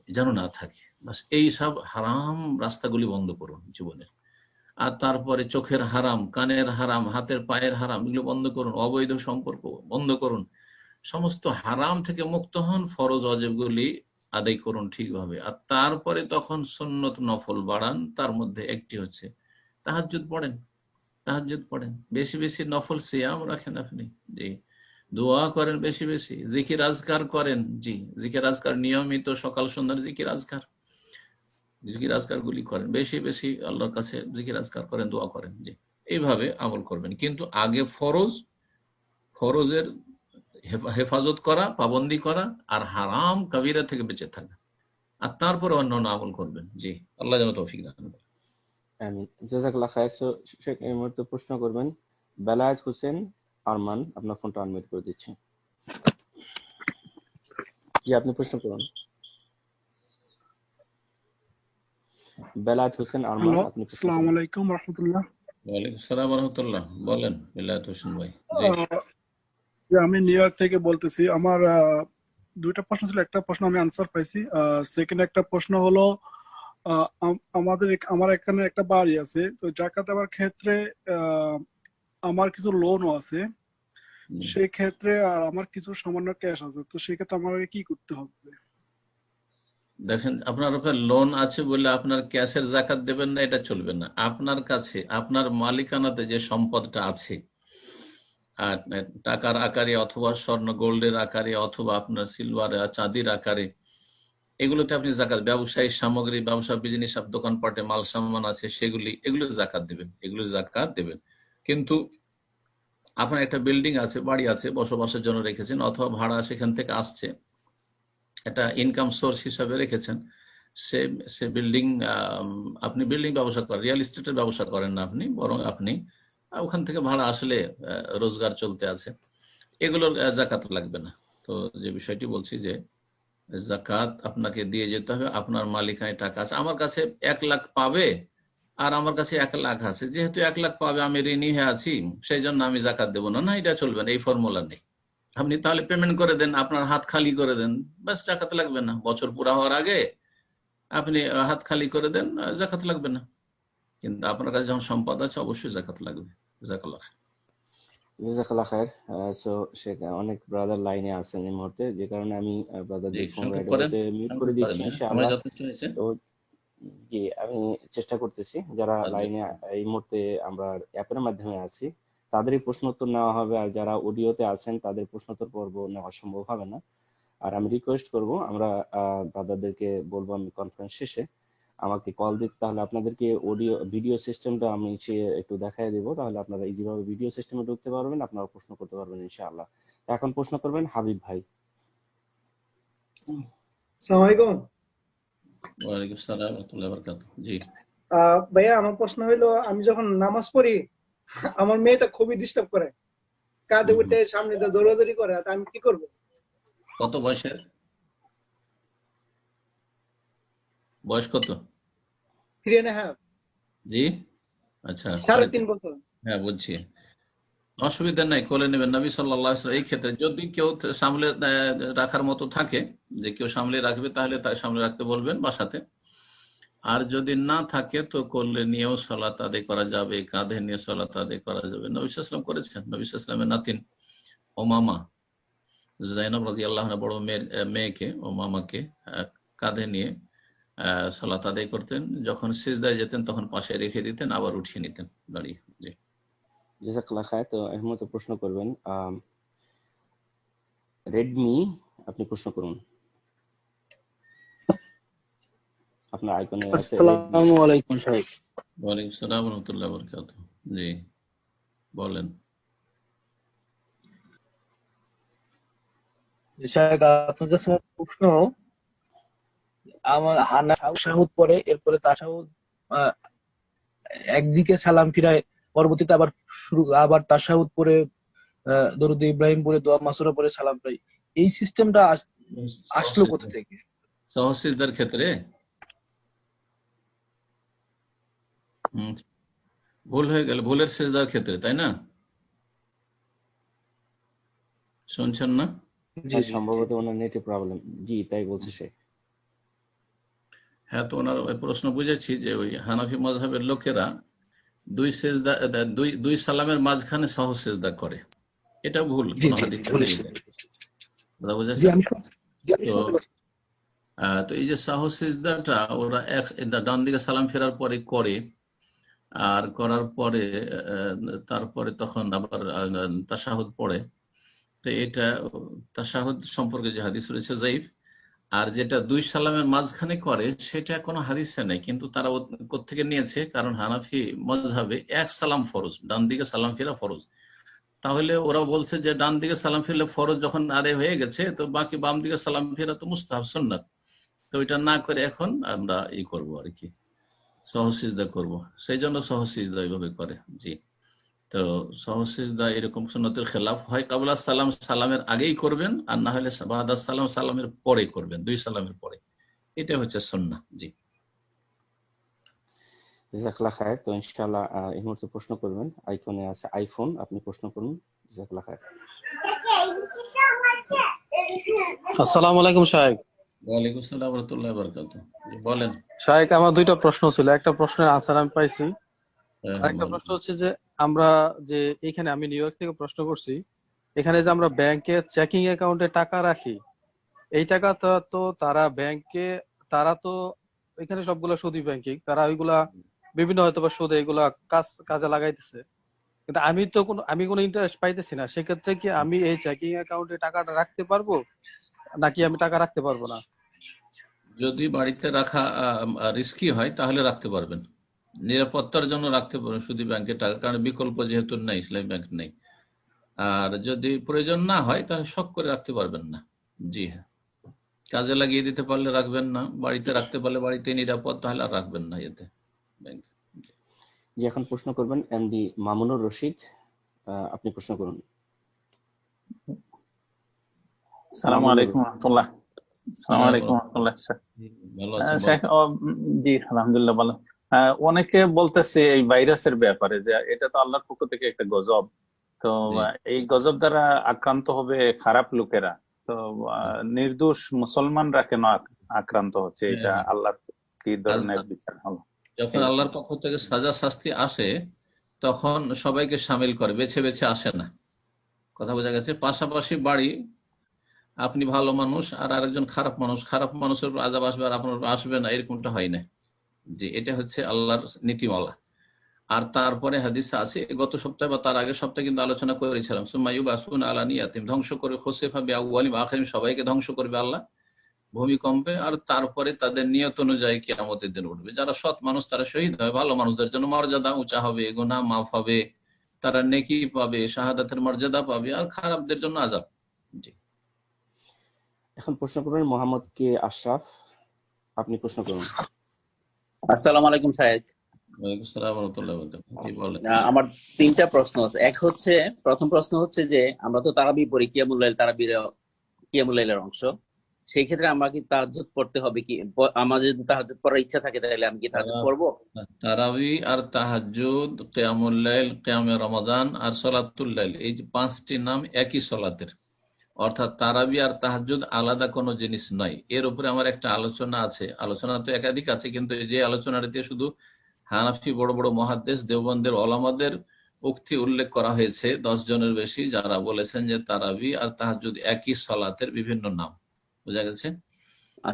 যেন না থাকে। বাস এই সব হারাম রাস্তাগুলি বন্ধ করুন জীবনের আর তারপরে চোখের হারাম, কানের হারাম, হাতের পায়ের হারাম, এগুলো বন্ধ করুন, অবৈধ সম্পর্ক বন্ধ করুন। সমস্ত হারাম থেকে মুক্ত হন, ফরজ অজেবগুলি আদায় করুন ঠিকভাবে। আর তারপরে তখন সন্নত নফল বাড়ান, তার মধ্যে একটি হচ্ছে তাহাজ্জুদ পড়েন তাহাজ্জুদ পড়েন। বেশি বেশি নফল সিয়াম রাখেন আপনি। জি। দোয়া করেন বেশি বেশি। জিকির আজকার করেন, জি। জিকির আজকার নিয়মিত সকাল সন্ধ্যার জিকির আজকার জিকির আজকার গুলি করেন। বেশি বেশি আল্লাহর কাছে জিকির আজকার করেন, দোয়া করেন, জি। এইভাবে আমল করবেন। কিন্তু আগে ফরজ, ফরজের হেফাজত করা, পাবন্দি করা আর হারাম কাবিরা থেকে বেঁচে থাকা। আর তারপরে অন্যান্য আমল করবেন, জি। আল্লাহ যেন তৌফিক দান করেন। আমি জাজাকাল্লাহ খায়ের সো শেখ এই মুহূর্তে প্রশ্ন করবেন বেলায়েত হোসেন আরমান আপনার ফোনটা আনমিউট করে দিচ্ছি। জি আপনি প্রশ্ন করুন। বেলায়েত হোসেন আরমান আপনি আসসালামু আলাইকুম রহমতুল্লাহ। ওয়ালাইকুম সালাম রহমতুল্লাহ। বলেন বিলাত হোসেন ভাই। জি। আমি নিউ ইয়র্ক থেকে বলতেছি। আমার আহ, দুইটা প্রশ্ন ছিল একটা প্রশ্ন আমি আনসার পাইছি। সেকেন্ড একটা প্রশ্ন হলো আহ, আমাদের আমার এখানে একটা বাড়ি আছে তো জাকাত দেওয়ার ক্ষেত্রে আমার কিছু লোনও আছে। সেই ক্ষেত্রে আর আমার কিছু সামান্য ক্যাশ আছে তো সেক্ষেত্রে আমাকে কি করতে হবে? দেখেন আপনার উপর লোন আছে বলে আপনার ক্যাশের জাকাত দেবেন না এটা চলবে না। আপনার কাছে আপনার মালিকানাতে যে সম্পদটা আছে আর টাকার আকারে অথবা স্বর্ণ গোল্ডের আকারে অথবা আপনার সিলভার চাঁদির আকারে এগুলোতে আপনি জাকাত, ব্যবসায়ী সামগ্রী, ব্যবসা বিজনেস দোকানপাটে মাল, সামান আছে, সেগুলি, এগুলো জাকাত দেবেন, এগুলো জাকাত দেবেন। কিন্তু আপনার একটা বিল্ডিং আছে, বাড়ি আছে, বসবাসের জন্য রেখেছেন, অথবা ভাড়া সেখান থেকে আসছে, একটা ইনকাম সোর্স হিসাবে রেখেছেন, সে সে বিল্ডিং আপনি বিল্ডিং ব্যবসা করেন রিয়েল এস্টেটের ব্যবসা করেন না আপনি, বরং আপনি ওখান থেকে ভাড়া আসলে রোজগার চলতে আছে। এগুলোর জাকাত লাগবে না। তো যে বিষয়টি বলছি যে জাকাত আপনাকে দিয়ে যেতে হবে, আপনার মালিকানায় টাকা আছে। আমার কাছে এক লাখ পাবে আর আমার কাছে এক লাখ আছে। যেহেতু এক লাখ পাবে, আমি ঋণী হয়ে আছি, সেই জন্য আমি জাকাত দেবো না। না, এটা চলবে না, এই ফর্মুলা নেই। আপনি তাহলে পেমেন্ট করে দেন, আপনার হাত খালি করে দেন। ব্যাস, জাকাত লাগবে না। বছর পুরা হওয়ার আগে আপনি হাত খালি করে দেন জাকাত লাগবে না। কিন্তু আপনার কাছে যখন সম্পদ আছে, অবশ্যই জাকাত লাগবে। জাকাল্লাহ জাজাকাল্লাহ খায়ের সো শেখ অনেক ব্রাদার লাইনে আছেন এই মুহূর্তে যে কারণে আমি ব্রাদারদের ফোন সংক্ষেপ রাইট করেন। ওয়েতে মিউট করে দিচ্ছি করেন হ্যাঁ সময় ইনশাআল্লাহ তো জি আমি চেষ্টা করতেছি যারা লাইনে এই মুহূর্তে আমরা অ্যাপের মাধ্যমে আছি তাদেরই প্রশ্ন উত্তর নেওয়া হবে আর যারা অডিওতে আছেন তাদের প্রশ্ন উত্তর পর্ব নেওয়া সম্ভব হবে না। আর আমি রিকোয়েস্ট করব আমরা দাদাদেরকে বলব আমি কনফারেন্স শেষে আমাকে কল দিতে তাহলে আপনাদেরকে অডিও ভিডিও সিস্টেমটা আমি সে একটু দেখাই দেবো। তাহলে আপনারা ইজিভাবে ভিডিও সিস্টেমে ঢুকতে পারবেন আপনারা প্রশ্ন করতে পারবেন ইনশাআল্লাহ। এখন প্রশ্ন করবেন হাবিব ভাই। আসসালামু আলাইকুম। ওয়ালাইকুম সালাম রহমতুল্লাহ বরকাত জি। আহ, ভাইয়া আমার প্রশ্ন হইল আমি যখন নামাজ পড়ি আমার মেয়েটা খুবই ডিস্টার্ব করে। কাঁধে উঠে সামনে দৌড়াদৌড়ি করে আমি কি করব? কত বয়সের? বয়স কত? থ্রি এন্ড হাফ জি? আচ্ছা সাড়ে সাড়ে তিন তিন বছর। হ্যাঁ বুঝছি। অসুবিধা নাই কোলে নেবেন নবী সাল্লাহ এই ক্ষেত্রে যদি কেউ সামলে রাখার মতো থাকে যে কেউ সামলে রাখবে তাহলে তাই সামলে রাখতে বলবেন বাসাতে। আর যদি না থাকে তো করলে নিয়েও সলাত আদায় করা যাবে কাঁধে নিয়ে সলাত আদায় করা যাবে। নবী সাল্লাম করেছেন। নবী সাল্লামের নাতিন ওমামা। জাইনব রাজি আল্লাহ বড় মেয়ের আহ, মেয়েকে ওমামাকে কাঁধে নিয়ে সালাত আদায় করতেন। যখন সিজদায় যেতেন তখন পাশে রেখে দিতেন আবার উঠিয়ে নিতেন দাঁড়িয়ে। জি। জাজাকাল্লাহ খায় তো প্রশ্ন করবেন রেডমি আপনি প্রশ্ন করুন। আপনার আইকনে আছে আসসালামু আলাইকুম সাহেব। ওয়ালাইকুম সালাম রহমতুল্লাহ বরকাত জি বলেন। সাহেব আপনার কাছে প্রশ্ন? আমার হানা তাশাহুদ পরে এরপরে তাশাহুদ আহ, একদিকে সালাম ফিরায় পরবর্তীতে আবার শুরু আবার তাশাহুদ পরে দরুদ ইব্রাহিম পরে দোয়া মাসুরা পরে সালাম ফিরাই এই সিস্টেমটা আসলো কোথা থেকে? সহসিজদার ক্ষেত্রে? ভুল হয়ে গেল ভুলের সেজদার ক্ষেত্রে তাই না? শুনছেন না? সম্ভবত ওনার নেটে প্রবলেম জি তাই বলছে সে। হ্যাঁ তো ওনার ওই প্রশ্ন বুঝেছি যে ওই হানাফি মজহাবের লোকেরা দুই সেজদা দুই দুই সালামের মাঝখানে সহ সেজদা করে। এটা ভুল তো আহ, তো এই যে সাহস সিজদাটা ওরা এক ডান দিকে সালাম ফেরার পরে করে আর করার পরে তারপরে তখন আবার আহ, তাশাহুদ পড়ে। তো এটা তাশাহুদ সম্পর্কে যে হাদিস রয়েছে জাইফ আর যেটা দুই সালামের মাঝখানে করে, সেটা কোনো হাদিসে নেই, কিন্তু তারা কোত্থেকে নিয়েছে, কারণ হানাফি মজহাবে এক সালাম ফরজ, ডান দিকে সালাম ফেরা ফরজ। তাহলে ওরা বলছে যে ডান দিকে সালাম ফিরলে ফরজ যখন আরে হয়ে গেছে, তো বাকি বাম দিকে সালাম ফিরা তো মুস্তাহাব, সুন্নাত। তো এটা না করে এখন আমরা ই করব আর কি। সহসিজদা করব। সেই জন্য সহসিজদা এইভাবে করে, জি। তো সহসিজদা এরকম সুন্নতের খেলাফ হয় কাবলা সালাম সালামের আগেই করবেন আর না হলে বাহাদা সালাম সালামের পরে করবেন দুই সালামের পরে। এটা হচ্ছে সন্না জি। জাজাকাল্লাহ খায়ের। তো ইনশাআল্লাহ এই মুহূর্তে প্রশ্ন করবেন। আইকনে আছে আইফোন আপনি প্রশ্ন করুন। জাজাকাল্লাহ খায়ের। আসসালামু আলাইকুম শাহেক ওয়ালাইকুম আসসালাম রহমতুল্লাহ বরকাত বলেন। শাহেক আমার দুইটা প্রশ্ন ছিল। একটা প্রশ্নের আনসার আমি পাইছি। আরেকটা প্রশ্ন হচ্ছে যে আমরা যে এখানে আমি নিউ ইয়র্ক থেকে প্রশ্ন করছি এখানে যে আমরা ব্যাংকে চেকিং অ্যাকাউন্টে টাকা রাখি এই টাকা তো তো তারা ব্যাংকে তারা তো এখানে সবগুলা সুদী ব্যাংকিং তারা ওইগুলা বিভিন্ন হয়তো বা সুদে এগুলা কাজ কাজে লাগাইতেছে। কিন্তু আমি তো কোনো আমি কোনো ইন্টারেস্ট পাইতেছি না সেক্ষেত্রে কি আমি এই চেকিং অ্যাকাউন্টে টাকাটা রাখতে পারব নাকি আমি টাকা রাখতে পারব না? যদি বাড়িতে রাখা রিস্কি হয় তাহলে রাখতে পারবেন। নিরাপত্তার জন্য রাখতে পারবেন শুধু ব্যাংকে টাকা কারণ বিকল্প যেহেতু নেই ইসলামী ব্যাংক নেই। আর যদি প্রয়োজন না হয় তাহলে শখ করে রাখতে পারবেন না। জি হ্যাঁ। কাজে লাগিয়ে দিতে পারলে রাখবেন না বাড়িতে রাখতে পারলে বাড়িতে নিরাপদ তাহলে আর রাখবেন না এতে ব্যাংক। জি এখন প্রশ্ন করবেন এমডি মামুনুর রশিদ। আহ, আপনি প্রশ্ন করুন। সালাম আলাইকুম রহমতুল্লাহ। সালাম আলাইকুম রহমতুল্লাহ জি আলহামদুলিল্লাহ ভালো। অনেকে বলতেছে এই ভাইরাসের ব্যাপারে যে এটা তো আল্লাহর পক্ষ থেকে একটা গজব। তো এই গজব দ্বারা আক্রান্ত হবে খারাপ লোকেরা। তো নির্দোষ মুসলমানরা কেন আক্রান্ত হচ্ছে? এটা হ্যাঁ। আল্লাহর কি ধরনের বিচার? হলো যখন আল্লাহর পক্ষ থেকে সাজা শাস্তি আসে তখন সবাইকে সামিল করে বেছে বেছে আসে না। কথা বোঝা গেছে? পাশাপাশি বাড়ি আপনি ভালো মানুষ আর আরেকজন খারাপ মানুষ খারাপ মানুষের আজাব আসবে আর আপনার আসবে না এরকমটা হয় না। যে এটা হচ্ছে আল্লাহর নীতিমালা। আর তারপরে হাদিস আছে, গত সপ্তাহে বা তার আগের সপ্তাহে কিন্তু আলোচনা করেছিলাম সুমাইয়ুব আসুন আলা নিয়াতিম, ধ্বংস করে হোসেফা বি আউয়ালিম আখিরিম সবাইকে ধ্বংস করবে আল্লাহ ভূমিকম্পে, আর তারপরে তাদের নিয়ত অনুযায়ী কেয়ামতের দিন উঠবে। যারা সৎ মানুষ, তারা শহীদ হবে, ভালো মানুষদের জন্য মর্যাদা উঁচা হবে গোনা মাফ হবে, তারা নেকি পাবে, শাহাদাতের মর্যাদা পাবে, আর খারাপদের জন্য আজাব জি। এখন প্রশ্ন করবেন, মোহাম্মদ কে আশরাফ? আপনি প্রশ্ন করুন। আসসালামু আলাইকুম বলেন। আমার তিনটা প্রশ্ন আছে। এক হচ্ছে প্রথম প্রশ্ন হচ্ছে যে আমরা তো তারাবি পড়ি কিয়ামুল্লাইল তারাবির কিয়ামুল্লাইলের অংশ। সেই ক্ষেত্রে আমরা কি তাহাজ্জুদ পড়তে হবে কি? আমার যদি তাহাজ্জুদ পড়ার ইচ্ছা থাকে তাহলে আমি কি তাহাজ্জুদ পড়ব? তারাবি আর তাহাজ্জুদ কিয়ামুল লাইল কিয়ামে রমাদান আর সলাতুল লাইল। এই যে পাঁচটি নাম একই সলাতের। অর্থাৎ তারাবি আর তাহাজ্জুদ আলাদা কোনো জিনিস নয়। এর উপরে আমার একটা আলোচনা আছে। আলোচনা তো একাধিক আছে কিন্তু এই যে আলোচনাটিতে শুধু হানাফি বড় বড় মহাদেশ দেওবন্দের ওলামাদের উক্তি উল্লেখ করা হয়েছে দশ জনের বেশি যারা বলেছেন যে তারাবি আর তাহাজ্জুদ একই সলাতের বিভিন্ন নাম। বোঝা গেছে?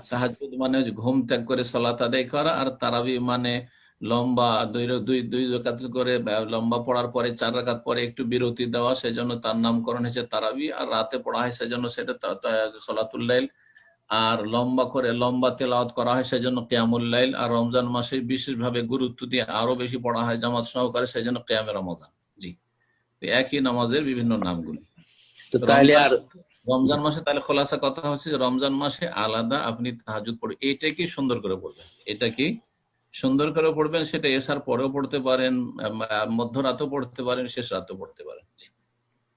তাহাজ্জুদ মানে ঘুম ত্যাগ করে সলাত আদায় করা আর তারাবি মানে লম্বা দুই দুই দুই রাকাত করে লম্বা পড়ার পরে চার রাকাত পরে একটু বিরতি দেওয়া সেজন্য তার নামকরণ হয়েছে তারাবি আর রাতে পড়া হয় সেজন্য সেটা সলাতুল্লাইল আর লম্বা করে লম্বা তেলাওয়াত করা হয় সেজন্য কেয়ামুল্লাইল আর রমজান মাসে বিশেষভাবে গুরুত্ব দিয়ে আরও বেশি পড়া হয় জামাত সহকারে সেজন্য কেয়ামে রমজান। জি। একই নামাজের বিভিন্ন নামগুলি। তো তাহলে আর রমজান মাসে তাহলে খোলাসা কথা হচ্ছে রমজান মাসে আলাদা আপনি তাহাজুদ পড়ে এটা কি সুন্দর করে বলবেন? এটা কি সুন্দর করে পড়বেন সেটা এসার পরেও পড়তে পারেন মধ্যরাতেও পড়তে পারেন শেষ রাতেও পড়তে পারেন।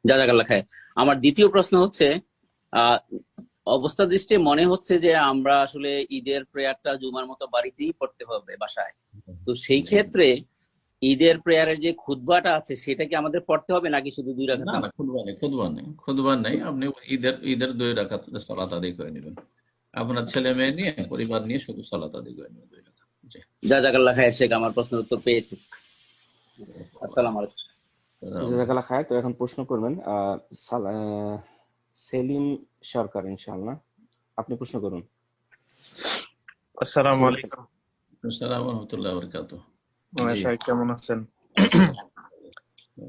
জাজাকাল্লাহ খায় আমার দ্বিতীয় প্রশ্ন হচ্ছে অবস্থা দৃষ্টি মনে হচ্ছে যে আমরা আসলে ঈদের প্রেয়ারটা জুমার মতো বাড়িতেই পড়তে হবে বাসায়। তো সেই ক্ষেত্রে ঈদের প্রেয়ারের যে খুতবাটা আছে সেটা কি আমাদের পড়তে হবে নাকি শুধু দুই রাখাত না খুদবা নেই খুদবা নেই খুদবা নেই। আপনি ঈদের ঈদের দুই রাকাত সলাত আদায় করে নেবেন। আপনার ছেলে মেয়ে নিয়ে পরিবার নিয়ে শুধু সলাত আদায় করে নেবেন। জাজাকাল্লাহ খায়ের শেখ আমার প্রশ্নের উত্তর পেয়েছি। আসসালামু আলাইকুম। জাজাকাল্লাহ খায়ের তো এখন প্রশ্ন করবেন আহ, সেলিম সরকার ইনশাআল্লাহ আপনি প্রশ্ন করুন। আসসালামু আলাইকুম। আসসালামু রহমতুল্লাহ বরকাত ওনার সাহেব কেমন আছেন?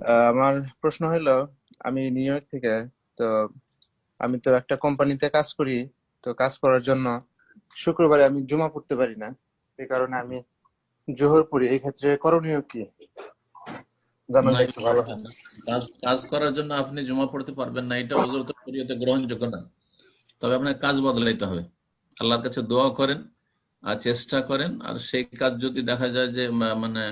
আহ, আমার প্রশ্ন হলো আমি নিউ ইয়র্ক থেকে তো আমি তো একটা কোম্পানিতে কাজ করি তো কাজ করার জন্য শুক্রবারে আমি জমা পড়তে পারি না। এই কারণে আমি জোহর পড়ি। এই ক্ষেত্রে করণীয় কি? কাজ করার জন্য আপনি জমা পড়তে পারবেন না। এটা গ্রহণযোগ্য না। তবে কাজ বদলাইতে হবে। আল্লাহর কাছে দোয়া করেন, আর চেষ্টা করেন, আর সেই কাজ যদি দেখা যায় যে মানে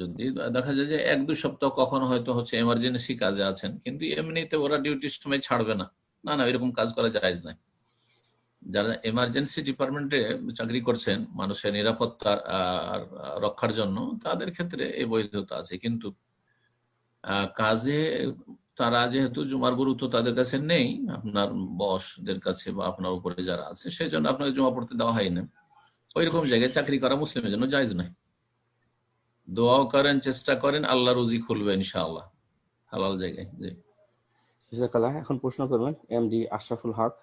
যদি দেখা যায় যে এক দু সপ্তাহ কখনো হয়তো হচ্ছে এমার্জেন্সি কাজে আছেন, কিন্তু এমনিতে ওরা ডিউটির সময় ছাড়বে না। না না, এরকম কাজ করা যায় নাই। যারা এমার্জেন্সি ডিপার্টমেন্টে চাকরি করছেন, মানুষের নিরাপত্তা রক্ষার জন্য, তাদের ক্ষেত্রে এই বৈধতা আছে। কিন্তু কাজে তারা যেহেতু জুমার গুরুত্ব তাদের কাছে নেই, আপনার বসদের কাছে বা আপনার উপরে যারা আছে সেই জন্য আপনাকে জমা পড়তে দেওয়া হয় না। ওই রকম জায়গায় চাকরি করা মুসলিমের জন্য জায়জ নাই দোয়াও করেন, চেষ্টা করেন, আল্লাহ রুজি খুলবে ইনশাআল্লাহ। হালাল জায়গায়, জি। এখন প্রশ্ন করবেন, এমডি আশরাফুল হক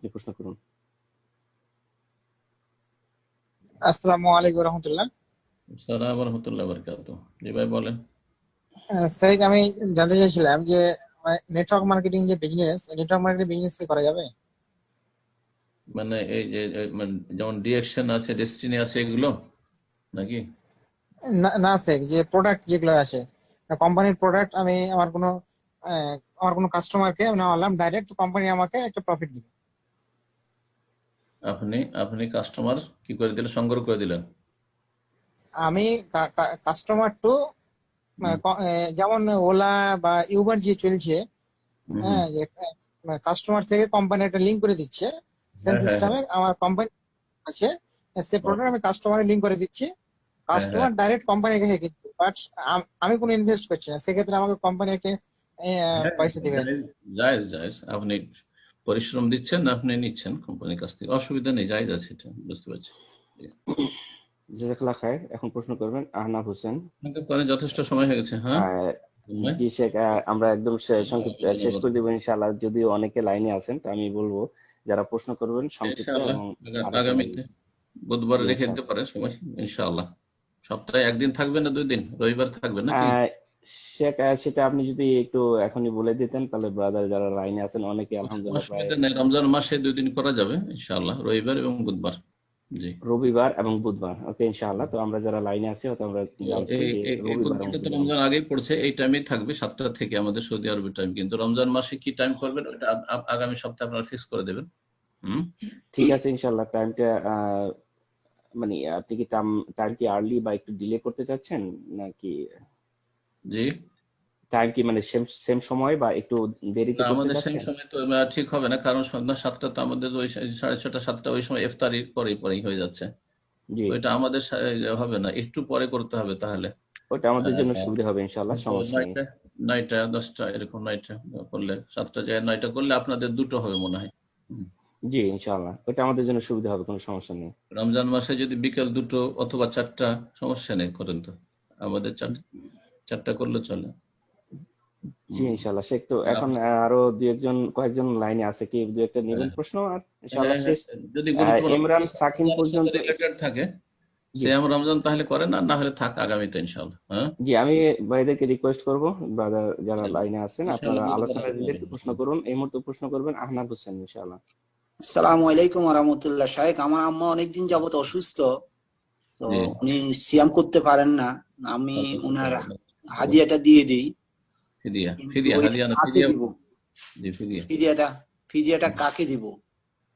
আপনি প্রশ্ন করুন। আসসালামু আলাইকুম রহমতুল্লাহ। সালাম রহমতুল্লাহ বরকাত জি ভাই বলেন। স্যার আমি জানতে চাইছিলাম যে নেটওয়ার্ক মার্কেটিং যে বিজনেস নেটওয়ার্ক মার্কেটিং বিজনেস কি করা যাবে? মানে এই যে মানে যেমন ডিএকশন আছে ডেস্টিনি আছে এগুলো নাকি? না না স্যার যে প্রোডাক্ট যেগুলো আছে কোম্পানির প্রোডাক্ট আমি আমার কোনো আহ, আমার কোনো কাস্টমারকে আমি আনলাম ডাইরেক্ট কোম্পানি আমাকে একটা প্রফিট দিবে। আপনি আপনি কাস্টমার কি করে দিলেন? সংগ্রহ করে দিলেন? আমি কাস্টমার টু যেমন ওলা বা ইউবার যে চলছে। হ্যাঁ যে কাস্টমার থেকে কোম্পানি একটা লিঙ্ক করে দিচ্ছে সেম হ্যাঁ হ্যাঁ সিস্টেমে আমার কোম্পানি আছে সে প্রোডাক্ট আমি কাস্টমারে লিঙ্ক করে দিচ্ছি। হ্যাঁ কাস্টমার হ্যাঁ। ডাইরেক্ট কোম্পানি কাছে কিনছে বাট আমি কোনো ইনভেস্ট করছি না সেক্ষেত্রে আমাকে কোম্পানি একটা হ্যাঁ, পয়সা দিবে। জায়েজ জায়েজ। আপনি পরিশ্রম দিচ্ছেন না আপনি নিচ্ছেন কোম্পানির কাছ থেকে। অসুবিধা নেই জায়েজ আছে এটা বুঝতে পারছি। জি। জাজাকাল্লাহ খায়ের এখন প্রশ্ন করবেন আহনাব হোসেন। আপনাকে যথেষ্ট সময় হয়ে গেছে হ্যাঁ? জি শেখ আমরা একদম সংক্ষিপ্ত শেষ করে দেবো ইনশাআল্লাহ যদিও অনেকে লাইনে আছেন তো আমি বলব যারা প্রশ্ন করবেন সংক্ষিপ্ত এবং আগামীতে বুধবার রেখে দিতে পারেন সময় ইনশাআল্লাহ। সপ্তাহে একদিন থাকবে না দুই দিন? রবিবার থাকবে আহ, সেটা আপনি যদি একটু এখনই বলে দিতেন তাহলে ব্রাদার যারা লাইনে আছেন অনেকে আলহামদুলিল্লাহ অসুবিধা নেই রমজান মাসে দুই দিন করা যাবে ইনশাআল্লাহ রবিবার এবং বুধবার জি। রবিবার এবং বুধবার ওকে ইনশাআল্লাহ তো আমরা যারা লাইনে আছি হয়তো আমরা রমজান আগেই পড়ছে এই টাইমেই থাকবে সাতটা থেকে আমাদের সৌদি আরবের টাইম কিন্তু রমজান মাসে কি টাইম করবেন ওটা আগামী সপ্তাহে আপনারা ফিক্স করে দেবেন হুম? ঠিক আছে ইনশাআল্লাহ টাইমটা মানে আপনি কি টাইম কি আর্লি বা একটু ডিলে করতে চাচ্ছেন নাকি জি? টাইম কি মানে সেম সেম সময় বা একটু দেরিতে করতে আমাদের সেম সময় তো ঠিক হবে না কারণ সন্ধ্যা সাতটা তো আমাদের ওই সাড়ে ছটা সাতটা ওই সময় ইফতারির পরেই পরেই হয়ে যাচ্ছে। জি। ওইটা আমাদের হবে না একটু পরে করতে হবে তাহলে। ওটা আমাদের জন্য সুবিধা হবে ইনশাআল্লাহ সমস্যা নেই। নয়টা দশটা এরকম নয়টা করলে সাতটা জায়গায় নয়টা করলে আপনাদের দুটো হবে মনে হয়। জি ইনশাআল্লাহ ওটা আমাদের জন্য সুবিধা হবে কোনো সমস্যা নেই। রমজান মাসে যদি বিকেল দুটো অথবা চারটা সমস্যা নেই করেন তো। আমাদের চার চারটা করলে চলে। জি। ইনশাআল্লাহ। শেখ তো এখন আরও দুই একজন কয়েকজন লাইনে আছে কি? দু একটা নেবেন হ্যাঁ। প্রশ্ন আর ইনশাআল্লাহ হ্যাঁ, শেষ। যদি ইমরান সাকিন পর্যন্ত রিলেটেড থাকে সিয়াম রমজান তাহলে করেন আর না হলে থাক আগামীতে ইনশাআল্লাহ হ্যাঁ? জি আমি ভাইদেরকে রিকোয়েস্ট করব ব্রাদার যারা লাইনে আছেন আপনারা বুধবার আলোচনা রিলেটেড প্রশ্ন করুন। এই মুহূর্তে প্রশ্ন করবেন আহনাব হোসেন ইনশাআল্লাহ। আসসালামু আলাইকুম রহমতুল্লাহ শাহেক আমার আম্মা অনেকদিন যাবত অসুস্থ তো উনি সিয়াম করতে পারেন না। আমি আচ্ছা, ওনার আচ্ছা, আচ্ছা। হাদিয়াটা দিয়ে দিই। ফিদিয়া। ফিদিয়া হাদিয়া না কাকে ফিদিয়া দিব? জি ফিদিয়া। ফিদিয়াটা ফিদিয়াটা কাকে দিব?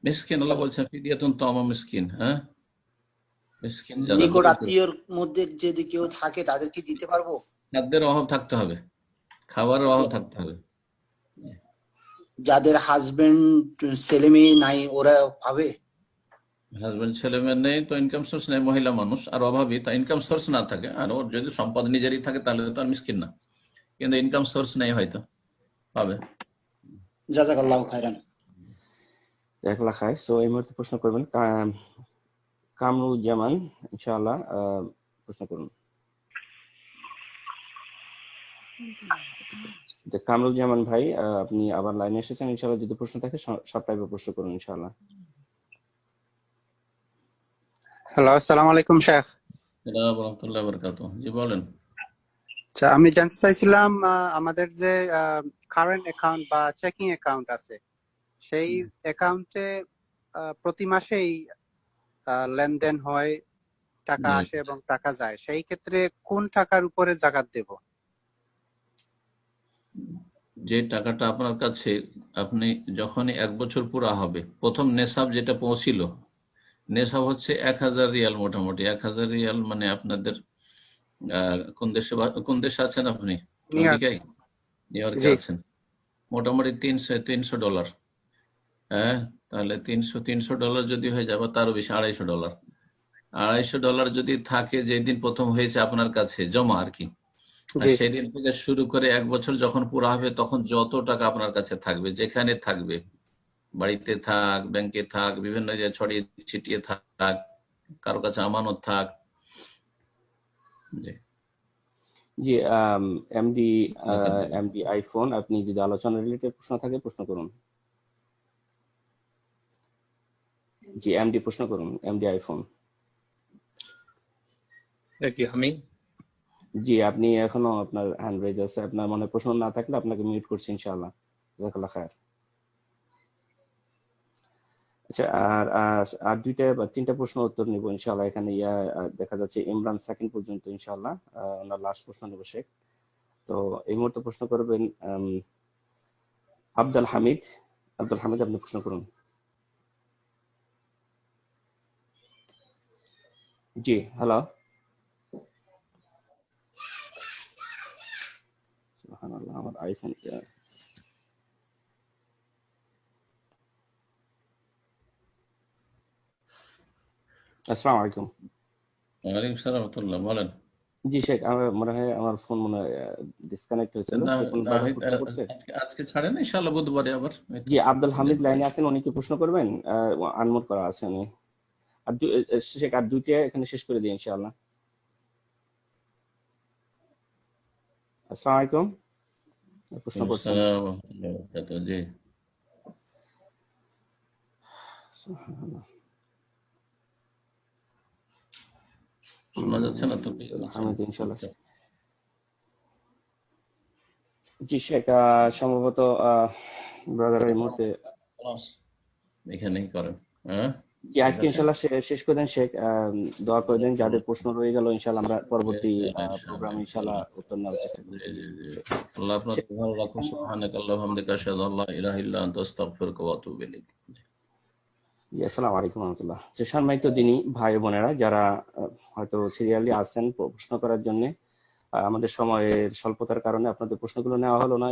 মিসকিন আল্লাহ বলছেন ফিদিয়াতুন তাওমা মিসকিন হ্যাঁ? মিসকিন যারা নিকট আত্মীয়র মধ্যে যদি কেউ থাকে তাদেরকে দিতে পারব? খাদ্যের অভাব থাকতে হবে। খাবারের অভাব থাকতে হবে। যাদের হাজবেন্ড ছেলে মেয়ে নাই ওরা পাবে হাজবেন্ড ছেলে মেয়ে নেই তো ইনকাম সোর্স নেই মহিলা মানুষ আর অভাবী তা ইনকাম সোর্স না থাকে। আর ওর যদি সম্পদ নিজেরই থাকে তাহলে তো আর মিসকিন না। কিন্তু ইনকাম সোর্স নেই হয়তো পাবে। জাজাকাল্লাহ খাইরান এক লাখ সো এই মুহূর্তে প্রশ্ন করবেন কা- কামরুজ্জামান ইনশাআল্লাহ আহ, প্রশ্ন করুন। তো কামরুজ্জামান ভাই আপনি আবার লাইনে এসেছেন ইনশাআল্লাহ যদি প্রশ্ন থাকে সব টাইপের প্রশ্ন করুন ইনশাআল্লাহ। হ্যালো আসসালামু আলাইকুম শেখ জি বলেন আচ্ছা আমি জানতে চাইছিলাম আমাদের যে কারেন্ট অ্যাকাউন্ট বা চেকিং অ্যাকাউন্ট আছে সেই অ্যাকাউন্টে প্রতি মাসেই লেনদেন হয় টাকা আসে এবং টাকা যায়। সেই ক্ষেত্রে কোন টাকার উপরে জাকাত দেব যে টাকাটা আপনার কাছে আপনি যখনই এক বছর পুরা হবে প্রথম নেশাব যেটা পৌঁছিল নেশাব হচ্ছে এক হাজার রিয়াল মোটামুটি। এক হাজার রিয়াল মানে আপনাদের কোন দেশে কোন দেশে আছেন আপনি? New York. আছেন। মোটামুটি তিনশো তিনশো ডলার। হ্যাঁ তাহলে তিনশো তিনশো ডলার যদি হয়ে যাবে তারও বেশি আড়াইশো ডলার। আড়াইশো ডলার যদি থাকে যেদিন প্রথম হয়েছে আপনার কাছে জমা আর কি। সেদিন থেকে শুরু করে এক বছর যখন পুরা হবে তখন যত টাকা আপনার কাছে থাকবে যেখানে থাকবে বাড়িতে থাক ব্যাংকে থাক বিভিন্ন জায়গায় ছড়িয়ে ছিটিয়ে থাক কারও কাছে আমানত থাক। জি। জি এমডি এমডি আইফোন আপনি যদি আলোচনা রিলেটেড প্রশ্ন থাকে প্রশ্ন করুন। জি এমডি প্রশ্ন করুন এমডি আইফোন কি আমি জি আপনি এখনও আপনার হ্যান্ড রেজ আছে। আপনার মনে প্রশ্ন না থাকলে আপনাকে মিউট করছি ইনশাআল্লাহ। জাজাকাল্লাহ খায়ের। আচ্ছা আর আর দুইটা বা তিনটা প্রশ্ন উত্তর নিব ইনশাআল্লাহ। এখানে, ইয়া, দেখা যাচ্ছে ইমরান সেকেন্ড পর্যন্ত ইনশাআল্লাহ ওনার লাস্ট প্রশ্ন নেব শেখ তো এই মুহূর্তে প্রশ্ন করবেন আব্দুল হামিদ। আব্দুল হামিদ, আপনি প্রশ্ন করুন। জি হ্যালো আমার আইফোন আসসালামু আলাইকুম। ওয়ালাইকুম সালাম রহমতুল্লাহ বলেন। জি শেখ আমার মনে হয় আমার ফোন মনে ডিসকানেক্ট হয়েছিল হয়- আজকে ছাড়েন ইনশাআল্লাহ বুধবারে আবার। জি আব্দুল হামিদ লাইনে আছেন উনি কি প্রশ্ন করবেন? আনমোড করা আছে উনি। আর শেখ আর দুইটা এখানে শেষ করে দিই ইনশাআল্লাহ। আসসালামু আলাইকুম। প্রশ্ন করছেন। জি। সুবহানাল্লাহ। শোনা যাচ্ছে না তো? ইনশাআল্লাহ জি শেখ সম্ভবত ব্রাদার এই মুহূর্তে এখানেই করেন হ্যাঁ? জি আজকে ইনশাআল্লাহ শেষ করে দেন শেখ দোয়া করে দেন যাদের প্রশ্ন রয়ে গেল ইনশাআল্লাহ আমরা পরবর্তী প্রোগ্রাম ইনশাআল্লাহ উত্তর নেওয়ার চেষ্টা করব। আল্লাহ আপনাকে ভালো রাখুন সুবহানাকা আল্লাহুম্মা হামদিকা আশহাদু আল্লা ইলাহা ইল্লা আনতা আস্তাগফিরুকা ওয়া আতুবু ইলাইক। জি, আসসালামু আলাইকুম রহমতুল্লাহ। সম্মানিত দিনী ভাই বোনেরা, যারা হয়তো সিরিয়ালি আছেন প্রশ্ন করার জন্য আমাদের সময়ের স্বল্পতার কারণে আপনাদের প্রশ্নগুলো নেওয়া হলো না